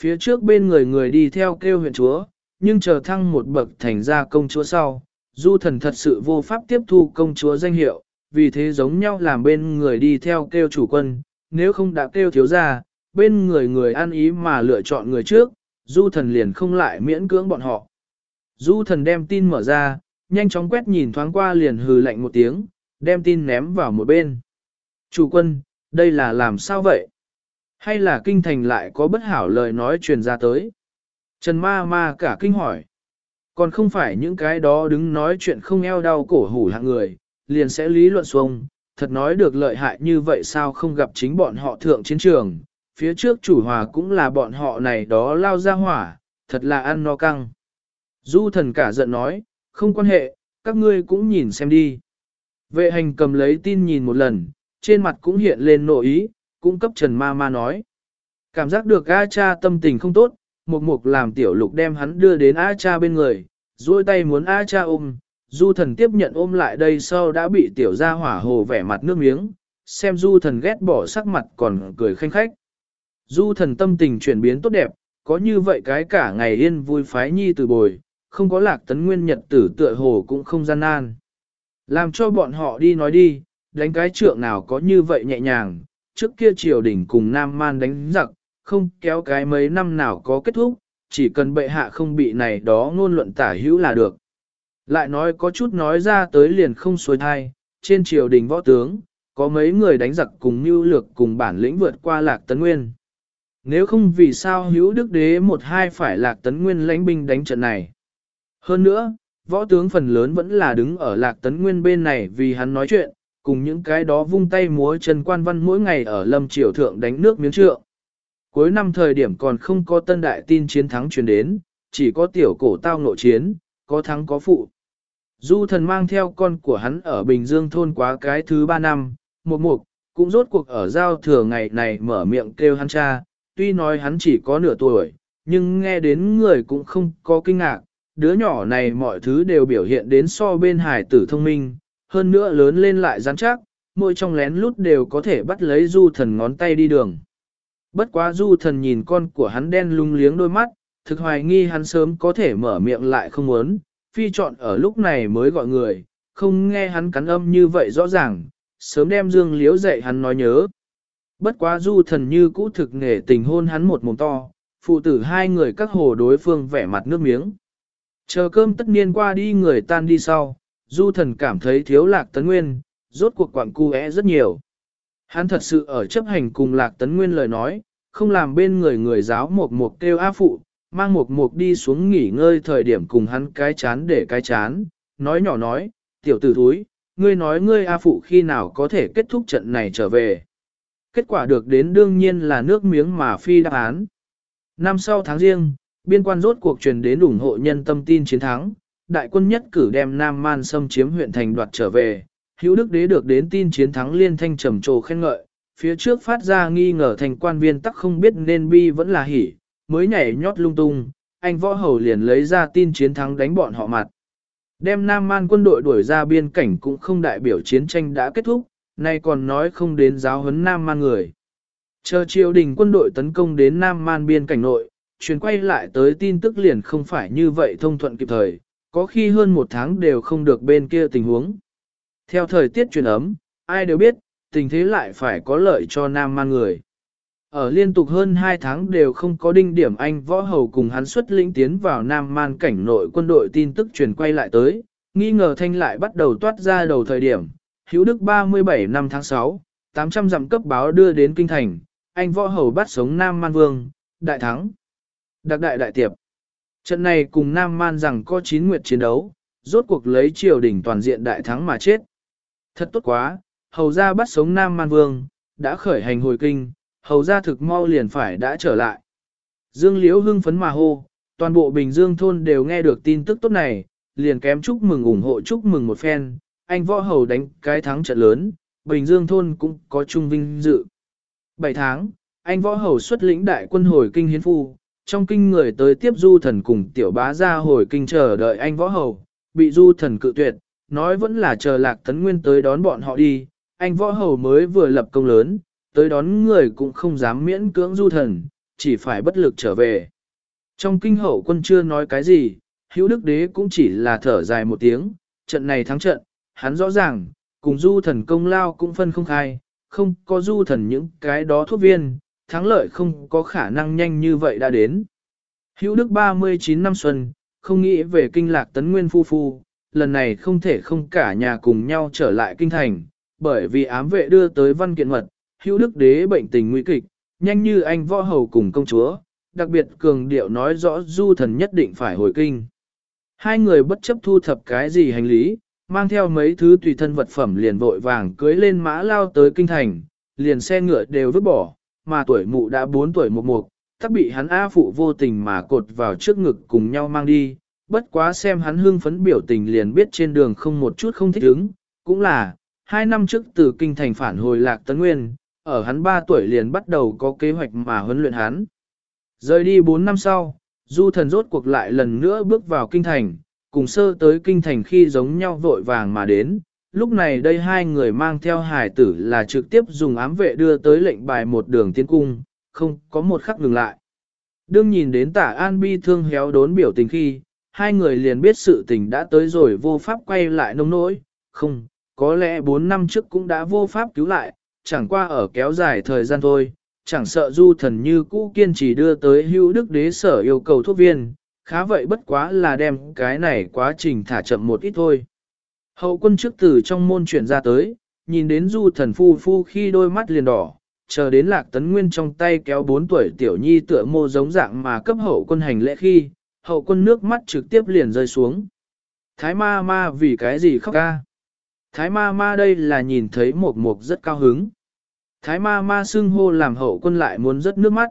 Phía trước bên người người đi theo kêu huyện chúa, nhưng chờ thăng một bậc thành ra công chúa sau, du thần thật sự vô pháp tiếp thu công chúa danh hiệu, vì thế giống nhau làm bên người đi theo kêu chủ quân, nếu không đã kêu thiếu gia bên người người ăn ý mà lựa chọn người trước, du thần liền không lại miễn cưỡng bọn họ. Du thần đem tin mở ra, nhanh chóng quét nhìn thoáng qua liền hừ lạnh một tiếng, đem tin ném vào một bên. Chủ quân, đây là làm sao vậy? Hay là kinh thành lại có bất hảo lời nói truyền ra tới? Trần ma ma cả kinh hỏi. Còn không phải những cái đó đứng nói chuyện không eo đau cổ hủ hạng người, liền sẽ lý luận xuông, thật nói được lợi hại như vậy sao không gặp chính bọn họ thượng chiến trường, phía trước chủ hòa cũng là bọn họ này đó lao ra hỏa, thật là ăn no căng. Du thần cả giận nói, không quan hệ, các ngươi cũng nhìn xem đi. Vệ hành cầm lấy tin nhìn một lần, trên mặt cũng hiện lên nội ý, cũng cấp Trần Ma Ma nói. Cảm giác được A cha tâm tình không tốt, mục mục làm tiểu lục đem hắn đưa đến A cha bên người, duỗi tay muốn A cha ôm, du thần tiếp nhận ôm lại đây sau đã bị tiểu gia hỏa hồ vẻ mặt nước miếng, xem du thần ghét bỏ sắc mặt còn cười khanh khách. Du thần tâm tình chuyển biến tốt đẹp, có như vậy cái cả ngày yên vui phái nhi từ bồi, không có lạc tấn nguyên nhật tử tựa hồ cũng không gian nan. Làm cho bọn họ đi nói đi, đánh cái trượng nào có như vậy nhẹ nhàng, trước kia triều đình cùng Nam Man đánh giặc, không kéo cái mấy năm nào có kết thúc, chỉ cần bệ hạ không bị này đó ngôn luận tả hữu là được. Lại nói có chút nói ra tới liền không xuôi thai, trên triều đình võ tướng, có mấy người đánh giặc cùng mưu lược cùng bản lĩnh vượt qua lạc tấn nguyên. Nếu không vì sao hữu đức đế một hai phải lạc tấn nguyên lãnh binh đánh trận này. Hơn nữa, võ tướng phần lớn vẫn là đứng ở lạc tấn nguyên bên này vì hắn nói chuyện, cùng những cái đó vung tay múa chân quan văn mỗi ngày ở lâm triều thượng đánh nước miếng trượng. Cuối năm thời điểm còn không có tân đại tin chiến thắng truyền đến, chỉ có tiểu cổ tao nội chiến, có thắng có phụ. Du thần mang theo con của hắn ở Bình Dương thôn quá cái thứ ba năm, một mục, cũng rốt cuộc ở giao thừa ngày này mở miệng kêu hắn cha, tuy nói hắn chỉ có nửa tuổi, nhưng nghe đến người cũng không có kinh ngạc, đứa nhỏ này mọi thứ đều biểu hiện đến so bên hải tử thông minh, hơn nữa lớn lên lại rắn chắc, môi trong lén lút đều có thể bắt lấy du thần ngón tay đi đường. Bất quá du thần nhìn con của hắn đen lung liếng đôi mắt, thực hoài nghi hắn sớm có thể mở miệng lại không muốn, phi chọn ở lúc này mới gọi người, không nghe hắn cắn âm như vậy rõ ràng, sớm đem dương liếu dạy hắn nói nhớ. Bất quá du thần như cũ thực nghề tình hôn hắn một mồm to, phụ tử hai người các hồ đối phương vẻ mặt nước miếng. Chờ cơm tất niên qua đi người tan đi sau, du thần cảm thấy thiếu lạc tấn nguyên, rốt cuộc quảng cu é rất nhiều. Hắn thật sự ở chấp hành cùng lạc tấn nguyên lời nói, không làm bên người người giáo một một kêu A phụ, mang một một đi xuống nghỉ ngơi thời điểm cùng hắn cái chán để cái chán, nói nhỏ nói, tiểu tử thúi, ngươi nói ngươi A phụ khi nào có thể kết thúc trận này trở về. Kết quả được đến đương nhiên là nước miếng mà phi đáp án. Năm sau tháng riêng, biên quan rốt cuộc truyền đến ủng hộ nhân tâm tin chiến thắng, đại quân nhất cử đem Nam Man xâm chiếm huyện thành đoạt trở về, hữu đức đế được đến tin chiến thắng liên thanh trầm trồ khen ngợi, phía trước phát ra nghi ngờ thành quan viên tắc không biết nên bi vẫn là hỉ, mới nhảy nhót lung tung, anh võ hầu liền lấy ra tin chiến thắng đánh bọn họ mặt. Đem Nam Man quân đội đuổi ra biên cảnh cũng không đại biểu chiến tranh đã kết thúc, nay còn nói không đến giáo huấn Nam Man người. Chờ triều đình quân đội tấn công đến Nam Man biên cảnh nội, truyền quay lại tới tin tức liền không phải như vậy thông thuận kịp thời, có khi hơn một tháng đều không được bên kia tình huống. Theo thời tiết truyền ấm, ai đều biết, tình thế lại phải có lợi cho Nam Man người. Ở liên tục hơn 2 tháng đều không có đinh điểm anh võ hầu cùng hắn xuất lĩnh tiến vào Nam Man cảnh nội quân đội tin tức truyền quay lại tới, nghi ngờ thanh lại bắt đầu toát ra đầu thời điểm, hữu đức 37 năm tháng 6, 800 dặm cấp báo đưa đến kinh thành, anh võ hầu bắt sống Nam Man Vương, đại thắng. Đặc đại đại tiệp. Trận này cùng Nam Man rằng có 9 nguyệt chiến đấu, rốt cuộc lấy triều đỉnh toàn diện đại thắng mà chết. Thật tốt quá, hầu ra bắt sống Nam Man Vương, đã khởi hành hồi kinh, hầu ra thực mau liền phải đã trở lại. Dương Liễu hưng phấn mà hô, toàn bộ Bình Dương thôn đều nghe được tin tức tốt này, liền kém chúc mừng ủng hộ chúc mừng một phen, anh võ hầu đánh cái thắng trận lớn, Bình Dương thôn cũng có chung vinh dự. 7 tháng, anh võ hầu xuất lĩnh đại quân hồi kinh hiến phu, trong kinh người tới tiếp du thần cùng tiểu bá ra hồi kinh chờ đợi anh võ hầu, bị du thần cự tuyệt, nói vẫn là chờ lạc tấn nguyên tới đón bọn họ đi, anh võ hầu mới vừa lập công lớn, tới đón người cũng không dám miễn cưỡng du thần, chỉ phải bất lực trở về. Trong kinh hậu quân chưa nói cái gì, hữu đức đế cũng chỉ là thở dài một tiếng, trận này thắng trận, hắn rõ ràng, cùng du thần công lao cũng phân không khai, không có du thần những cái đó thuốc viên, thắng lợi không có khả năng nhanh như vậy đã đến. Hữu đức 39 năm xuân, không nghĩ về kinh lạc tấn nguyên phu phu, lần này không thể không cả nhà cùng nhau trở lại kinh thành, bởi vì ám vệ đưa tới văn kiện mật, hữu đức đế bệnh tình nguy kịch, nhanh như anh võ hầu cùng công chúa, đặc biệt cường điệu nói rõ du thần nhất định phải hồi kinh. Hai người bất chấp thu thập cái gì hành lý, mang theo mấy thứ tùy thân vật phẩm liền vội vàng cưới lên mã lao tới kinh thành, liền xe ngựa đều vứt bỏ, mà tuổi mụ đã 4 tuổi một mục, tắc bị hắn A phụ vô tình mà cột vào trước ngực cùng nhau mang đi, bất quá xem hắn hưng phấn biểu tình liền biết trên đường không một chút không thích ứng, cũng là, hai năm trước từ kinh thành phản hồi lạc tấn nguyên, ở hắn 3 tuổi liền bắt đầu có kế hoạch mà huấn luyện hắn. Rời đi 4 năm sau, du thần rốt cuộc lại lần nữa bước vào kinh thành, cùng sơ tới kinh thành khi giống nhau vội vàng mà đến. Lúc này đây hai người mang theo hải tử là trực tiếp dùng ám vệ đưa tới lệnh bài một đường tiến cung, không có một khắc ngừng lại. Đương nhìn đến tả an bi thương héo đốn biểu tình khi, hai người liền biết sự tình đã tới rồi vô pháp quay lại nông nỗi, không, có lẽ bốn năm trước cũng đã vô pháp cứu lại, chẳng qua ở kéo dài thời gian thôi, chẳng sợ du thần như cũ kiên trì đưa tới hữu đức đế sở yêu cầu thuốc viên, khá vậy bất quá là đem cái này quá trình thả chậm một ít thôi. Hậu quân trước từ trong môn chuyển ra tới, nhìn đến du thần phu phu khi đôi mắt liền đỏ, chờ đến lạc tấn nguyên trong tay kéo bốn tuổi tiểu nhi tựa mô giống dạng mà cấp hậu quân hành lễ khi, hậu quân nước mắt trực tiếp liền rơi xuống. Thái ma ma vì cái gì khóc ca? Thái ma ma đây là nhìn thấy một mục rất cao hứng. Thái ma ma xưng hô làm hậu quân lại muốn rớt nước mắt.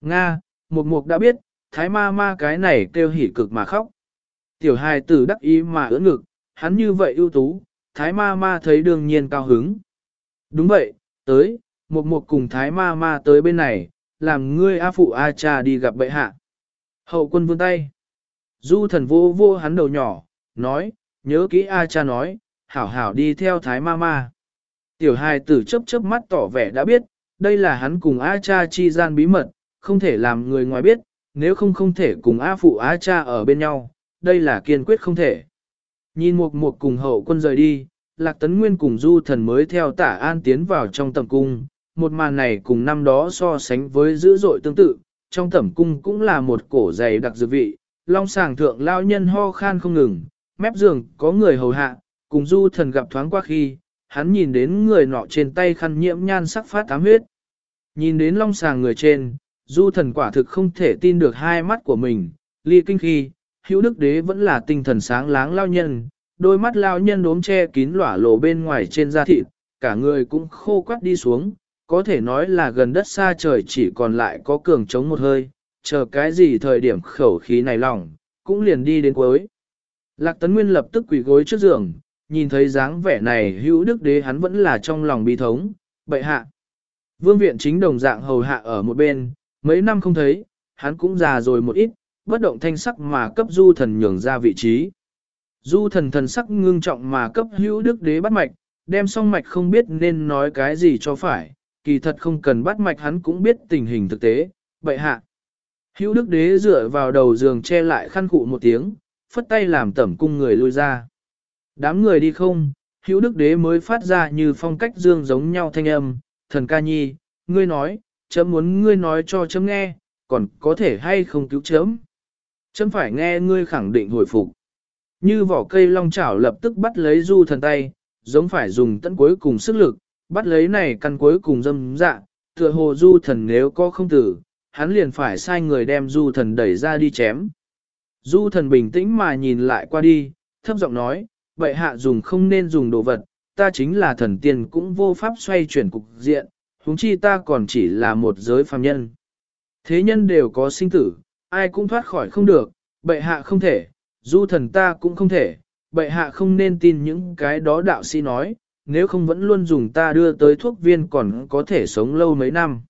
Nga, một mục đã biết, thái ma ma cái này kêu hỉ cực mà khóc. Tiểu hài tử đắc ý mà ưỡn ngực, hắn như vậy ưu tú, thái ma ma thấy đương nhiên cao hứng. Đúng vậy, tới, một một cùng thái ma ma tới bên này, làm ngươi A phụ A cha đi gặp bệ hạ. Hậu quân vươn tay. Du thần vô vô hắn đầu nhỏ, nói, nhớ kỹ A cha nói, hảo hảo đi theo thái ma ma. Tiểu hài tử chớp chớp mắt tỏ vẻ đã biết, đây là hắn cùng A cha chi gian bí mật, không thể làm người ngoài biết, nếu không không thể cùng A phụ A cha ở bên nhau, đây là kiên quyết không thể. Nhìn một một cùng hậu quân rời đi, Lạc Tấn Nguyên cùng Du Thần mới theo tả an tiến vào trong tầm cung, một màn này cùng năm đó so sánh với dữ dội tương tự, trong tẩm cung cũng là một cổ dày đặc dược vị, long sàng thượng lao nhân ho khan không ngừng, mép giường có người hầu hạ, cùng Du Thần gặp thoáng qua khi, hắn nhìn đến người nọ trên tay khăn nhiễm nhan sắc phát tám huyết. Nhìn đến long sàng người trên, du thần quả thực không thể tin được hai mắt của mình, ly kinh khi, hữu đức đế vẫn là tinh thần sáng láng lao nhân, đôi mắt lao nhân đốm che kín lỏa lộ bên ngoài trên da thịt, cả người cũng khô quắt đi xuống, có thể nói là gần đất xa trời chỉ còn lại có cường chống một hơi, chờ cái gì thời điểm khẩu khí này lỏng, cũng liền đi đến cuối. Lạc Tấn Nguyên lập tức quỳ gối trước giường, nhìn thấy dáng vẻ này hữu đức đế hắn vẫn là trong lòng bi thống, bệ hạ. Vương viện chính đồng dạng hầu hạ ở một bên, mấy năm không thấy, hắn cũng già rồi một ít, bất động thanh sắc mà cấp du thần nhường ra vị trí. Du thần thần sắc ngưng trọng mà cấp hữu đức đế bắt mạch, đem song mạch không biết nên nói cái gì cho phải, kỳ thật không cần bắt mạch hắn cũng biết tình hình thực tế, vậy hạ. Hữu đức đế dựa vào đầu giường che lại khăn cụ một tiếng, phất tay làm tẩm cung người lui ra. Đám người đi không, hữu đức đế mới phát ra như phong cách dương giống nhau thanh âm, thần ca nhi, ngươi nói, chấm muốn ngươi nói cho chấm nghe, còn có thể hay không cứu chấm. Chấm phải nghe ngươi khẳng định hồi phục. Như vỏ cây long chảo lập tức bắt lấy du thần tay, giống phải dùng tận cuối cùng sức lực, bắt lấy này căn cuối cùng dâm dạ, tựa hồ du thần nếu có không tử, hắn liền phải sai người đem du thần đẩy ra đi chém. Du thần bình tĩnh mà nhìn lại qua đi, thấp giọng nói, vậy hạ dùng không nên dùng đồ vật, ta chính là thần tiên cũng vô pháp xoay chuyển cục diện, huống chi ta còn chỉ là một giới phàm nhân. Thế nhân đều có sinh tử, ai cũng thoát khỏi không được, bệ hạ không thể, du thần ta cũng không thể, bệ hạ không nên tin những cái đó đạo sĩ nói, nếu không vẫn luôn dùng ta đưa tới thuốc viên còn có thể sống lâu mấy năm.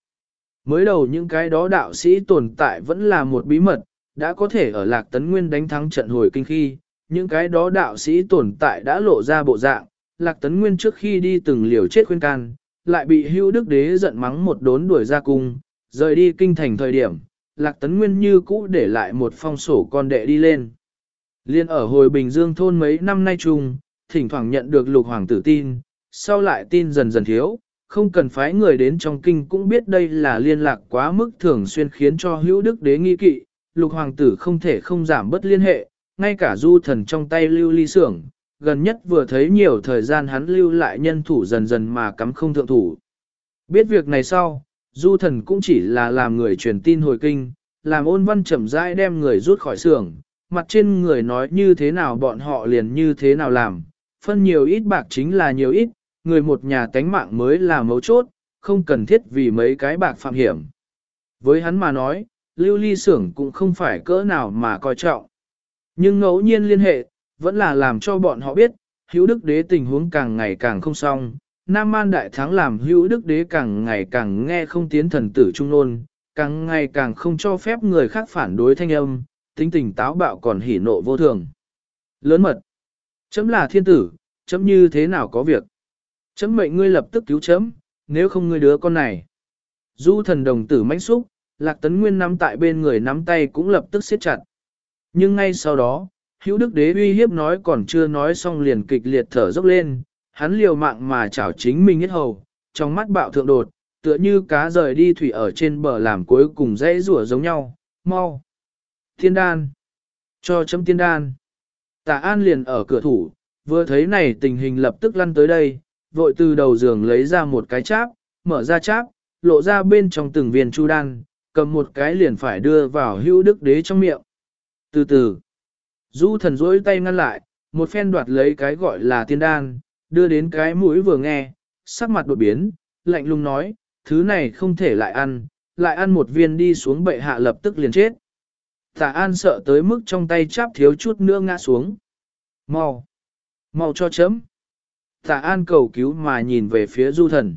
Mới đầu những cái đó đạo sĩ tồn tại vẫn là một bí mật, đã có thể ở Lạc Tấn Nguyên đánh thắng trận hồi kinh khi, những cái đó đạo sĩ tồn tại đã lộ ra bộ dạng, Lạc Tấn Nguyên trước khi đi từng liều chết khuyên can, lại bị hưu đức đế giận mắng một đốn đuổi ra cung, rời đi kinh thành thời điểm, Lạc Tấn Nguyên như cũ để lại một phong sổ con đệ đi lên. Liên ở hồi Bình Dương thôn mấy năm nay chung, thỉnh thoảng nhận được lục hoàng tử tin, sau lại tin dần dần thiếu, không cần phái người đến trong kinh cũng biết đây là liên lạc quá mức thường xuyên khiến cho hữu đức đế nghi kỵ, lục hoàng tử không thể không giảm bất liên hệ, ngay cả du thần trong tay lưu ly sưởng, gần nhất vừa thấy nhiều thời gian hắn lưu lại nhân thủ dần dần mà cắm không thượng thủ. Biết việc này sau, du thần cũng chỉ là làm người truyền tin hồi kinh, làm ôn văn chậm rãi đem người rút khỏi xưởng, mặt trên người nói như thế nào bọn họ liền như thế nào làm, phân nhiều ít bạc chính là nhiều ít, người một nhà tánh mạng mới là mấu chốt, không cần thiết vì mấy cái bạc phạm hiểm. Với hắn mà nói, lưu ly xưởng cũng không phải cỡ nào mà coi trọng. Nhưng ngẫu nhiên liên hệ, vẫn là làm cho bọn họ biết, hữu đức đế tình huống càng ngày càng không xong. Nam Man đại thắng làm hữu đức đế càng ngày càng nghe không tiến thần tử trung nôn, càng ngày càng không cho phép người khác phản đối thanh âm, tính tình táo bạo còn hỉ nộ vô thường. Lớn mật. Chấm là thiên tử, chấm như thế nào có việc. Chấm mệnh ngươi lập tức cứu chấm, nếu không ngươi đứa con này. Du thần đồng tử mãnh xúc, lạc tấn nguyên nắm tại bên người nắm tay cũng lập tức siết chặt. Nhưng ngay sau đó, hữu đức đế uy hiếp nói còn chưa nói xong liền kịch liệt thở dốc lên, hắn liều mạng mà chảo chính mình nhất hầu, trong mắt bạo thượng đột, tựa như cá rời đi thủy ở trên bờ làm cuối cùng dãy rủa giống nhau, mau. Tiên đan. Cho chấm tiên đan. Tạ An liền ở cửa thủ, vừa thấy này tình hình lập tức lăn tới đây, vội từ đầu giường lấy ra một cái cháp, mở ra cháp, lộ ra bên trong từng viên chu đan, cầm một cái liền phải đưa vào hữu đức đế trong miệng. Từ từ, du thần rỗi tay ngăn lại, một phen đoạt lấy cái gọi là tiên đan, đưa đến cái mũi vừa nghe, sắc mặt đột biến, lạnh lùng nói, thứ này không thể lại ăn, lại ăn một viên đi xuống bệ hạ lập tức liền chết. Tả An sợ tới mức trong tay chắp thiếu chút nữa ngã xuống. Mau! Mau cho chấm! Tả An cầu cứu mà nhìn về phía du thần.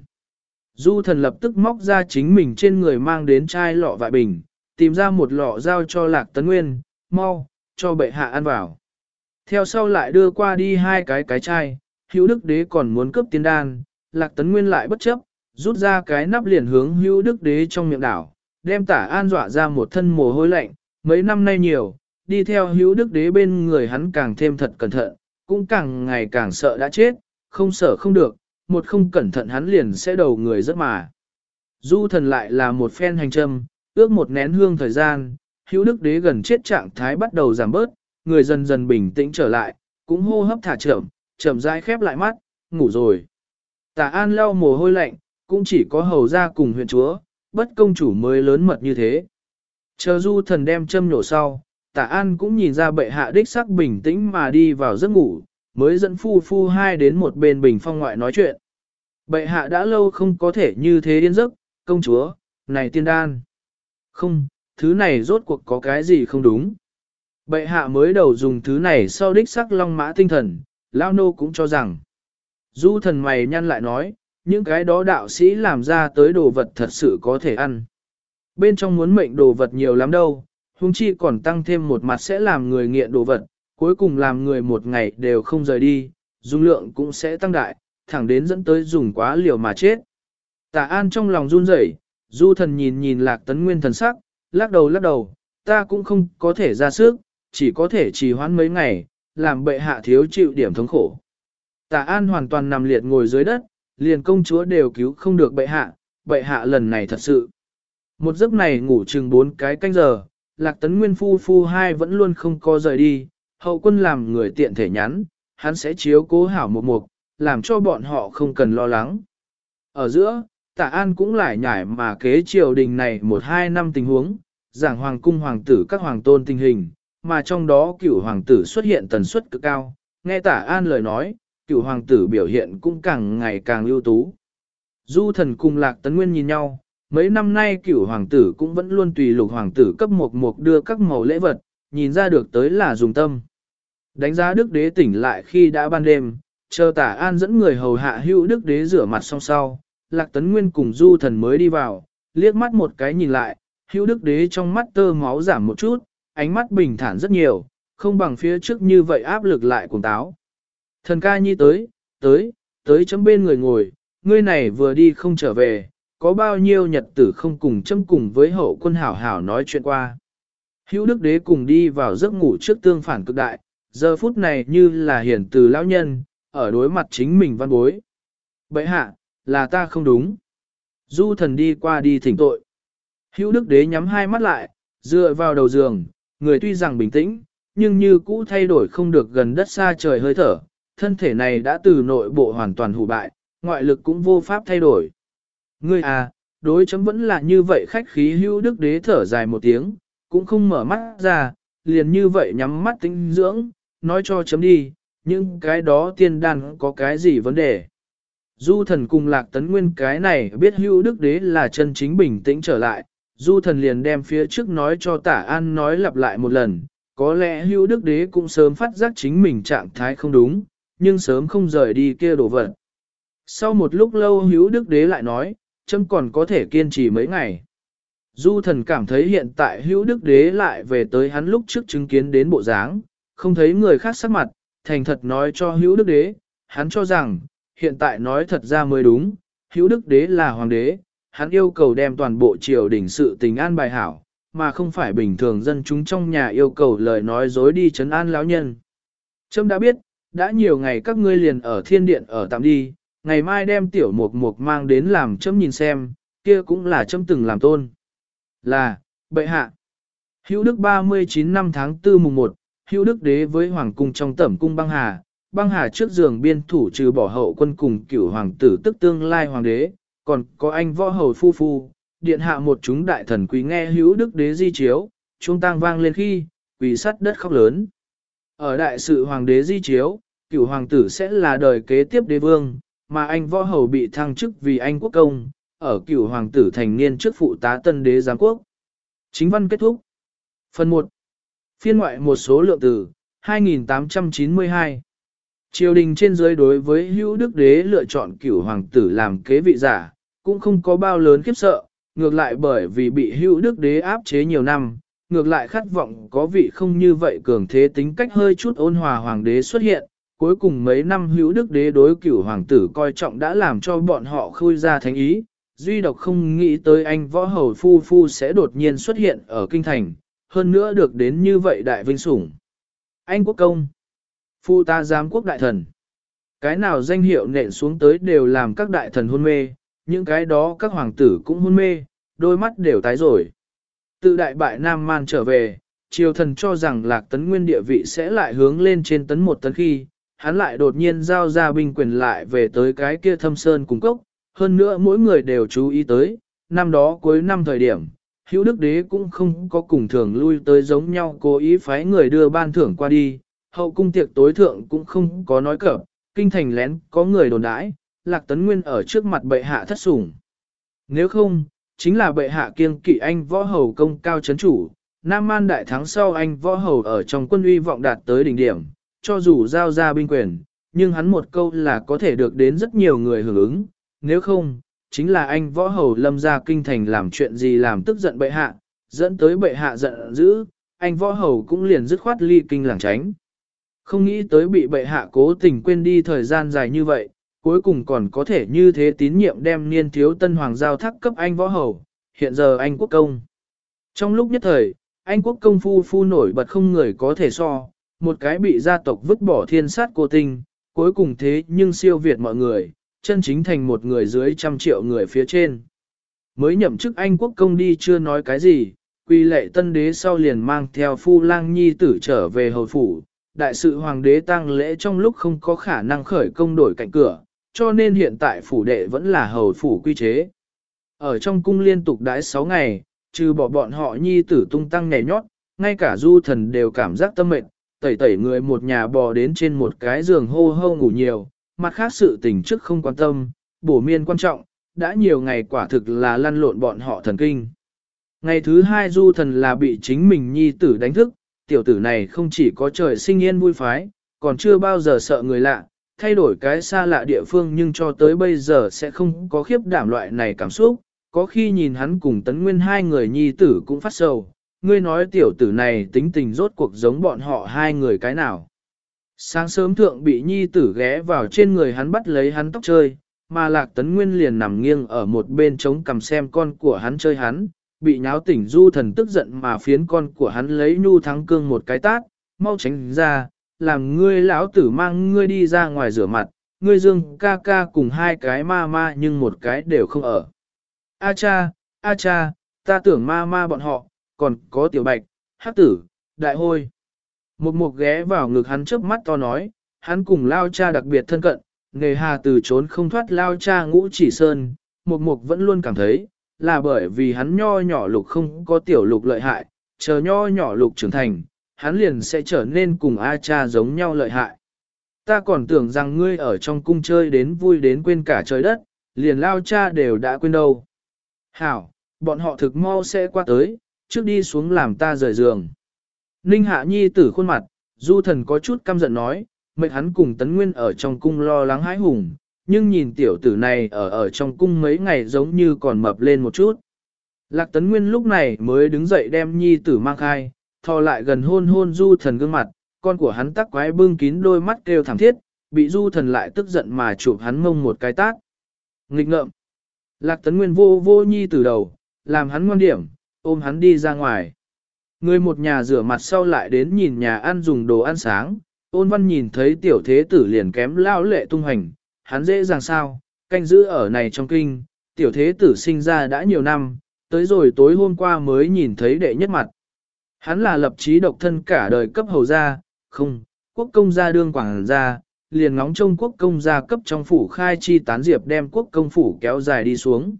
Du thần lập tức móc ra chính mình trên người mang đến chai lọ vại bình, tìm ra một lọ giao cho lạc tấn nguyên, mau, cho bệ hạ ăn vào. Theo sau lại đưa qua đi hai cái cái chai, hữu đức đế còn muốn cướp tiên đan, lạc tấn nguyên lại bất chấp, rút ra cái nắp liền hướng hữu đức đế trong miệng đảo, đem tả an dọa ra một thân mồ hôi lạnh, mấy năm nay nhiều, đi theo hữu đức đế bên người hắn càng thêm thật cẩn thận, cũng càng ngày càng sợ đã chết, không sợ không được, một không cẩn thận hắn liền sẽ đầu người rất mà. Du thần lại là một phen hành trâm, ước một nén hương thời gian, hữu đức đế gần chết trạng thái bắt đầu giảm bớt, người dần dần bình tĩnh trở lại, cũng hô hấp thả chậm, chậm rãi khép lại mắt, ngủ rồi. Tả an lau mồ hôi lạnh, cũng chỉ có hầu ra cùng huyện chúa, bất công chủ mới lớn mật như thế. Chờ du thần đem châm nhổ sau, tả an cũng nhìn ra bệ hạ đích sắc bình tĩnh mà đi vào giấc ngủ, mới dẫn phu phu hai đến một bên bình phong ngoại nói chuyện. Bệ hạ đã lâu không có thể như thế điên giấc, công chúa, này tiên đan. Không, thứ này rốt cuộc có cái gì không đúng. Bệ hạ mới đầu dùng thứ này sau đích sắc long mã tinh thần, lao nô cũng cho rằng. Du thần mày nhăn lại nói, những cái đó đạo sĩ làm ra tới đồ vật thật sự có thể ăn. Bên trong muốn mệnh đồ vật nhiều lắm đâu, huống chi còn tăng thêm một mặt sẽ làm người nghiện đồ vật, cuối cùng làm người một ngày đều không rời đi, dung lượng cũng sẽ tăng đại, thẳng đến dẫn tới dùng quá liều mà chết. Tạ An trong lòng run rẩy, du thần nhìn nhìn lạc tấn nguyên thần sắc, lắc đầu lắc đầu, ta cũng không có thể ra sức, chỉ có thể trì hoãn mấy ngày, làm bệ hạ thiếu chịu điểm thống khổ. Tạ An hoàn toàn nằm liệt ngồi dưới đất, liền công chúa đều cứu không được bệ hạ, bệ hạ lần này thật sự. Một giấc này ngủ chừng bốn cái canh giờ, lạc tấn nguyên phu phu hai vẫn luôn không có rời đi, hậu quân làm người tiện thể nhắn, hắn sẽ chiếu cố hảo một mục, làm cho bọn họ không cần lo lắng. Ở giữa, tạ an cũng lại nhải mà kế triều đình này một hai năm tình huống, giảng hoàng cung hoàng tử các hoàng tôn tình hình, mà trong đó cửu hoàng tử xuất hiện tần suất cực cao, nghe tả an lời nói, cửu hoàng tử biểu hiện cũng càng ngày càng ưu tú. Du thần cùng lạc tấn nguyên nhìn nhau, mấy năm nay cửu hoàng tử cũng vẫn luôn tùy lục hoàng tử cấp một một đưa các màu lễ vật, nhìn ra được tới là dùng tâm. Đánh giá đức đế tỉnh lại khi đã ban đêm, chờ tả an dẫn người hầu hạ hữu đức đế rửa mặt xong sau, lạc tấn nguyên cùng du thần mới đi vào, liếc mắt một cái nhìn lại, hữu đức đế trong mắt tơ máu giảm một chút, ánh mắt bình thản rất nhiều, không bằng phía trước như vậy áp lực lại cùng táo. Thần ca nhi tới, tới, tới chấm bên người ngồi, ngươi này vừa đi không trở về, có bao nhiêu nhật tử không cùng chấm cùng với hậu quân hảo hảo nói chuyện qua. Hữu đức đế cùng đi vào giấc ngủ trước tương phản cực đại, giờ phút này như là hiển từ lão nhân, ở đối mặt chính mình văn bối. Bậy hạ, là ta không đúng. Du thần đi qua đi thỉnh tội. Hữu đức đế nhắm hai mắt lại, dựa vào đầu giường, người tuy rằng bình tĩnh, nhưng như cũ thay đổi không được gần đất xa trời hơi thở, thân thể này đã từ nội bộ hoàn toàn hủ bại, ngoại lực cũng vô pháp thay đổi. Ngươi à, đối chấm vẫn là như vậy khách khí hữu đức đế thở dài một tiếng, cũng không mở mắt ra, liền như vậy nhắm mắt tinh dưỡng, nói cho chấm đi, nhưng cái đó tiên đan có cái gì vấn đề. Du thần cùng lạc tấn nguyên cái này biết hữu đức đế là chân chính bình tĩnh trở lại, du thần liền đem phía trước nói cho tả an nói lặp lại một lần, có lẽ hữu đức đế cũng sớm phát giác chính mình trạng thái không đúng, nhưng sớm không rời đi kia đổ vật. Sau một lúc lâu hữu đức đế lại nói, châm còn có thể kiên trì mấy ngày. Du thần cảm thấy hiện tại hữu đức đế lại về tới hắn lúc trước chứng kiến đến bộ dáng, không thấy người khác sắc mặt, thành thật nói cho hữu đức đế, hắn cho rằng, hiện tại nói thật ra mới đúng, hữu đức đế là hoàng đế, hắn yêu cầu đem toàn bộ triều đình sự tình an bài hảo, mà không phải bình thường dân chúng trong nhà yêu cầu lời nói dối đi chấn an lão nhân. Trâm đã biết, đã nhiều ngày các ngươi liền ở thiên điện ở tạm đi, ngày mai đem tiểu mục mục mang đến làm châm nhìn xem, kia cũng là châm từng làm tôn. Là, bệ hạ. Hữu Đức 39 năm tháng 4 mùng 1, Hữu Đức đế với Hoàng cung trong tẩm cung băng hà, băng hà trước giường biên thủ trừ bỏ hậu quân cùng cửu hoàng tử tức tương lai hoàng đế, còn có anh võ hầu phu phu, điện hạ một chúng đại thần quý nghe Hữu Đức đế di chiếu, trung tang vang lên khi, quỳ sắt đất khóc lớn. Ở đại sự hoàng đế di chiếu, cửu hoàng tử sẽ là đời kế tiếp đế vương, mà anh võ hầu bị thăng chức vì anh quốc công, ở cửu hoàng tử thành niên trước phụ tá tân đế giám quốc. Chính văn kết thúc. Phần 1. Phiên ngoại một số lượng từ, 2892. Triều đình trên dưới đối với hữu đức đế lựa chọn cửu hoàng tử làm kế vị giả, cũng không có bao lớn khiếp sợ, ngược lại bởi vì bị hữu đức đế áp chế nhiều năm, ngược lại khát vọng có vị không như vậy cường thế tính cách hơi chút ôn hòa hoàng đế xuất hiện, cuối cùng mấy năm hữu đức đế đối cửu hoàng tử coi trọng đã làm cho bọn họ khui ra thánh ý, duy độc không nghĩ tới anh võ hầu phu phu sẽ đột nhiên xuất hiện ở kinh thành, hơn nữa được đến như vậy đại vinh sủng. Anh quốc công, phu ta giám quốc đại thần, cái nào danh hiệu nện xuống tới đều làm các đại thần hôn mê, những cái đó các hoàng tử cũng hôn mê, đôi mắt đều tái rồi. Tự đại bại Nam Man trở về, triều thần cho rằng lạc tấn nguyên địa vị sẽ lại hướng lên trên tấn một tấn khi, hắn lại đột nhiên giao ra binh quyền lại về tới cái kia thâm sơn cung cốc, hơn nữa mỗi người đều chú ý tới, năm đó cuối năm thời điểm, hữu đức đế cũng không có cùng thường lui tới giống nhau cố ý phái người đưa ban thưởng qua đi, hậu cung tiệc tối thượng cũng không có nói cập, kinh thành lén có người đồn đãi, lạc tấn nguyên ở trước mặt bệ hạ thất sủng. Nếu không, chính là bệ hạ kiêng kỵ anh võ hầu công cao chấn chủ, Nam Man đại thắng sau anh võ hầu ở trong quân uy vọng đạt tới đỉnh điểm, cho dù giao ra binh quyền, nhưng hắn một câu là có thể được đến rất nhiều người hưởng ứng, nếu không, chính là anh võ hầu lâm ra kinh thành làm chuyện gì làm tức giận bệ hạ, dẫn tới bệ hạ giận dữ, anh võ hầu cũng liền dứt khoát ly kinh làng tránh. Không nghĩ tới bị bệ hạ cố tình quên đi thời gian dài như vậy, cuối cùng còn có thể như thế tín nhiệm đem niên thiếu tân hoàng giao thác cấp anh võ hầu, hiện giờ anh quốc công. Trong lúc nhất thời, anh quốc công phu phu nổi bật không người có thể so, một cái bị gia tộc vứt bỏ thiên sát cô tinh, cuối cùng thế nhưng siêu việt mọi người, chân chính thành một người dưới trăm triệu người phía trên. Mới nhậm chức anh quốc công đi chưa nói cái gì, quy lệ tân đế sau liền mang theo phu lang nhi tử trở về hầu phủ, đại sự hoàng đế tăng lễ trong lúc không có khả năng khởi công đổi cạnh cửa, cho nên hiện tại phủ đệ vẫn là hầu phủ quy chế. Ở trong cung liên tục đãi 6 ngày, trừ bỏ bọn họ nhi tử tung tăng nhảy nhót, ngay cả du thần đều cảm giác tâm mệt, tẩy tẩy người một nhà bò đến trên một cái giường hô hô ngủ nhiều, mặt khác sự tình trước không quan tâm, bổ miên quan trọng, đã nhiều ngày quả thực là lăn lộn bọn họ thần kinh. Ngày thứ hai du thần là bị chính mình nhi tử đánh thức, tiểu tử này không chỉ có trời sinh yên vui phái, còn chưa bao giờ sợ người lạ, thay đổi cái xa lạ địa phương nhưng cho tới bây giờ sẽ không có khiếp đảm loại này cảm xúc, có khi nhìn hắn cùng tấn nguyên hai người nhi tử cũng phát sầu, ngươi nói tiểu tử này tính tình rốt cuộc giống bọn họ hai người cái nào. Sáng sớm thượng bị nhi tử ghé vào trên người hắn bắt lấy hắn tóc chơi, mà lạc tấn nguyên liền nằm nghiêng ở một bên trống cầm xem con của hắn chơi hắn, bị nháo tỉnh du thần tức giận mà phiến con của hắn lấy nhu thắng cương một cái tát, mau tránh ra, làm ngươi lão tử mang ngươi đi ra ngoài rửa mặt, ngươi dương ca ca cùng hai cái ma ma nhưng một cái đều không ở. A cha, a cha, ta tưởng ma ma bọn họ, còn có tiểu bạch, hát tử, đại hôi. Một mục ghé vào ngực hắn trước mắt to nói, hắn cùng lao cha đặc biệt thân cận, nghề hà từ trốn không thoát lao cha ngũ chỉ sơn, một mục vẫn luôn cảm thấy, là bởi vì hắn nho nhỏ lục không có tiểu lục lợi hại, chờ nho nhỏ lục trưởng thành, hắn liền sẽ trở nên cùng A cha giống nhau lợi hại. Ta còn tưởng rằng ngươi ở trong cung chơi đến vui đến quên cả trời đất, liền lao cha đều đã quên đâu. Hảo, bọn họ thực mau sẽ qua tới, trước đi xuống làm ta rời giường. Ninh Hạ Nhi tử khuôn mặt, du thần có chút căm giận nói, mệnh hắn cùng Tấn Nguyên ở trong cung lo lắng hãi hùng, nhưng nhìn tiểu tử này ở ở trong cung mấy ngày giống như còn mập lên một chút. Lạc Tấn Nguyên lúc này mới đứng dậy đem Nhi tử mang khai, thò lại gần hôn hôn du thần gương mặt, con của hắn tắc quái bưng kín đôi mắt kêu thảm thiết, bị du thần lại tức giận mà chụp hắn mông một cái tát. Nghịch ngợm. Lạc Tấn Nguyên vô vô Nhi tử đầu, làm hắn ngoan điểm, ôm hắn đi ra ngoài. Người một nhà rửa mặt sau lại đến nhìn nhà ăn dùng đồ ăn sáng, ôn văn nhìn thấy tiểu thế tử liền kém lao lệ tung hành, hắn dễ dàng sao, canh giữ ở này trong kinh, tiểu thế tử sinh ra đã nhiều năm, tới rồi tối hôm qua mới nhìn thấy đệ nhất mặt. Hắn là lập chí độc thân cả đời cấp hầu gia, không, quốc công gia đương quảng gia, liền ngóng trông quốc công gia cấp trong phủ khai chi tán diệp đem quốc công phủ kéo dài đi xuống.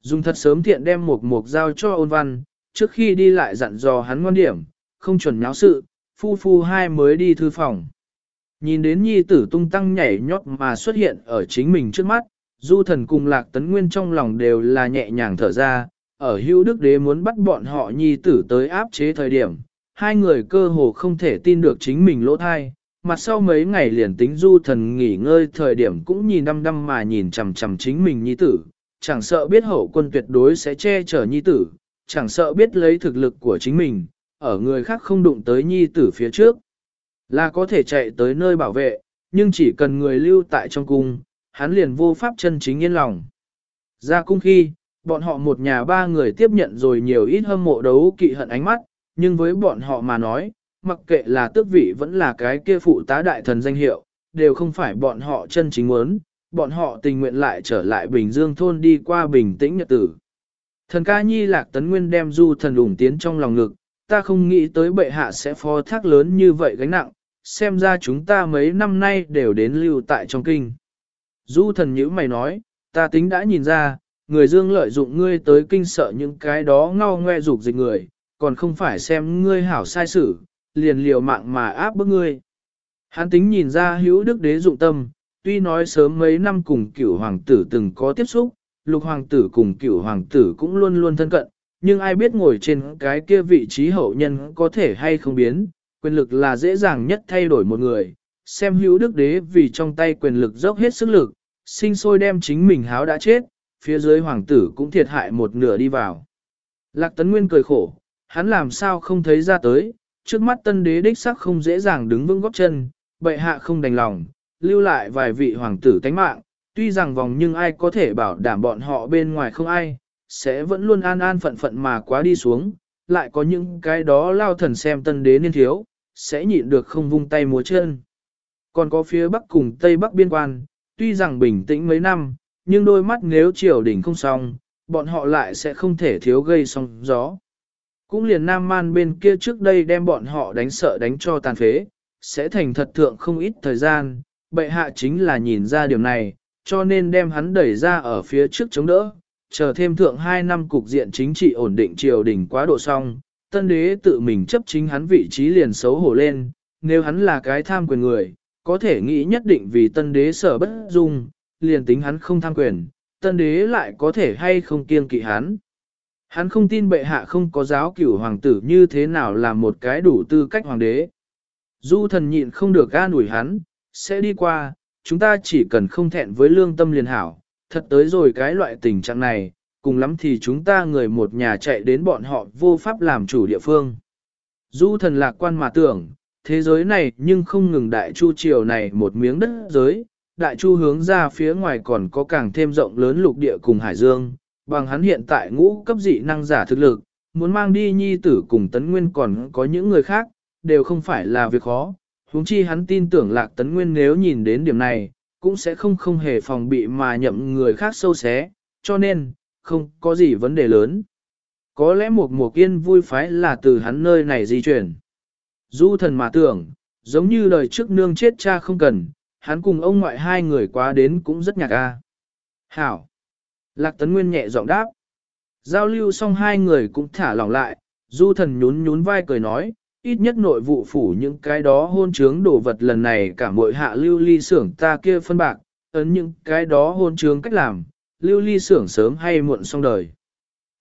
Dùng thật sớm thiện đem một mục giao cho ôn văn, trước khi đi lại dặn dò hắn ngoan điểm, không chuẩn nháo sự, phu phu hai mới đi thư phòng. Nhìn đến nhi tử tung tăng nhảy nhót mà xuất hiện ở chính mình trước mắt, du thần cùng lạc tấn nguyên trong lòng đều là nhẹ nhàng thở ra, ở hữu đức đế muốn bắt bọn họ nhi tử tới áp chế thời điểm, hai người cơ hồ không thể tin được chính mình lỗ thai, mặt sau mấy ngày liền tính du thần nghỉ ngơi thời điểm cũng nhìn đăm đăm mà nhìn chằm chằm chính mình nhi tử, chẳng sợ biết hậu quân tuyệt đối sẽ che chở nhi tử, chẳng sợ biết lấy thực lực của chính mình, ở người khác không đụng tới nhi tử phía trước, là có thể chạy tới nơi bảo vệ, nhưng chỉ cần người lưu tại trong cung, hắn liền vô pháp chân chính yên lòng. Ra cung khi, bọn họ một nhà ba người tiếp nhận rồi nhiều ít hâm mộ đấu kỵ hận ánh mắt, nhưng với bọn họ mà nói, mặc kệ là tước vị vẫn là cái kia phụ tá đại thần danh hiệu, đều không phải bọn họ chân chính muốn, bọn họ tình nguyện lại trở lại Bình Dương thôn đi qua bình tĩnh nhật tử. Thần ca nhi lạc tấn nguyên đem du thần ủng tiến trong lòng ngực, ta không nghĩ tới bệ hạ sẽ phó thác lớn như vậy gánh nặng, xem ra chúng ta mấy năm nay đều đến lưu tại trong kinh. Du thần nhữ mày nói, ta tính đã nhìn ra, người dương lợi dụng ngươi tới kinh sợ những cái đó ngao ngoe dục dịch người, còn không phải xem ngươi hảo sai xử, liền liều mạng mà áp bức ngươi. Hắn tính nhìn ra hữu đức đế dụng tâm, tuy nói sớm mấy năm cùng cửu hoàng tử từng có tiếp xúc, lục hoàng tử cùng cửu hoàng tử cũng luôn luôn thân cận, nhưng ai biết ngồi trên cái kia vị trí hậu nhân có thể hay không biến, quyền lực là dễ dàng nhất thay đổi một người, xem hữu đức đế vì trong tay quyền lực dốc hết sức lực, sinh sôi đem chính mình háo đã chết, phía dưới hoàng tử cũng thiệt hại một nửa đi vào. Lạc Tấn Nguyên cười khổ, hắn làm sao không thấy ra tới, trước mắt tân đế đích sắc không dễ dàng đứng vững góc chân, bệ hạ không đành lòng, lưu lại vài vị hoàng tử tánh mạng, tuy rằng vòng nhưng ai có thể bảo đảm bọn họ bên ngoài không ai, sẽ vẫn luôn an an phận phận mà quá đi xuống, lại có những cái đó lao thần xem tân đế niên thiếu, sẽ nhịn được không vung tay múa chân. Còn có phía bắc cùng tây bắc biên quan, tuy rằng bình tĩnh mấy năm, nhưng đôi mắt nếu triều đỉnh không xong, bọn họ lại sẽ không thể thiếu gây sóng gió. Cũng liền Nam Man bên kia trước đây đem bọn họ đánh sợ đánh cho tàn phế, sẽ thành thật thượng không ít thời gian, bệ hạ chính là nhìn ra điều này, cho nên đem hắn đẩy ra ở phía trước chống đỡ, chờ thêm thượng 2 năm cục diện chính trị ổn định triều đình quá độ xong, tân đế tự mình chấp chính hắn vị trí liền xấu hổ lên, nếu hắn là cái tham quyền người, có thể nghĩ nhất định vì tân đế sở bất dung, liền tính hắn không tham quyền, tân đế lại có thể hay không kiêng kỵ hắn. Hắn không tin bệ hạ không có giáo cửu hoàng tử như thế nào là một cái đủ tư cách hoàng đế. Du thần nhịn không được ga nủi hắn, sẽ đi qua, chúng ta chỉ cần không thẹn với lương tâm liền hảo, thật tới rồi cái loại tình trạng này, cùng lắm thì chúng ta người một nhà chạy đến bọn họ vô pháp làm chủ địa phương. Du thần lạc quan mà tưởng, thế giới này nhưng không ngừng đại chu triều này một miếng đất giới, đại chu hướng ra phía ngoài còn có càng thêm rộng lớn lục địa cùng hải dương, bằng hắn hiện tại ngũ cấp dị năng giả thực lực, muốn mang đi nhi tử cùng tấn nguyên còn có những người khác, đều không phải là việc khó. Huống chi hắn tin tưởng lạc tấn nguyên nếu nhìn đến điểm này, cũng sẽ không không hề phòng bị mà nhậm người khác sâu xé, cho nên, không có gì vấn đề lớn. Có lẽ một mùa kiên vui phái là từ hắn nơi này di chuyển. Du thần mà tưởng, giống như đời trước nương chết cha không cần, hắn cùng ông ngoại hai người quá đến cũng rất nhạc a. Hảo! Lạc Tấn Nguyên nhẹ giọng đáp. Giao lưu xong hai người cũng thả lỏng lại, du thần nhún nhún vai cười nói, ít nhất nội vụ phủ những cái đó hôn trướng đồ vật lần này cả mỗi hạ lưu ly xưởng ta kia phân bạc, ấn những cái đó hôn trướng cách làm, lưu ly xưởng sớm hay muộn xong đời.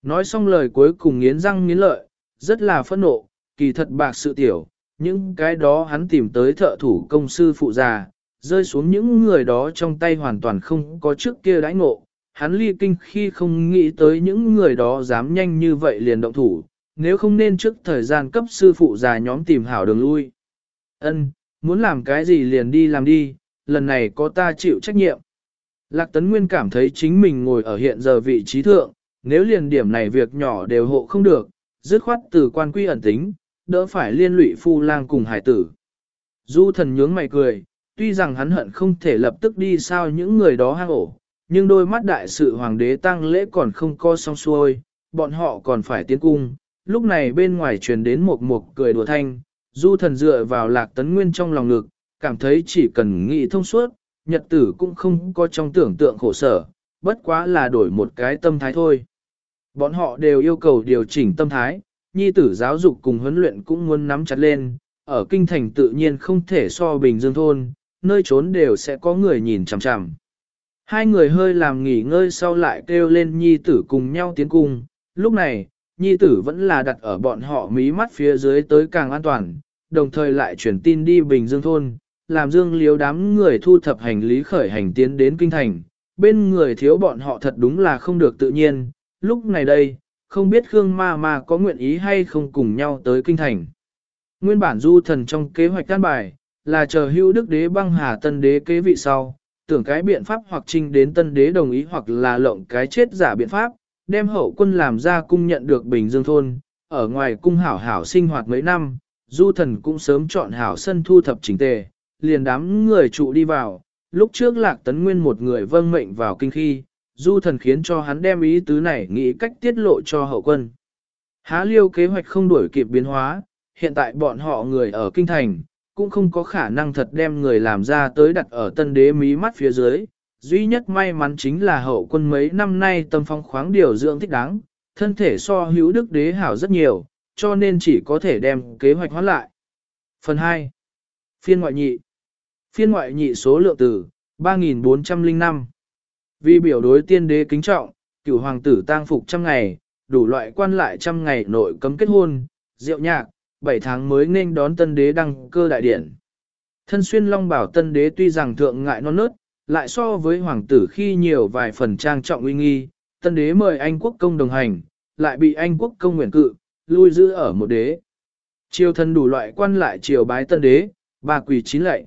Nói xong lời cuối cùng nghiến răng nghiến lợi, rất là phẫn nộ, kỳ thật bạc sự tiểu, những cái đó hắn tìm tới thợ thủ công sư phụ già, rơi xuống những người đó trong tay hoàn toàn không có trước kia đãi ngộ. Hắn ly kinh khi không nghĩ tới những người đó dám nhanh như vậy liền động thủ, nếu không nên trước thời gian cấp sư phụ già nhóm tìm hảo đường lui. Ân, muốn làm cái gì liền đi làm đi, lần này có ta chịu trách nhiệm. Lạc Tấn Nguyên cảm thấy chính mình ngồi ở hiện giờ vị trí thượng, nếu liền điểm này việc nhỏ đều hộ không được, dứt khoát từ quan quy ẩn tính, đỡ phải liên lụy phu lang cùng hải tử. Du thần nhướng mày cười, tuy rằng hắn hận không thể lập tức đi sao những người đó hang ổ, nhưng đôi mắt đại sự hoàng đế tăng lễ còn không co xong xuôi, bọn họ còn phải tiến cung. Lúc này bên ngoài truyền đến một mục cười đùa thanh, du thần dựa vào lạc tấn nguyên trong lòng ngực, cảm thấy chỉ cần nghĩ thông suốt, nhật tử cũng không có trong tưởng tượng khổ sở, bất quá là đổi một cái tâm thái thôi. Bọn họ đều yêu cầu điều chỉnh tâm thái, nhi tử giáo dục cùng huấn luyện cũng muốn nắm chặt lên, ở kinh thành tự nhiên không thể so bình dương thôn, nơi trốn đều sẽ có người nhìn chằm chằm. Hai người hơi làm nghỉ ngơi sau lại kêu lên nhi tử cùng nhau tiến cung, lúc này, nhi tử vẫn là đặt ở bọn họ mí mắt phía dưới tới càng an toàn, đồng thời lại chuyển tin đi Bình Dương Thôn, làm Dương liếu đám người thu thập hành lý khởi hành tiến đến kinh thành, bên người thiếu bọn họ thật đúng là không được tự nhiên, lúc này đây, không biết Khương Ma Ma có nguyện ý hay không cùng nhau tới kinh thành. Nguyên bản du thần trong kế hoạch căn bài, là chờ hữu đức đế băng hà tân đế kế vị sau, tưởng cái biện pháp hoặc trinh đến tân đế đồng ý hoặc là lộng cái chết giả biện pháp, đem hậu quân làm ra cung nhận được Bình Dương Thôn, ở ngoài cung hảo hảo sinh hoạt mấy năm, du thần cũng sớm chọn hảo sân thu thập chỉnh tề, liền đám người trụ đi vào, lúc trước lạc tấn nguyên một người vâng mệnh vào kinh khi, du thần khiến cho hắn đem ý tứ này nghĩ cách tiết lộ cho hậu quân. Há liêu kế hoạch không đuổi kịp biến hóa, hiện tại bọn họ người ở kinh thành, cũng không có khả năng thật đem người làm ra tới đặt ở tân đế mí mắt phía dưới. Duy nhất may mắn chính là hậu quân mấy năm nay tâm phong khoáng điều dưỡng thích đáng, thân thể so hữu đức đế hảo rất nhiều, cho nên chỉ có thể đem kế hoạch hoãn lại. Phần 2. Phiên ngoại nhị Phiên ngoại nhị số lượng từ 3.405 Vì biểu đối tiên đế kính trọng, cửu hoàng tử tang phục trăm ngày, đủ loại quan lại trăm ngày nội cấm kết hôn, rượu nhạc, 7 tháng mới nên đón tân đế đăng cơ đại điển. Thân xuyên long bảo tân đế tuy rằng thượng ngại non nớt, lại so với hoàng tử khi nhiều vài phần trang trọng uy nghi, tân đế mời Anh quốc công đồng hành, lại bị Anh quốc công nguyện cự, lui giữ ở một đế. Triều thần đủ loại quan lại triều bái tân đế, ba quỳ chín lạy.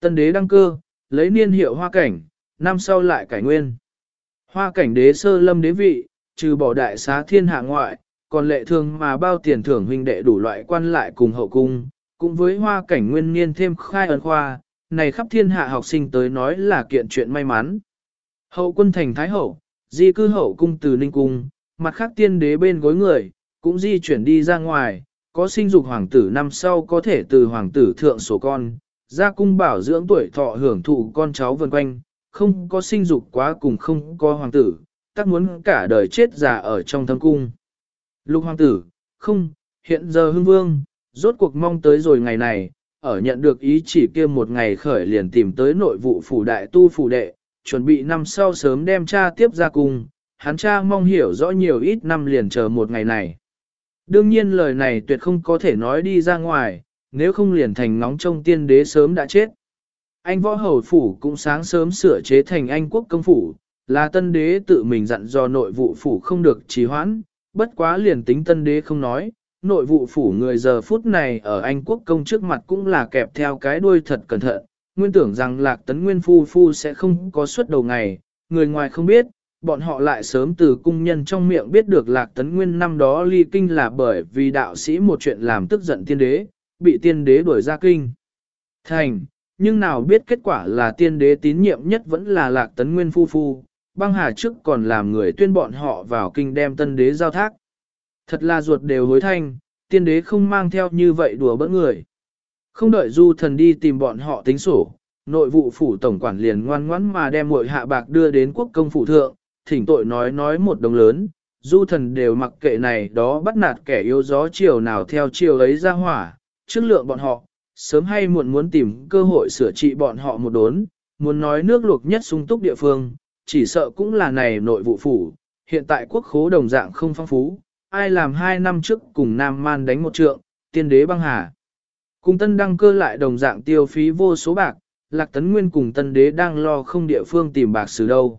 Tân đế đăng cơ, lấy niên hiệu hoa cảnh, năm sau lại cải nguyên. Hoa cảnh đế sơ lâm đế vị, trừ bỏ đại xá thiên hạ ngoại, còn lệ thường mà bao tiền thưởng huynh đệ đủ loại quan lại cùng hậu cung, cũng với hoa cảnh nguyên niên thêm khai ấn khoa, này khắp thiên hạ học sinh tới nói là kiện chuyện may mắn. Hậu quân thành Thái Hậu, di cư hậu cung từ Ninh Cung, mặt khác tiên đế bên gối người, cũng di chuyển đi ra ngoài, có sinh dục hoàng tử năm sau có thể từ hoàng tử thượng số con, ra cung bảo dưỡng tuổi thọ hưởng thụ con cháu vần quanh, không có sinh dục quá cùng không có hoàng tử, tắc muốn cả đời chết già ở trong thâm cung. Lục hoàng tử, không, hiện giờ hưng vương, rốt cuộc mong tới rồi ngày này, ở nhận được ý chỉ kia một ngày khởi liền tìm tới nội vụ phủ đại tu phủ đệ, chuẩn bị năm sau sớm đem cha tiếp ra cung, hắn cha mong hiểu rõ nhiều ít năm liền chờ một ngày này. Đương nhiên lời này tuyệt không có thể nói đi ra ngoài, nếu không liền thành nóng trong tiên đế sớm đã chết. Anh võ hầu phủ cũng sáng sớm sửa chế thành anh quốc công phủ, là tân đế tự mình dặn do nội vụ phủ không được trì hoãn, bất quá liền tính tân đế không nói, nội vụ phủ người giờ phút này ở Anh quốc công trước mặt cũng là kẹp theo cái đuôi thật cẩn thận, nguyên tưởng rằng lạc tấn nguyên phu phu sẽ không có suất đầu ngày, người ngoài không biết, bọn họ lại sớm từ cung nhân trong miệng biết được lạc tấn nguyên năm đó ly kinh là bởi vì đạo sĩ một chuyện làm tức giận tiên đế, bị tiên đế đuổi ra kinh. Thành, nhưng nào biết kết quả là tiên đế tín nhiệm nhất vẫn là lạc tấn nguyên phu phu, băng hà trước còn làm người tuyên bọn họ vào kinh đem tân đế giao thác. Thật là ruột đều hối thanh, tiên đế không mang theo như vậy đùa bỡn người. Không đợi du thần đi tìm bọn họ tính sổ, nội vụ phủ tổng quản liền ngoan ngoãn mà đem muội hạ bạc đưa đến quốc công phủ thượng, thỉnh tội nói nói một đồng lớn, du thần đều mặc kệ này đó bắt nạt kẻ yếu gió chiều nào theo chiều ấy ra hỏa, trước lượng bọn họ, sớm hay muộn muốn tìm cơ hội sửa trị bọn họ một đốn, muốn nói nước luộc nhất sung túc địa phương, chỉ sợ cũng là này nội vụ phủ, hiện tại quốc khố đồng dạng không phong phú, ai làm hai năm trước cùng Nam Man đánh một trượng, tiên đế băng hà. Cùng tân đăng cơ lại đồng dạng tiêu phí vô số bạc, lạc tấn nguyên cùng tân đế đang lo không địa phương tìm bạc xử đâu.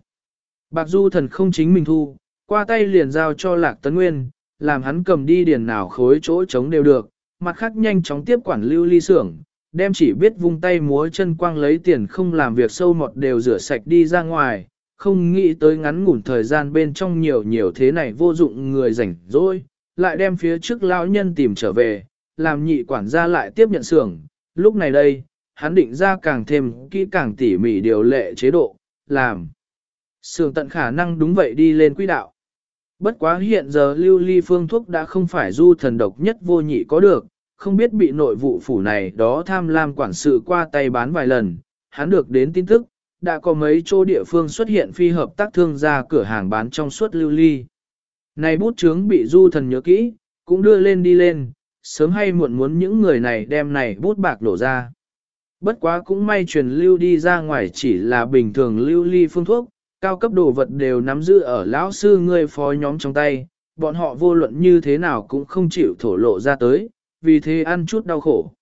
Bạc du thần không chính mình thu, qua tay liền giao cho lạc tấn nguyên, làm hắn cầm đi điền nào khối chỗ trống đều được, mặt khác nhanh chóng tiếp quản lưu ly xưởng, đem chỉ biết vung tay múa chân quang lấy tiền không làm việc sâu mọt đều rửa sạch đi ra ngoài, không nghĩ tới ngắn ngủn thời gian bên trong nhiều nhiều thế này vô dụng người rảnh rỗi, lại đem phía trước lão nhân tìm trở về, làm nhị quản gia lại tiếp nhận xưởng. Lúc này đây, hắn định ra càng thêm kỹ càng tỉ mỉ điều lệ chế độ, làm. Xưởng tận khả năng đúng vậy đi lên quỹ đạo. Bất quá hiện giờ lưu ly phương thuốc đã không phải du thần độc nhất vô nhị có được, không biết bị nội vụ phủ này đó tham lam quản sự qua tay bán vài lần, hắn được đến tin tức, đã có mấy chỗ địa phương xuất hiện phi hợp tác thương gia cửa hàng bán trong suốt lưu ly. Này bút chướng bị du thần nhớ kỹ, cũng đưa lên đi lên, sớm hay muộn muốn những người này đem này bút bạc đổ ra. Bất quá cũng may truyền lưu đi ra ngoài chỉ là bình thường lưu ly phương thuốc, cao cấp đồ vật đều nắm giữ ở lão sư người phó nhóm trong tay, bọn họ vô luận như thế nào cũng không chịu thổ lộ ra tới, vì thế ăn chút đau khổ.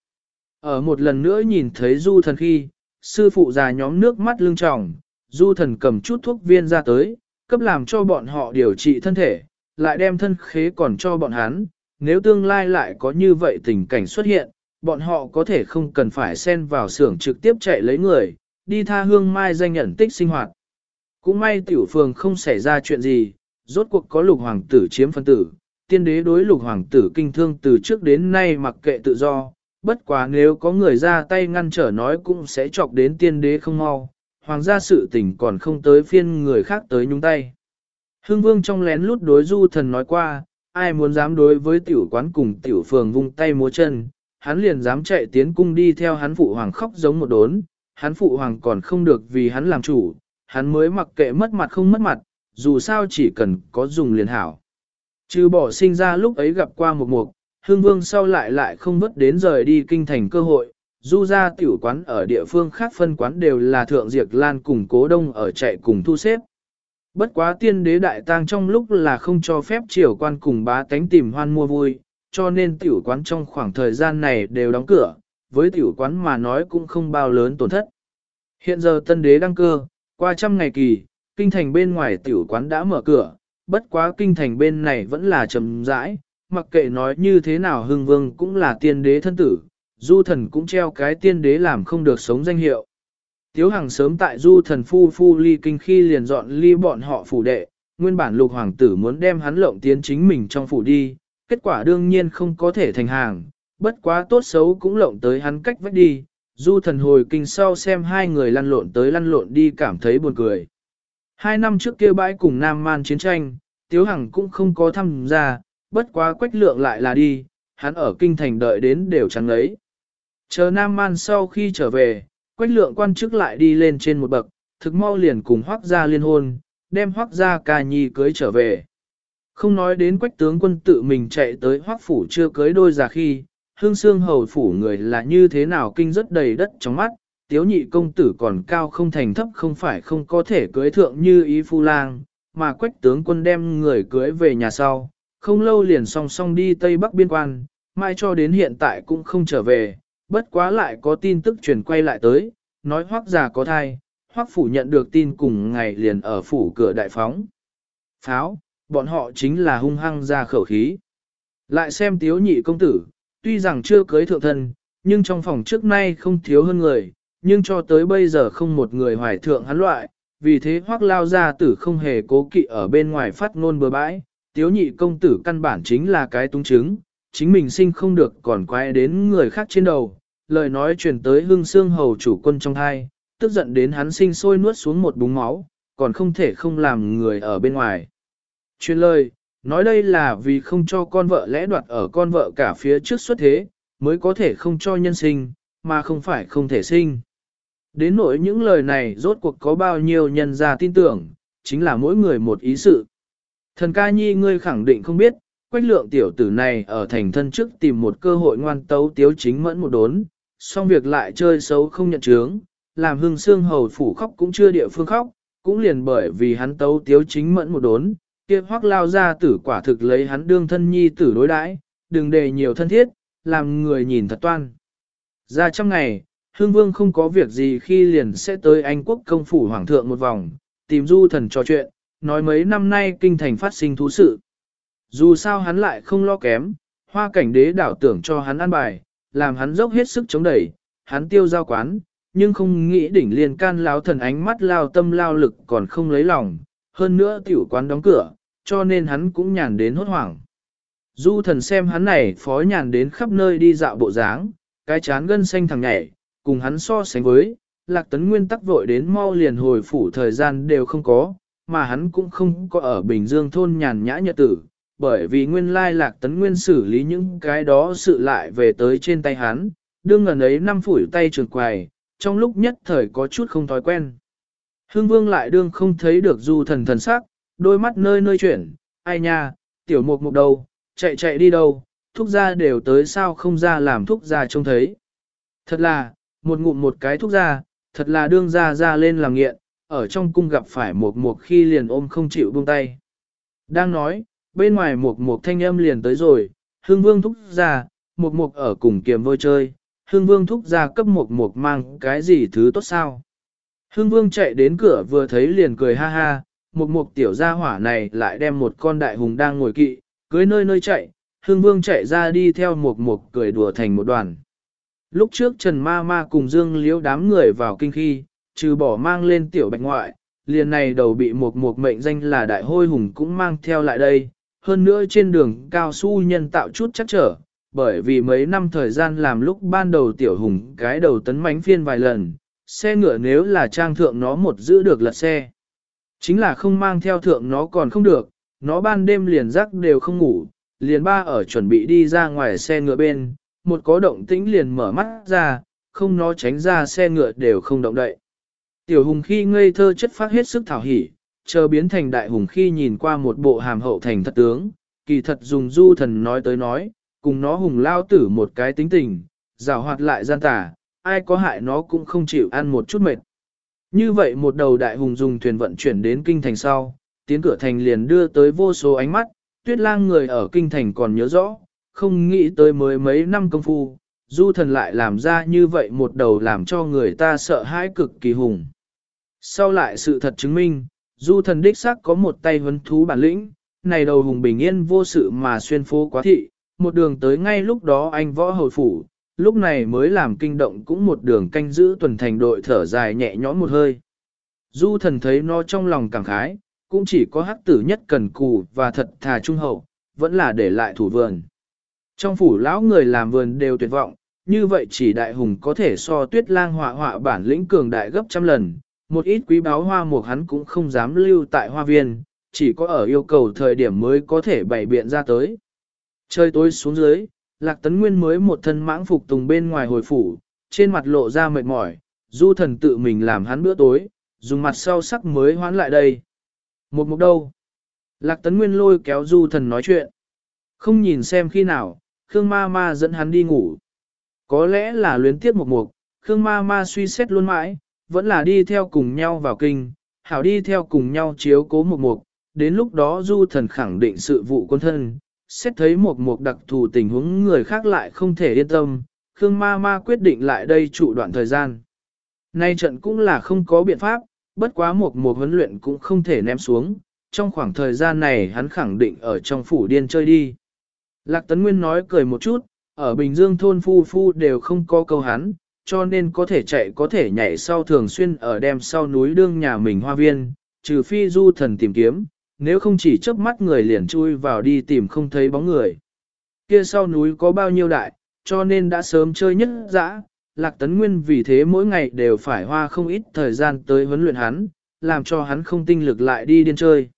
Ở một lần nữa nhìn thấy du thần khi, sư phụ già nhóm nước mắt lưng tròng, du thần cầm chút thuốc viên ra tới, cấp làm cho bọn họ điều trị thân thể, lại đem thân khế còn cho bọn hắn, nếu tương lai lại có như vậy tình cảnh xuất hiện, bọn họ có thể không cần phải xen vào xưởng trực tiếp chạy lấy người, đi tha hương mai danh nhận tích sinh hoạt. Cũng may tiểu phường không xảy ra chuyện gì, rốt cuộc có lục hoàng tử chiếm phân tử, tiên đế đối lục hoàng tử kinh thương từ trước đến nay mặc kệ tự do, bất quá nếu có người ra tay ngăn trở nói cũng sẽ chọc đến tiên đế không mau, hoàng gia sự tình còn không tới phiên người khác tới nhúng tay. Hưng vương trong lén lút đối du thần nói qua, ai muốn dám đối với tiểu quán cùng tiểu phường vung tay múa chân, hắn liền dám chạy tiến cung đi theo hắn phụ hoàng khóc giống một đốn, hắn phụ hoàng còn không được vì hắn làm chủ, hắn mới mặc kệ mất mặt không mất mặt, dù sao chỉ cần có dùng liền hảo. Trừ bỏ sinh ra lúc ấy gặp qua một mục, hương vương sau lại lại không vất đến rời đi kinh thành cơ hội, du ra tiểu quán ở địa phương khác phân quán đều là thượng diệt lan cùng cố đông ở chạy cùng thu xếp. Bất quá tiên đế đại tang trong lúc là không cho phép triều quan cùng bá tánh tìm hoan mua vui, cho nên tiểu quán trong khoảng thời gian này đều đóng cửa, với tiểu quán mà nói cũng không bao lớn tổn thất. Hiện giờ tân đế đăng cơ, qua trăm ngày kỳ, kinh thành bên ngoài tiểu quán đã mở cửa, bất quá kinh thành bên này vẫn là trầm rãi, mặc kệ nói như thế nào hưng vương cũng là tiên đế thân tử, du thần cũng treo cái tiên đế làm không được sống danh hiệu. Tiếu Hằng sớm tại du thần phu phu ly kinh khi liền dọn ly bọn họ phủ đệ, nguyên bản lục hoàng tử muốn đem hắn lộng tiến chính mình trong phủ đi, kết quả đương nhiên không có thể thành hàng, bất quá tốt xấu cũng lộng tới hắn cách vách đi, du thần hồi kinh sau xem hai người lăn lộn tới lăn lộn đi cảm thấy buồn cười. Hai năm trước kia bãi cùng Nam Man chiến tranh, Tiếu Hằng cũng không có tham gia, bất quá quách lượng lại là đi, hắn ở kinh thành đợi đến đều chẳng lấy Chờ Nam Man sau khi trở về, quách lượng quan chức lại đi lên trên một bậc, thực mau liền cùng hoác gia liên hôn, đem hoác gia ca nhi cưới trở về. Không nói đến quách tướng quân tự mình chạy tới hoác phủ chưa cưới đôi già khi, hương xương hầu phủ người là như thế nào kinh rất đầy đất trong mắt, tiếu nhị công tử còn cao không thành thấp không phải không có thể cưới thượng như ý phu lang, mà quách tướng quân đem người cưới về nhà sau, không lâu liền song song đi Tây Bắc biên quan, mai cho đến hiện tại cũng không trở về, bất quá lại có tin tức truyền quay lại tới, nói hoác già có thai, hoác phủ nhận được tin cùng ngày liền ở phủ cửa đại phóng. Pháo, bọn họ chính là hung hăng ra khẩu khí. Lại xem tiếu nhị công tử, tuy rằng chưa cưới thượng thân, nhưng trong phòng trước nay không thiếu hơn người, nhưng cho tới bây giờ không một người hoài thượng hắn loại, vì thế hoác lao ra tử không hề cố kỵ ở bên ngoài phát ngôn bừa bãi, tiếu nhị công tử căn bản chính là cái tung chứng, chính mình sinh không được còn quay đến người khác trên đầu, lời nói truyền tới hưng xương hầu chủ quân trong hai, tức giận đến hắn sinh sôi nuốt xuống một búng máu, còn không thể không làm người ở bên ngoài. Truyền lời, nói đây là vì không cho con vợ lẽ đoạt ở con vợ cả phía trước xuất thế, mới có thể không cho nhân sinh, mà không phải không thể sinh. Đến nỗi những lời này rốt cuộc có bao nhiêu nhân ra tin tưởng, chính là mỗi người một ý sự. Thần ca nhi ngươi khẳng định không biết, quách lượng tiểu tử này ở thành thân trước tìm một cơ hội ngoan tấu tiếu chính mẫn một đốn, xong việc lại chơi xấu không nhận chướng, làm hương xương hầu phủ khóc cũng chưa địa phương khóc, cũng liền bởi vì hắn tấu tiếu chính mẫn một đốn, kia hoác lao ra tử quả thực lấy hắn đương thân nhi tử đối đãi, đừng để nhiều thân thiết, làm người nhìn thật toan. Ra trong ngày, hương vương không có việc gì khi liền sẽ tới Anh quốc công phủ hoàng thượng một vòng, tìm du thần trò chuyện, nói mấy năm nay kinh thành phát sinh thú sự. Dù sao hắn lại không lo kém, hoa cảnh đế đảo tưởng cho hắn ăn bài, làm hắn dốc hết sức chống đẩy, hắn tiêu giao quán, nhưng không nghĩ đỉnh liền can lao thần ánh mắt lao tâm lao lực còn không lấy lòng, hơn nữa tiểu quán đóng cửa, cho nên hắn cũng nhàn đến hốt hoảng. Du thần xem hắn này phó nhàn đến khắp nơi đi dạo bộ dáng, cái chán gân xanh thằng nhảy, cùng hắn so sánh với, lạc tấn nguyên tắc vội đến mau liền hồi phủ thời gian đều không có, mà hắn cũng không có ở Bình Dương thôn nhàn nhã nhật tử, bởi vì nguyên lai lạc tấn nguyên xử lý những cái đó sự lại về tới trên tay hắn, đương ngần ấy năm phủi tay trường quài, trong lúc nhất thời có chút không thói quen. Hương vương lại đương không thấy được du thần thần sắc, đôi mắt nơi nơi chuyển, ai nha, tiểu mục mục đầu, chạy chạy đi đâu, thúc ra đều tới sao không ra làm thúc ra trông thấy. Thật là, một ngụm một cái thúc ra, thật là đương ra ra lên làm nghiện, ở trong cung gặp phải một mục khi liền ôm không chịu buông tay. Đang nói, bên ngoài một mục thanh âm liền tới rồi, hương vương thúc ra, một mục ở cùng kiềm vôi chơi, hương vương thúc ra cấp một mục mang cái gì thứ tốt sao. Hương vương chạy đến cửa vừa thấy liền cười ha ha, một mục tiểu gia hỏa này lại đem một con đại hùng đang ngồi kỵ, cưới nơi nơi chạy, hương vương chạy ra đi theo một mục cười đùa thành một đoàn. Lúc trước Trần Ma Ma cùng Dương Liễu đám người vào kinh khi, trừ bỏ mang lên tiểu bạch ngoại, liền này đầu bị một một mệnh danh là đại hôi hùng cũng mang theo lại đây. Hơn nữa trên đường cao su nhân tạo chút chắc trở, bởi vì mấy năm thời gian làm lúc ban đầu tiểu hùng cái đầu tấn mánh phiên vài lần, xe ngựa nếu là trang thượng nó một giữ được lật xe. Chính là không mang theo thượng nó còn không được, nó ban đêm liền giấc đều không ngủ, liền ba ở chuẩn bị đi ra ngoài xe ngựa bên, một có động tĩnh liền mở mắt ra, không nó tránh ra xe ngựa đều không động đậy. Tiểu hùng khi ngây thơ chất phát hết sức thảo hỉ, chờ biến thành đại hùng khi nhìn qua một bộ hàm hậu thành thật tướng, kỳ thật dùng du thần nói tới nói, cùng nó hùng lao tử một cái tính tình, rào hoạt lại gian tả, ai có hại nó cũng không chịu ăn một chút mệt. Như vậy một đầu đại hùng dùng thuyền vận chuyển đến kinh thành sau, tiến cửa thành liền đưa tới vô số ánh mắt, tuyết lang người ở kinh thành còn nhớ rõ, không nghĩ tới mới mấy năm công phu, du thần lại làm ra như vậy một đầu làm cho người ta sợ hãi cực kỳ hùng. Sau lại sự thật chứng minh, du thần đích xác có một tay huấn thú bản lĩnh, này đầu hùng bình yên vô sự mà xuyên phố quá thị, một đường tới ngay lúc đó anh võ hồi phủ, lúc này mới làm kinh động cũng một đường canh giữ tuần thành đội thở dài nhẹ nhõm một hơi. Du thần thấy nó trong lòng cảm khái, cũng chỉ có hắc tử nhất cần cù và thật thà trung hậu, vẫn là để lại thủ vườn. Trong phủ lão người làm vườn đều tuyệt vọng, như vậy chỉ đại hùng có thể so tuyết lang họa họa bản lĩnh cường đại gấp trăm lần, một ít quý báo hoa mục hắn cũng không dám lưu tại hoa viên, chỉ có ở yêu cầu thời điểm mới có thể bày biện ra tới. Trời tối xuống dưới, Lạc Tấn Nguyên mới một thân mãng phục tùng bên ngoài hồi phủ, trên mặt lộ ra mệt mỏi, du thần tự mình làm hắn bữa tối, dùng mặt sau sắc mới hoán lại đây. Một mục đâu? Lạc Tấn Nguyên lôi kéo du thần nói chuyện. Không nhìn xem khi nào, Khương ma ma dẫn hắn đi ngủ. Có lẽ là luyến tiếp một mục, Khương ma ma suy xét luôn mãi, vẫn là đi theo cùng nhau vào kinh, hảo đi theo cùng nhau chiếu cố một mục. Đến lúc đó du thần khẳng định sự vụ quân thân, xét thấy một mục đặc thù tình huống người khác lại không thể yên tâm, Khương ma ma quyết định lại đây trụ đoạn thời gian. Nay trận cũng là không có biện pháp, bất quá một mùa huấn luyện cũng không thể ném xuống, trong khoảng thời gian này hắn khẳng định ở trong phủ điên chơi đi. Lạc Tấn Nguyên nói cười một chút, ở Bình Dương thôn phu phu đều không có câu hắn, cho nên có thể chạy có thể nhảy sau thường xuyên ở đem sau núi đương nhà mình hoa viên, trừ phi du thần tìm kiếm, nếu không chỉ chớp mắt người liền chui vào đi tìm không thấy bóng người. Kia sau núi có bao nhiêu đại, cho nên đã sớm chơi nhất dã, Lạc Tấn Nguyên vì thế mỗi ngày đều phải hoa không ít thời gian tới huấn luyện hắn, làm cho hắn không tinh lực lại đi điên chơi.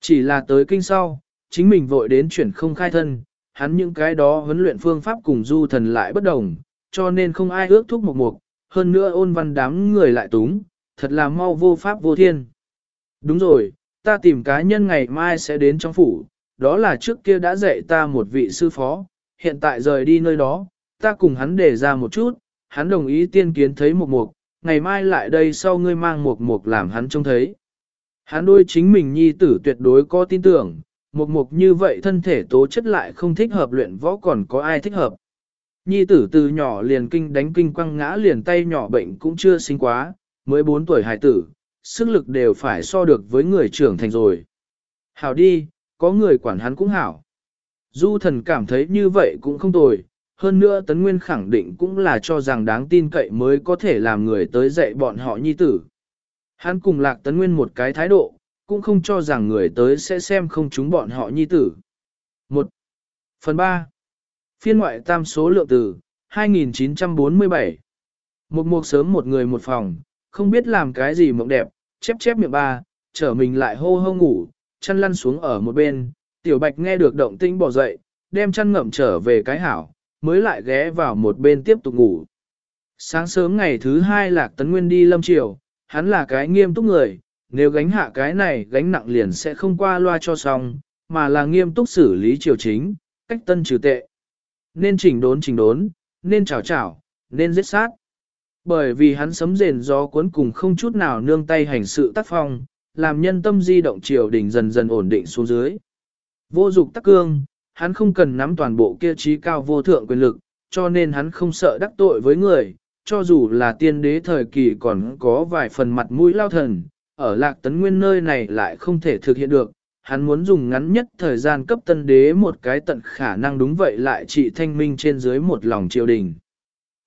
Chỉ là tới kinh sau, chính mình vội đến chuyển không khai thân, hắn những cái đó huấn luyện phương pháp cùng du thần lại bất đồng, cho nên không ai ước thúc một mục, hơn nữa ôn văn đám người lại túng, thật là mau vô pháp vô thiên. Đúng rồi, ta tìm cá nhân ngày mai sẽ đến trong phủ, đó là trước kia đã dạy ta một vị sư phó, hiện tại rời đi nơi đó, ta cùng hắn để ra một chút, hắn đồng ý tiên kiến thấy một mục, ngày mai lại đây sau ngươi mang một mục làm hắn trông thấy. Hắn đôi chính mình nhi tử tuyệt đối có tin tưởng, một mục như vậy thân thể tố chất lại không thích hợp luyện võ còn có ai thích hợp. Nhi tử từ nhỏ liền kinh đánh kinh quăng ngã liền tay nhỏ bệnh cũng chưa sinh quá, mới 4 tuổi hài tử, sức lực đều phải so được với người trưởng thành rồi. Hảo đi, có người quản hắn cũng hảo. Du thần cảm thấy như vậy cũng không tồi, hơn nữa Tấn Nguyên khẳng định cũng là cho rằng đáng tin cậy mới có thể làm người tới dạy bọn họ nhi tử. Hắn cùng lạc Tấn Nguyên một cái thái độ, cũng không cho rằng người tới sẽ xem không chúng bọn họ nhi tử. 1. Phần 3. Phiên ngoại tam số lượng từ, 2947. Một mục sớm một người một phòng, không biết làm cái gì mộng đẹp, chép chép miệng ba, trở mình lại hô hô ngủ, chăn lăn xuống ở một bên, tiểu bạch nghe được động tĩnh bỏ dậy, đem chăn ngậm trở về cái hảo, mới lại ghé vào một bên tiếp tục ngủ. Sáng sớm ngày thứ hai Lạc Tấn Nguyên đi lâm triều, hắn là cái nghiêm túc người, nếu gánh hạ cái này gánh nặng liền sẽ không qua loa cho xong, mà là nghiêm túc xử lý triều chính, cách tân trừ tệ. Nên chỉnh đốn chỉnh đốn, nên chảo chảo, nên giết sát. Bởi vì hắn sấm rền gió cuốn cùng không chút nào nương tay hành sự tác phong, làm nhân tâm di động triều đình dần dần ổn định xuống dưới. Vô dục tắc cương, hắn không cần nắm toàn bộ kia trí cao vô thượng quyền lực, cho nên hắn không sợ đắc tội với người, cho dù là tiên đế thời kỳ còn có vài phần mặt mũi lao thần, ở lạc tấn nguyên nơi này lại không thể thực hiện được, hắn muốn dùng ngắn nhất thời gian cấp tân đế một cái tận khả năng đúng vậy lại trị thanh minh trên dưới một lòng triều đình.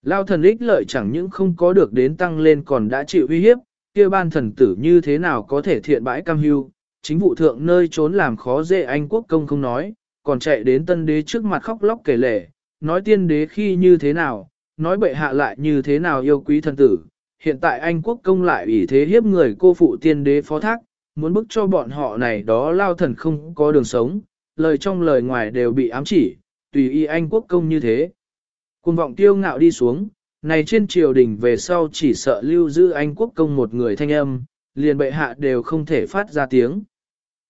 Lao thần ích lợi chẳng những không có được đến tăng lên còn đã chịu uy hiếp, kia ban thần tử như thế nào có thể thiện bãi cam hưu, chính vụ thượng nơi trốn làm khó dễ anh quốc công không nói, còn chạy đến tân đế trước mặt khóc lóc kể lể, nói tiên đế khi như thế nào, nói bệ hạ lại như thế nào yêu quý thần tử. Hiện tại Anh quốc công lại ủy thế hiếp người cô phụ tiên đế phó thác, muốn bức cho bọn họ này đó lao thần không có đường sống, lời trong lời ngoài đều bị ám chỉ, tùy y Anh quốc công như thế. Cùng vọng tiêu ngạo đi xuống, này trên triều đình về sau chỉ sợ lưu giữ Anh quốc công một người thanh âm, liền bệ hạ đều không thể phát ra tiếng.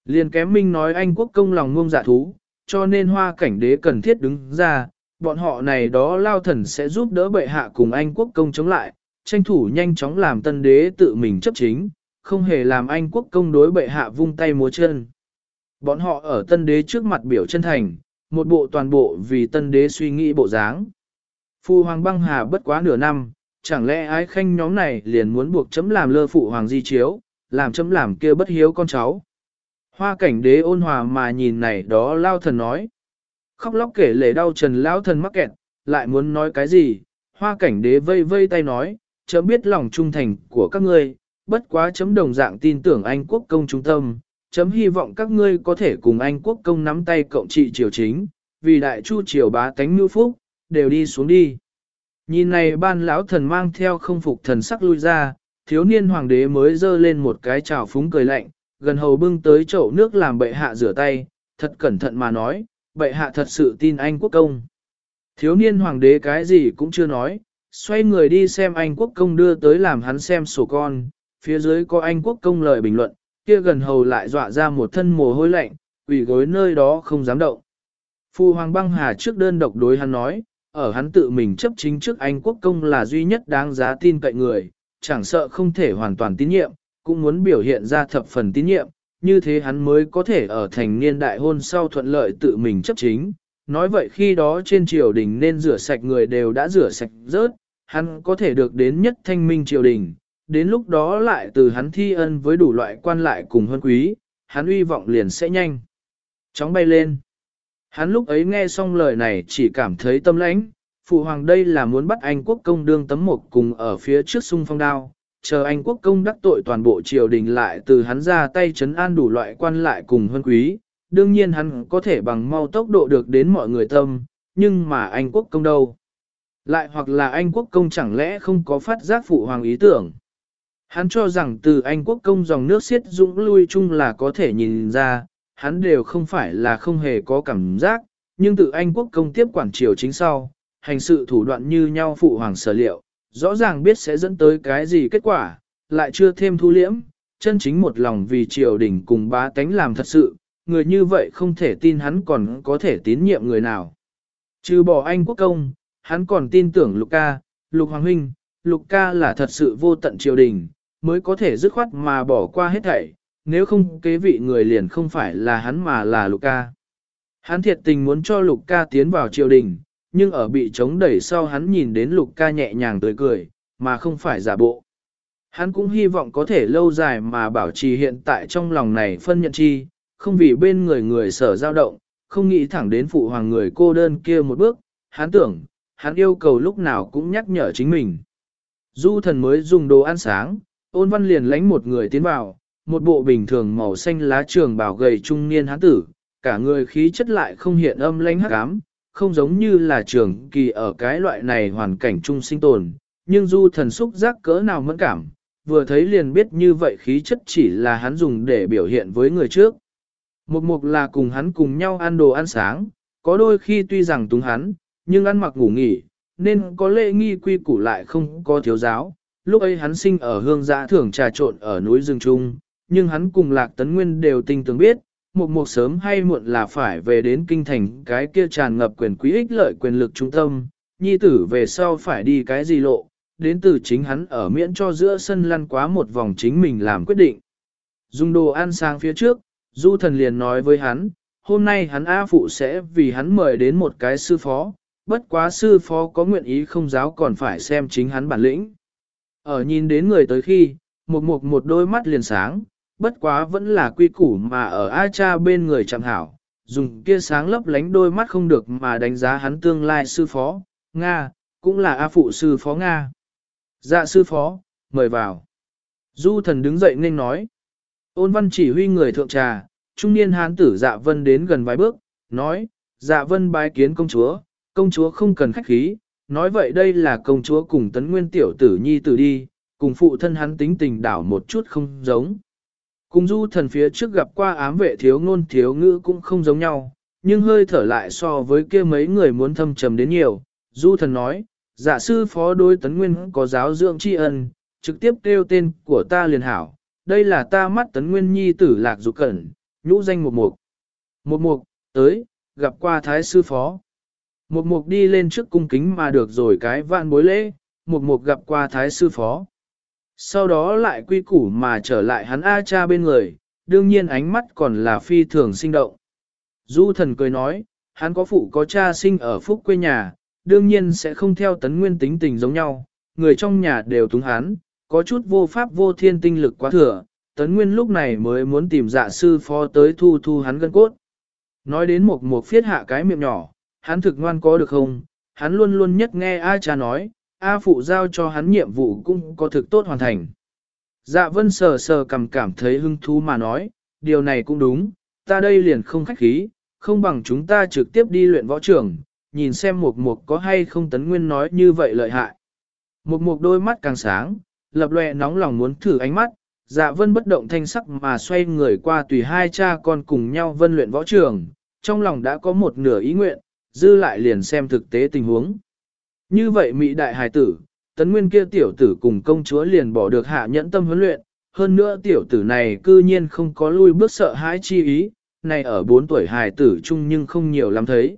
Liền kém minh nói Anh quốc công lòng ngông giả thú, cho nên hoa cảnh đế cần thiết đứng ra, bọn họ này đó lao thần sẽ giúp đỡ bệ hạ cùng Anh quốc công chống lại, tranh thủ nhanh chóng làm tân đế tự mình chấp chính, không hề làm Anh quốc công đối bệ hạ vung tay múa chân. Bọn họ ở tân đế trước mặt biểu chân thành, một bộ toàn bộ vì tân đế suy nghĩ bộ dáng. Phu hoàng băng hà bất quá nửa năm, chẳng lẽ ái khanh nhóm này liền muốn buộc chấm làm lơ phụ hoàng di chiếu, làm chấm làm kia bất hiếu con cháu. Hoa cảnh đế ôn hòa mà nhìn này đó lao thần nói. Khóc lóc kể lể đau trần lao thần mắc kẹt, lại muốn nói cái gì, hoa cảnh đế vây vây tay nói, chấm biết lòng trung thành của các ngươi, bất quá chấm đồng dạng tin tưởng Anh quốc công trung tâm, chấm hy vọng các ngươi có thể cùng Anh quốc công nắm tay cộng trị triều chính, vì đại chu triều bá tánh mưu phúc, đều đi xuống đi. Nhìn này ban lão thần mang theo không phục thần sắc lui ra, thiếu niên hoàng đế mới dơ lên một cái trào phúng cười lạnh, gần hầu bưng tới chậu nước làm bệ hạ rửa tay, thật cẩn thận mà nói, bệ hạ thật sự tin anh quốc công. Thiếu niên hoàng đế cái gì cũng chưa nói, xoay người đi xem anh quốc công đưa tới làm hắn xem sổ con, phía dưới có anh quốc công lời bình luận, kia gần hầu lại dọa ra một thân mồ hôi lạnh, quỷ gối nơi đó không dám động. Phu hoàng băng hà trước đơn độc đối hắn nói, ở hắn tự mình chấp chính trước anh quốc công là duy nhất đáng giá tin cậy người, chẳng sợ không thể hoàn toàn tín nhiệm, cũng muốn biểu hiện ra thập phần tín nhiệm, như thế hắn mới có thể ở thành niên đại hôn sau thuận lợi tự mình chấp chính. Nói vậy khi đó trên triều đình nên rửa sạch người đều đã rửa sạch rớt, hắn có thể được đến nhất thanh minh triều đình, đến lúc đó lại từ hắn thi ân với đủ loại quan lại cùng hơn quý, hắn uy vọng liền sẽ nhanh. Chóng bay lên. Hắn lúc ấy nghe xong lời này chỉ cảm thấy tâm lãnh, phụ hoàng đây là muốn bắt anh quốc công đương tấm mục cùng ở phía trước sung phong đao, chờ anh quốc công đắc tội toàn bộ triều đình lại từ hắn ra tay chấn an đủ loại quan lại cùng hơn quý, đương nhiên hắn có thể bằng mau tốc độ được đến mọi người tâm, nhưng mà anh quốc công đâu? Lại hoặc là anh quốc công chẳng lẽ không có phát giác phụ hoàng ý tưởng? Hắn cho rằng từ anh quốc công dòng nước xiết dũng lui chung là có thể nhìn ra, hắn đều không phải là không hề có cảm giác, nhưng từ anh quốc công tiếp quản triều chính sau, hành sự thủ đoạn như nhau phụ hoàng sở liệu, rõ ràng biết sẽ dẫn tới cái gì kết quả, lại chưa thêm thu liễm, chân chính một lòng vì triều đình cùng bá tánh làm thật sự, người như vậy không thể tin hắn còn có thể tín nhiệm người nào. Trừ bỏ anh quốc công, hắn còn tin tưởng Lục ca, Lục Hoàng Huynh, Lục ca là thật sự vô tận triều đình, mới có thể dứt khoát mà bỏ qua hết thảy, nếu không kế vị người liền không phải là hắn mà là Lục ca. Hắn thiệt tình muốn cho Lục ca tiến vào triều đình, nhưng ở bị chống đẩy sau hắn nhìn đến lục ca nhẹ nhàng tươi cười, mà không phải giả bộ. Hắn cũng hy vọng có thể lâu dài mà bảo trì hiện tại trong lòng này phân nhận chi, không vì bên người người sở dao động, không nghĩ thẳng đến phụ hoàng người cô đơn kia một bước, hắn tưởng, hắn yêu cầu lúc nào cũng nhắc nhở chính mình. Du thần mới dùng đồ ăn sáng, ôn văn liền lánh một người tiến vào, một bộ bình thường màu xanh lá trường bảo gầy trung niên hắn tử, cả người khí chất lại không hiện âm lãnh hắc ám, không giống như là trường kỳ ở cái loại này hoàn cảnh chung sinh tồn, nhưng du thần xúc giác cỡ nào mẫn cảm, vừa thấy liền biết như vậy khí chất chỉ là hắn dùng để biểu hiện với người trước. Một mục là cùng hắn cùng nhau ăn đồ ăn sáng, có đôi khi tuy rằng túng hắn, nhưng ăn mặc ngủ nghỉ, nên có lễ nghi quy củ lại không có thiếu giáo. Lúc ấy hắn sinh ở hương giã thưởng trà trộn ở núi rừng trung, nhưng hắn cùng lạc tấn nguyên đều tinh tường biết, một một sớm hay muộn là phải về đến kinh thành cái kia tràn ngập quyền quý ích lợi quyền lực trung tâm, nhi tử về sau phải đi cái gì lộ, đến từ chính hắn ở miễn cho giữa sân lăn quá một vòng chính mình làm quyết định. Dùng đồ ăn sang phía trước, du thần liền nói với hắn, hôm nay hắn A phụ sẽ vì hắn mời đến một cái sư phó, bất quá sư phó có nguyện ý không giáo còn phải xem chính hắn bản lĩnh. Ở nhìn đến người tới khi, một một một đôi mắt liền sáng, bất quá vẫn là quy củ mà ở A cha bên người chẳng hảo, dùng kia sáng lấp lánh đôi mắt không được mà đánh giá hắn tương lai sư phó, Nga, cũng là A phụ sư phó Nga. Dạ sư phó, mời vào. Du thần đứng dậy nên nói. Ôn văn chỉ huy người thượng trà, trung niên hán tử dạ vân đến gần vài bước, nói, dạ vân bái kiến công chúa, công chúa không cần khách khí, nói vậy đây là công chúa cùng tấn nguyên tiểu tử nhi tử đi, cùng phụ thân hắn tính tình đảo một chút không giống. Cùng du thần phía trước gặp qua ám vệ thiếu ngôn thiếu ngữ cũng không giống nhau, nhưng hơi thở lại so với kia mấy người muốn thâm trầm đến nhiều. Du thần nói, giả sư phó đối tấn nguyên có giáo dưỡng tri ân, trực tiếp kêu tên của ta liền hảo. Đây là ta mắt tấn nguyên nhi tử lạc dục cẩn, nhũ danh một mục. Một mục, tới, gặp qua thái sư phó. Một mục đi lên trước cung kính mà được rồi cái vạn bối lễ, một mục gặp qua thái sư phó. Sau đó lại quy củ mà trở lại hắn A cha bên người, đương nhiên ánh mắt còn là phi thường sinh động. Du thần cười nói, hắn có phụ có cha sinh ở phúc quê nhà, đương nhiên sẽ không theo tấn nguyên tính tình giống nhau, người trong nhà đều túng hắn, có chút vô pháp vô thiên tinh lực quá thừa, tấn nguyên lúc này mới muốn tìm dạ sư phó tới thu thu hắn gân cốt. Nói đến một một phiết hạ cái miệng nhỏ, hắn thực ngoan có được không, hắn luôn luôn nhất nghe A cha nói, A phụ giao cho hắn nhiệm vụ cũng có thực tốt hoàn thành. Dạ vân sờ sờ cầm cảm thấy hứng thú mà nói, điều này cũng đúng, ta đây liền không khách khí, không bằng chúng ta trực tiếp đi luyện võ trưởng, nhìn xem một mục có hay không tấn nguyên nói như vậy lợi hại. Một mục đôi mắt càng sáng, lập lòe nóng lòng muốn thử ánh mắt, dạ vân bất động thanh sắc mà xoay người qua tùy hai cha con cùng nhau vân luyện võ trường, trong lòng đã có một nửa ý nguyện, dư lại liền xem thực tế tình huống. Như vậy Mỹ đại hài tử, tấn nguyên kia tiểu tử cùng công chúa liền bỏ được hạ nhẫn tâm huấn luyện, hơn nữa tiểu tử này cư nhiên không có lui bước sợ hãi chi ý, này ở 4 tuổi hài tử chung nhưng không nhiều lắm thấy.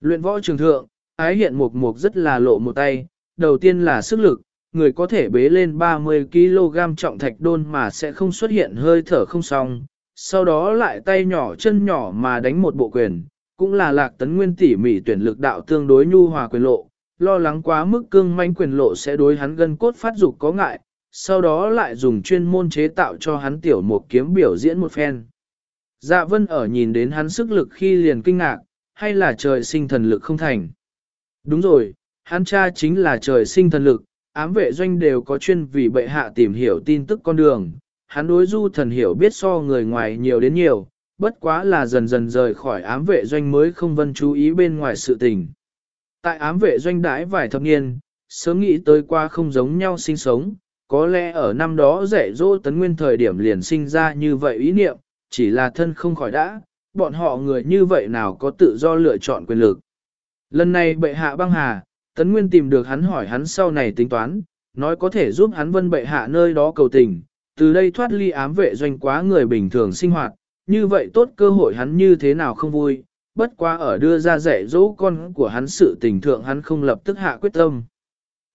Luyện võ trường thượng, ái hiện mục mục rất là lộ một tay, đầu tiên là sức lực, người có thể bế lên 30kg trọng thạch đôn mà sẽ không xuất hiện hơi thở không xong, sau đó lại tay nhỏ chân nhỏ mà đánh một bộ quyền, cũng là lạc tấn nguyên tỉ mỉ tuyển lực đạo tương đối nhu hòa quyền lộ, lo lắng quá mức cương manh quyền lộ sẽ đối hắn gân cốt phát dục có ngại, sau đó lại dùng chuyên môn chế tạo cho hắn tiểu một kiếm biểu diễn một phen. Dạ vân ở nhìn đến hắn sức lực khi liền kinh ngạc, hay là trời sinh thần lực không thành. Đúng rồi, hắn cha chính là trời sinh thần lực, ám vệ doanh đều có chuyên vì bệ hạ tìm hiểu tin tức con đường, hắn đối du thần hiểu biết so người ngoài nhiều đến nhiều, bất quá là dần dần rời khỏi ám vệ doanh mới không vân chú ý bên ngoài sự tình. Tại ám vệ doanh đãi vài thập niên, sớm nghĩ tới qua không giống nhau sinh sống, có lẽ ở năm đó dạy dỗ tấn nguyên thời điểm liền sinh ra như vậy ý niệm, chỉ là thân không khỏi đã, bọn họ người như vậy nào có tự do lựa chọn quyền lực. Lần này bệ hạ băng hà, tấn nguyên tìm được hắn hỏi hắn sau này tính toán, nói có thể giúp hắn vân bệ hạ nơi đó cầu tình, từ đây thoát ly ám vệ doanh quá người bình thường sinh hoạt, như vậy tốt cơ hội hắn như thế nào không vui, bất quá ở đưa ra dạy dỗ con của hắn sự tình thượng hắn không lập tức hạ quyết tâm.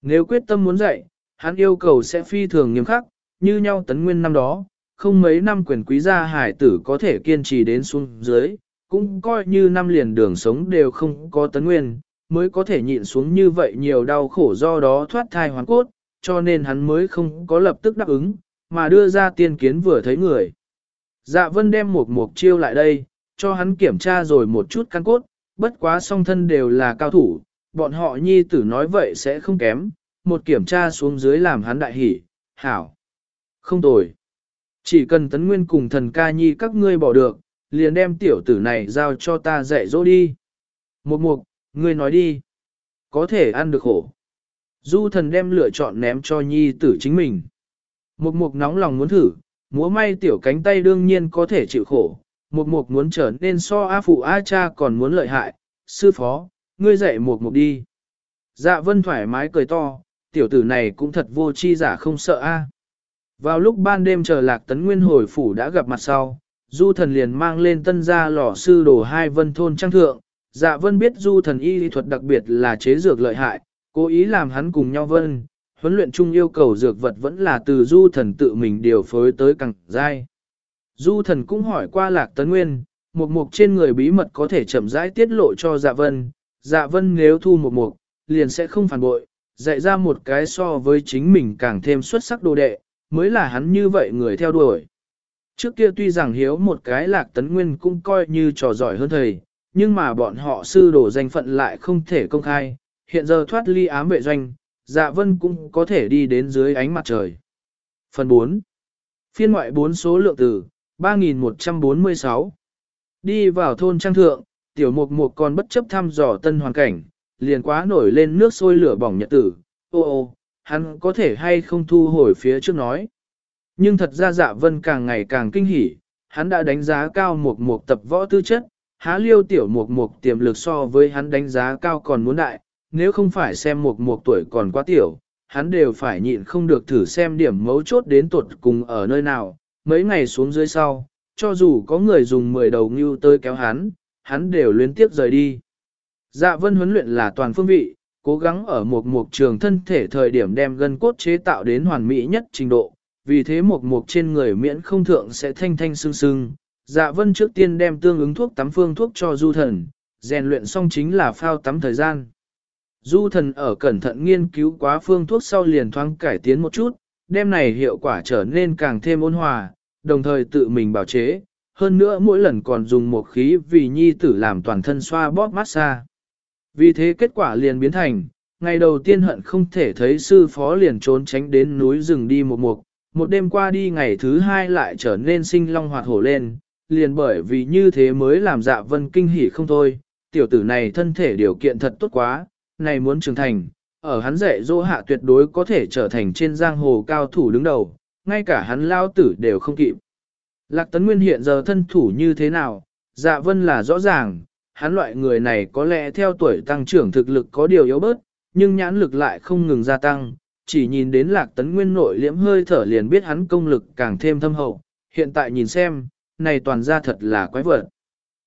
Nếu quyết tâm muốn dạy, hắn yêu cầu sẽ phi thường nghiêm khắc, như nhau tấn nguyên năm đó, không mấy năm quyền quý gia hải tử có thể kiên trì đến xuống dưới, cũng coi như năm liền đường sống đều không có tấn nguyên, mới có thể nhịn xuống như vậy nhiều đau khổ do đó thoát thai hoàn cốt, cho nên hắn mới không có lập tức đáp ứng, mà đưa ra tiên kiến vừa thấy người. Dạ vân đem một mục chiêu lại đây, cho hắn kiểm tra rồi một chút căn cốt, bất quá song thân đều là cao thủ, bọn họ nhi tử nói vậy sẽ không kém, một kiểm tra xuống dưới làm hắn đại hỉ, hảo. Không tồi. Chỉ cần tấn nguyên cùng thần ca nhi các ngươi bỏ được, liền đem tiểu tử này giao cho ta dạy dỗ đi. Một mục, ngươi nói đi. Có thể ăn được khổ. Du thần đem lựa chọn ném cho nhi tử chính mình. Một mục nóng lòng muốn thử, múa may tiểu cánh tay đương nhiên có thể chịu khổ. Một mục muốn trở nên so A phụ A cha còn muốn lợi hại. Sư phó, ngươi dạy một mục đi. Dạ vân thoải mái cười to, tiểu tử này cũng thật vô chi giả không sợ A. Vào lúc ban đêm chờ lạc tấn nguyên hồi phủ đã gặp mặt sau, du thần liền mang lên tân gia lò sư đồ hai vân thôn trang thượng. Dạ vân biết du thần y lý thuật đặc biệt là chế dược lợi hại, cố ý làm hắn cùng nhau vân, huấn luyện chung yêu cầu dược vật vẫn là từ du thần tự mình điều phối tới càng dai. Du thần cũng hỏi qua lạc tấn nguyên, một mục trên người bí mật có thể chậm rãi tiết lộ cho dạ vân, dạ vân nếu thu một mục, liền sẽ không phản bội, dạy ra một cái so với chính mình càng thêm xuất sắc đồ đệ, mới là hắn như vậy người theo đuổi. Trước kia tuy rằng hiếu một cái lạc tấn nguyên cũng coi như trò giỏi hơn thầy, nhưng mà bọn họ sư đổ danh phận lại không thể công khai, hiện giờ thoát ly ám vệ doanh, dạ vân cũng có thể đi đến dưới ánh mặt trời. Phần 4. Phiên ngoại 4 số lượng từ 3146. Đi vào thôn trang thượng, tiểu mục mục còn bất chấp thăm dò tân hoàn cảnh, liền quá nổi lên nước sôi lửa bỏng nhật tử, ô ô, hắn có thể hay không thu hồi phía trước nói. Nhưng thật ra dạ vân càng ngày càng kinh hỉ, hắn đã đánh giá cao Mục mục tập võ tư chất, há liêu tiểu Mục mục tiềm lực so với hắn đánh giá cao còn muốn đại, nếu không phải xem một một tuổi còn quá tiểu, hắn đều phải nhịn không được thử xem điểm mấu chốt đến tuột cùng ở nơi nào, mấy ngày xuống dưới sau, cho dù có người dùng 10 đầu ngưu tới kéo hắn, hắn đều liên tiếp rời đi. Dạ vân huấn luyện là toàn phương vị, cố gắng ở một mục trường thân thể thời điểm đem gân cốt chế tạo đến hoàn mỹ nhất trình độ, vì thế một mục trên người miễn không thượng sẽ thanh thanh sưng sưng. Dạ vân trước tiên đem tương ứng thuốc tắm phương thuốc cho du thần, rèn luyện xong chính là phao tắm thời gian. Du thần ở cẩn thận nghiên cứu quá phương thuốc sau liền thoáng cải tiến một chút, đêm này hiệu quả trở nên càng thêm ôn hòa, đồng thời tự mình bảo chế, hơn nữa mỗi lần còn dùng một khí vì nhi tử làm toàn thân xoa bóp massage. Vì thế kết quả liền biến thành, ngày đầu tiên hận không thể thấy sư phó liền trốn tránh đến núi rừng đi một mục, một đêm qua đi ngày thứ hai lại trở nên sinh long hoạt hổ lên, liền bởi vì như thế mới làm dạ vân kinh hỉ không thôi, tiểu tử này thân thể điều kiện thật tốt quá, này muốn trưởng thành, ở hắn dạy dỗ hạ tuyệt đối có thể trở thành trên giang hồ cao thủ đứng đầu, ngay cả hắn lao tử đều không kịp. Lạc Tấn Nguyên hiện giờ thân thủ như thế nào, dạ vân là rõ ràng, hắn loại người này có lẽ theo tuổi tăng trưởng thực lực có điều yếu bớt, nhưng nhãn lực lại không ngừng gia tăng, chỉ nhìn đến Lạc Tấn Nguyên nội liễm hơi thở liền biết hắn công lực càng thêm thâm hậu, hiện tại nhìn xem, này toàn ra thật là quái vật.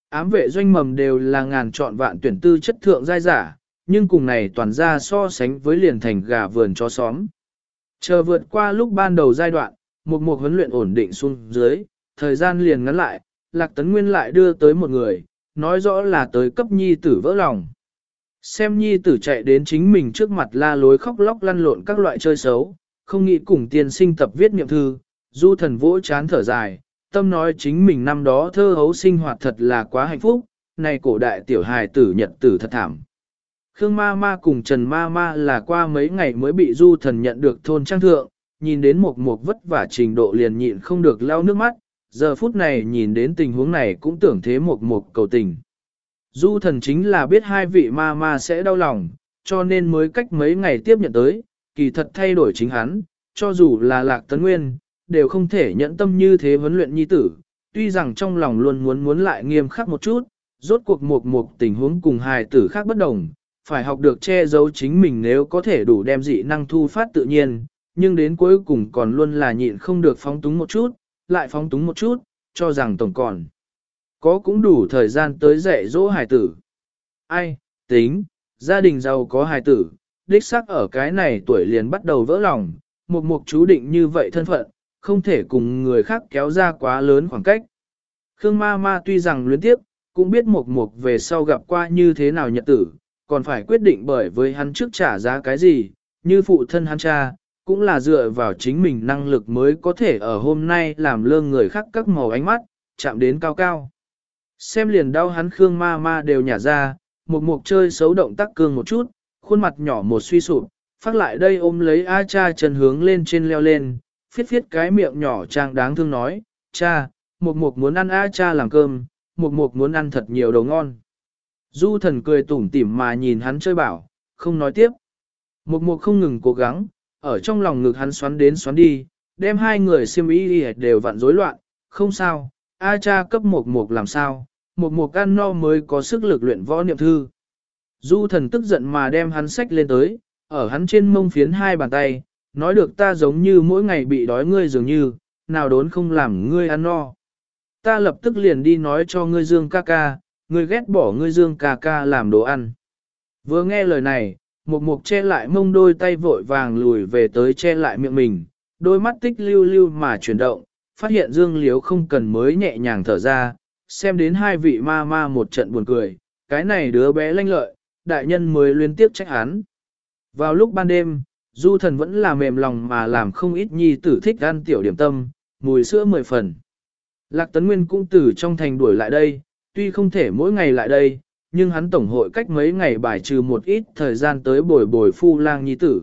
Ám vệ doanh mầm đều là ngàn chọn vạn tuyển tư chất thượng giai giả, nhưng cùng này toàn ra so sánh với liền thành gà vườn cho xóm. Chờ vượt qua lúc ban đầu giai đoạn, một mục huấn luyện ổn định xuống dưới, thời gian liền ngắn lại, Lạc Tấn Nguyên lại đưa tới một người, nói rõ là tới cấp nhi tử vỡ lòng. Xem nhi tử chạy đến chính mình trước mặt la lối khóc lóc lăn lộn các loại chơi xấu, không nghĩ cùng tiên sinh tập viết niệm thư, du thần vỗ chán thở dài, tâm nói chính mình năm đó thơ hấu sinh hoạt thật là quá hạnh phúc, này cổ đại tiểu hài tử nhật tử thật thảm. Khương ma ma cùng Trần ma ma là qua mấy ngày mới bị du thần nhận được thôn trang thượng, nhìn đến một một vất vả trình độ liền nhịn không được lau nước mắt, giờ phút này nhìn đến tình huống này cũng tưởng thế một một cầu tình. Du thần chính là biết hai vị ma ma sẽ đau lòng, cho nên mới cách mấy ngày tiếp nhận tới, kỳ thật thay đổi chính hắn, cho dù là lạc tấn nguyên, đều không thể nhẫn tâm như thế huấn luyện nhi tử, tuy rằng trong lòng luôn muốn muốn lại nghiêm khắc một chút, rốt cuộc một một tình huống cùng hài tử khác bất đồng, phải học được che giấu chính mình nếu có thể đủ đem dị năng thu phát tự nhiên, nhưng đến cuối cùng còn luôn là nhịn không được phóng túng một chút, lại phóng túng một chút, cho rằng tổng còn. Có cũng đủ thời gian tới dạy dỗ hài tử. Ai, tính, gia đình giàu có hài tử, đích xác ở cái này tuổi liền bắt đầu vỡ lòng, một mục chú định như vậy thân phận, không thể cùng người khác kéo ra quá lớn khoảng cách. Khương ma ma tuy rằng luyến tiếp, cũng biết một mục về sau gặp qua như thế nào nhật tử, còn phải quyết định bởi với hắn trước trả giá cái gì, như phụ thân hắn cha, cũng là dựa vào chính mình năng lực mới có thể ở hôm nay làm lương người khác các màu ánh mắt, chạm đến cao cao. Xem liền đau hắn Khương ma ma đều nhả ra, một mục chơi xấu động tác cương một chút, khuôn mặt nhỏ một suy sụp, phát lại đây ôm lấy A cha chân hướng lên trên leo lên, phiết phiết cái miệng nhỏ trang đáng thương nói, cha, một mục muốn ăn A cha làm cơm, một mục muốn ăn thật nhiều đồ ngon. Du thần cười tủm tỉm mà nhìn hắn chơi bảo, không nói tiếp. Mục mục không ngừng cố gắng, ở trong lòng ngực hắn xoắn đến xoắn đi, đem hai người xiêm y đều vặn rối loạn, không sao, A cha cấp mục mục làm sao, mục mục ăn no mới có sức lực luyện võ niệm thư. Du thần tức giận mà đem hắn sách lên tới, ở hắn trên mông phiến hai bàn tay, nói được ta giống như mỗi ngày bị đói ngươi dường như, nào đốn không làm ngươi ăn no. Ta lập tức liền đi nói cho ngươi dương ca ca, ngươi ghét bỏ ngươi dương ca ca làm đồ ăn. Vừa nghe lời này, một mục che lại mông đôi tay vội vàng lùi về tới che lại miệng mình, đôi mắt tích lưu lưu mà chuyển động, phát hiện dương liếu không cần mới nhẹ nhàng thở ra, xem đến hai vị ma ma một trận buồn cười, cái này đứa bé lanh lợi, đại nhân mới liên tiếp trách hắn. Vào lúc ban đêm, du thần vẫn là mềm lòng mà làm không ít nhi tử thích ăn tiểu điểm tâm, mùi sữa mười phần. Lạc Tấn Nguyên cũng từ trong thành đuổi lại đây, tuy không thể mỗi ngày lại đây, nhưng hắn tổng hội cách mấy ngày bài trừ một ít thời gian tới bồi bồi phu lang nhi tử.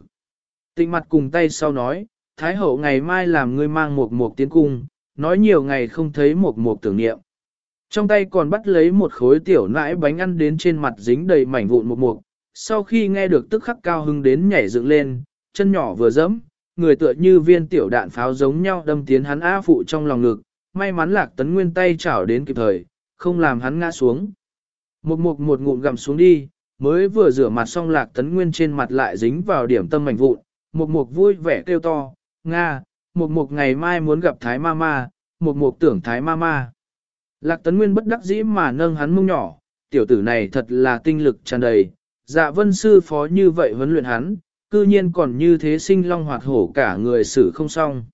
Tịnh mặt cùng tay sau nói, Thái hậu ngày mai làm ngươi mang một một tiến cung, nói nhiều ngày không thấy một một tưởng niệm. Trong tay còn bắt lấy một khối tiểu nãi bánh ăn đến trên mặt dính đầy mảnh vụn một mục, sau khi nghe được tức khắc cao hưng đến nhảy dựng lên, chân nhỏ vừa dẫm, người tựa như viên tiểu đạn pháo giống nhau đâm tiến hắn A phụ trong lòng ngực, may mắn lạc tấn nguyên tay chảo đến kịp thời, không làm hắn ngã xuống. Một mục một ngụm gặm xuống đi, mới vừa rửa mặt xong lạc tấn nguyên trên mặt lại dính vào điểm tâm mảnh vụn, một mục vui vẻ kêu to, Nga, một mục ngày mai muốn gặp Thái Ma Ma, một mục tưởng Thái Ma Ma. Lạc tấn nguyên bất đắc dĩ mà nâng hắn mông nhỏ, tiểu tử này thật là tinh lực tràn đầy, dạ vân sư phó như vậy huấn luyện hắn, cư nhiên còn như thế sinh long hoạt hổ cả người xử không xong.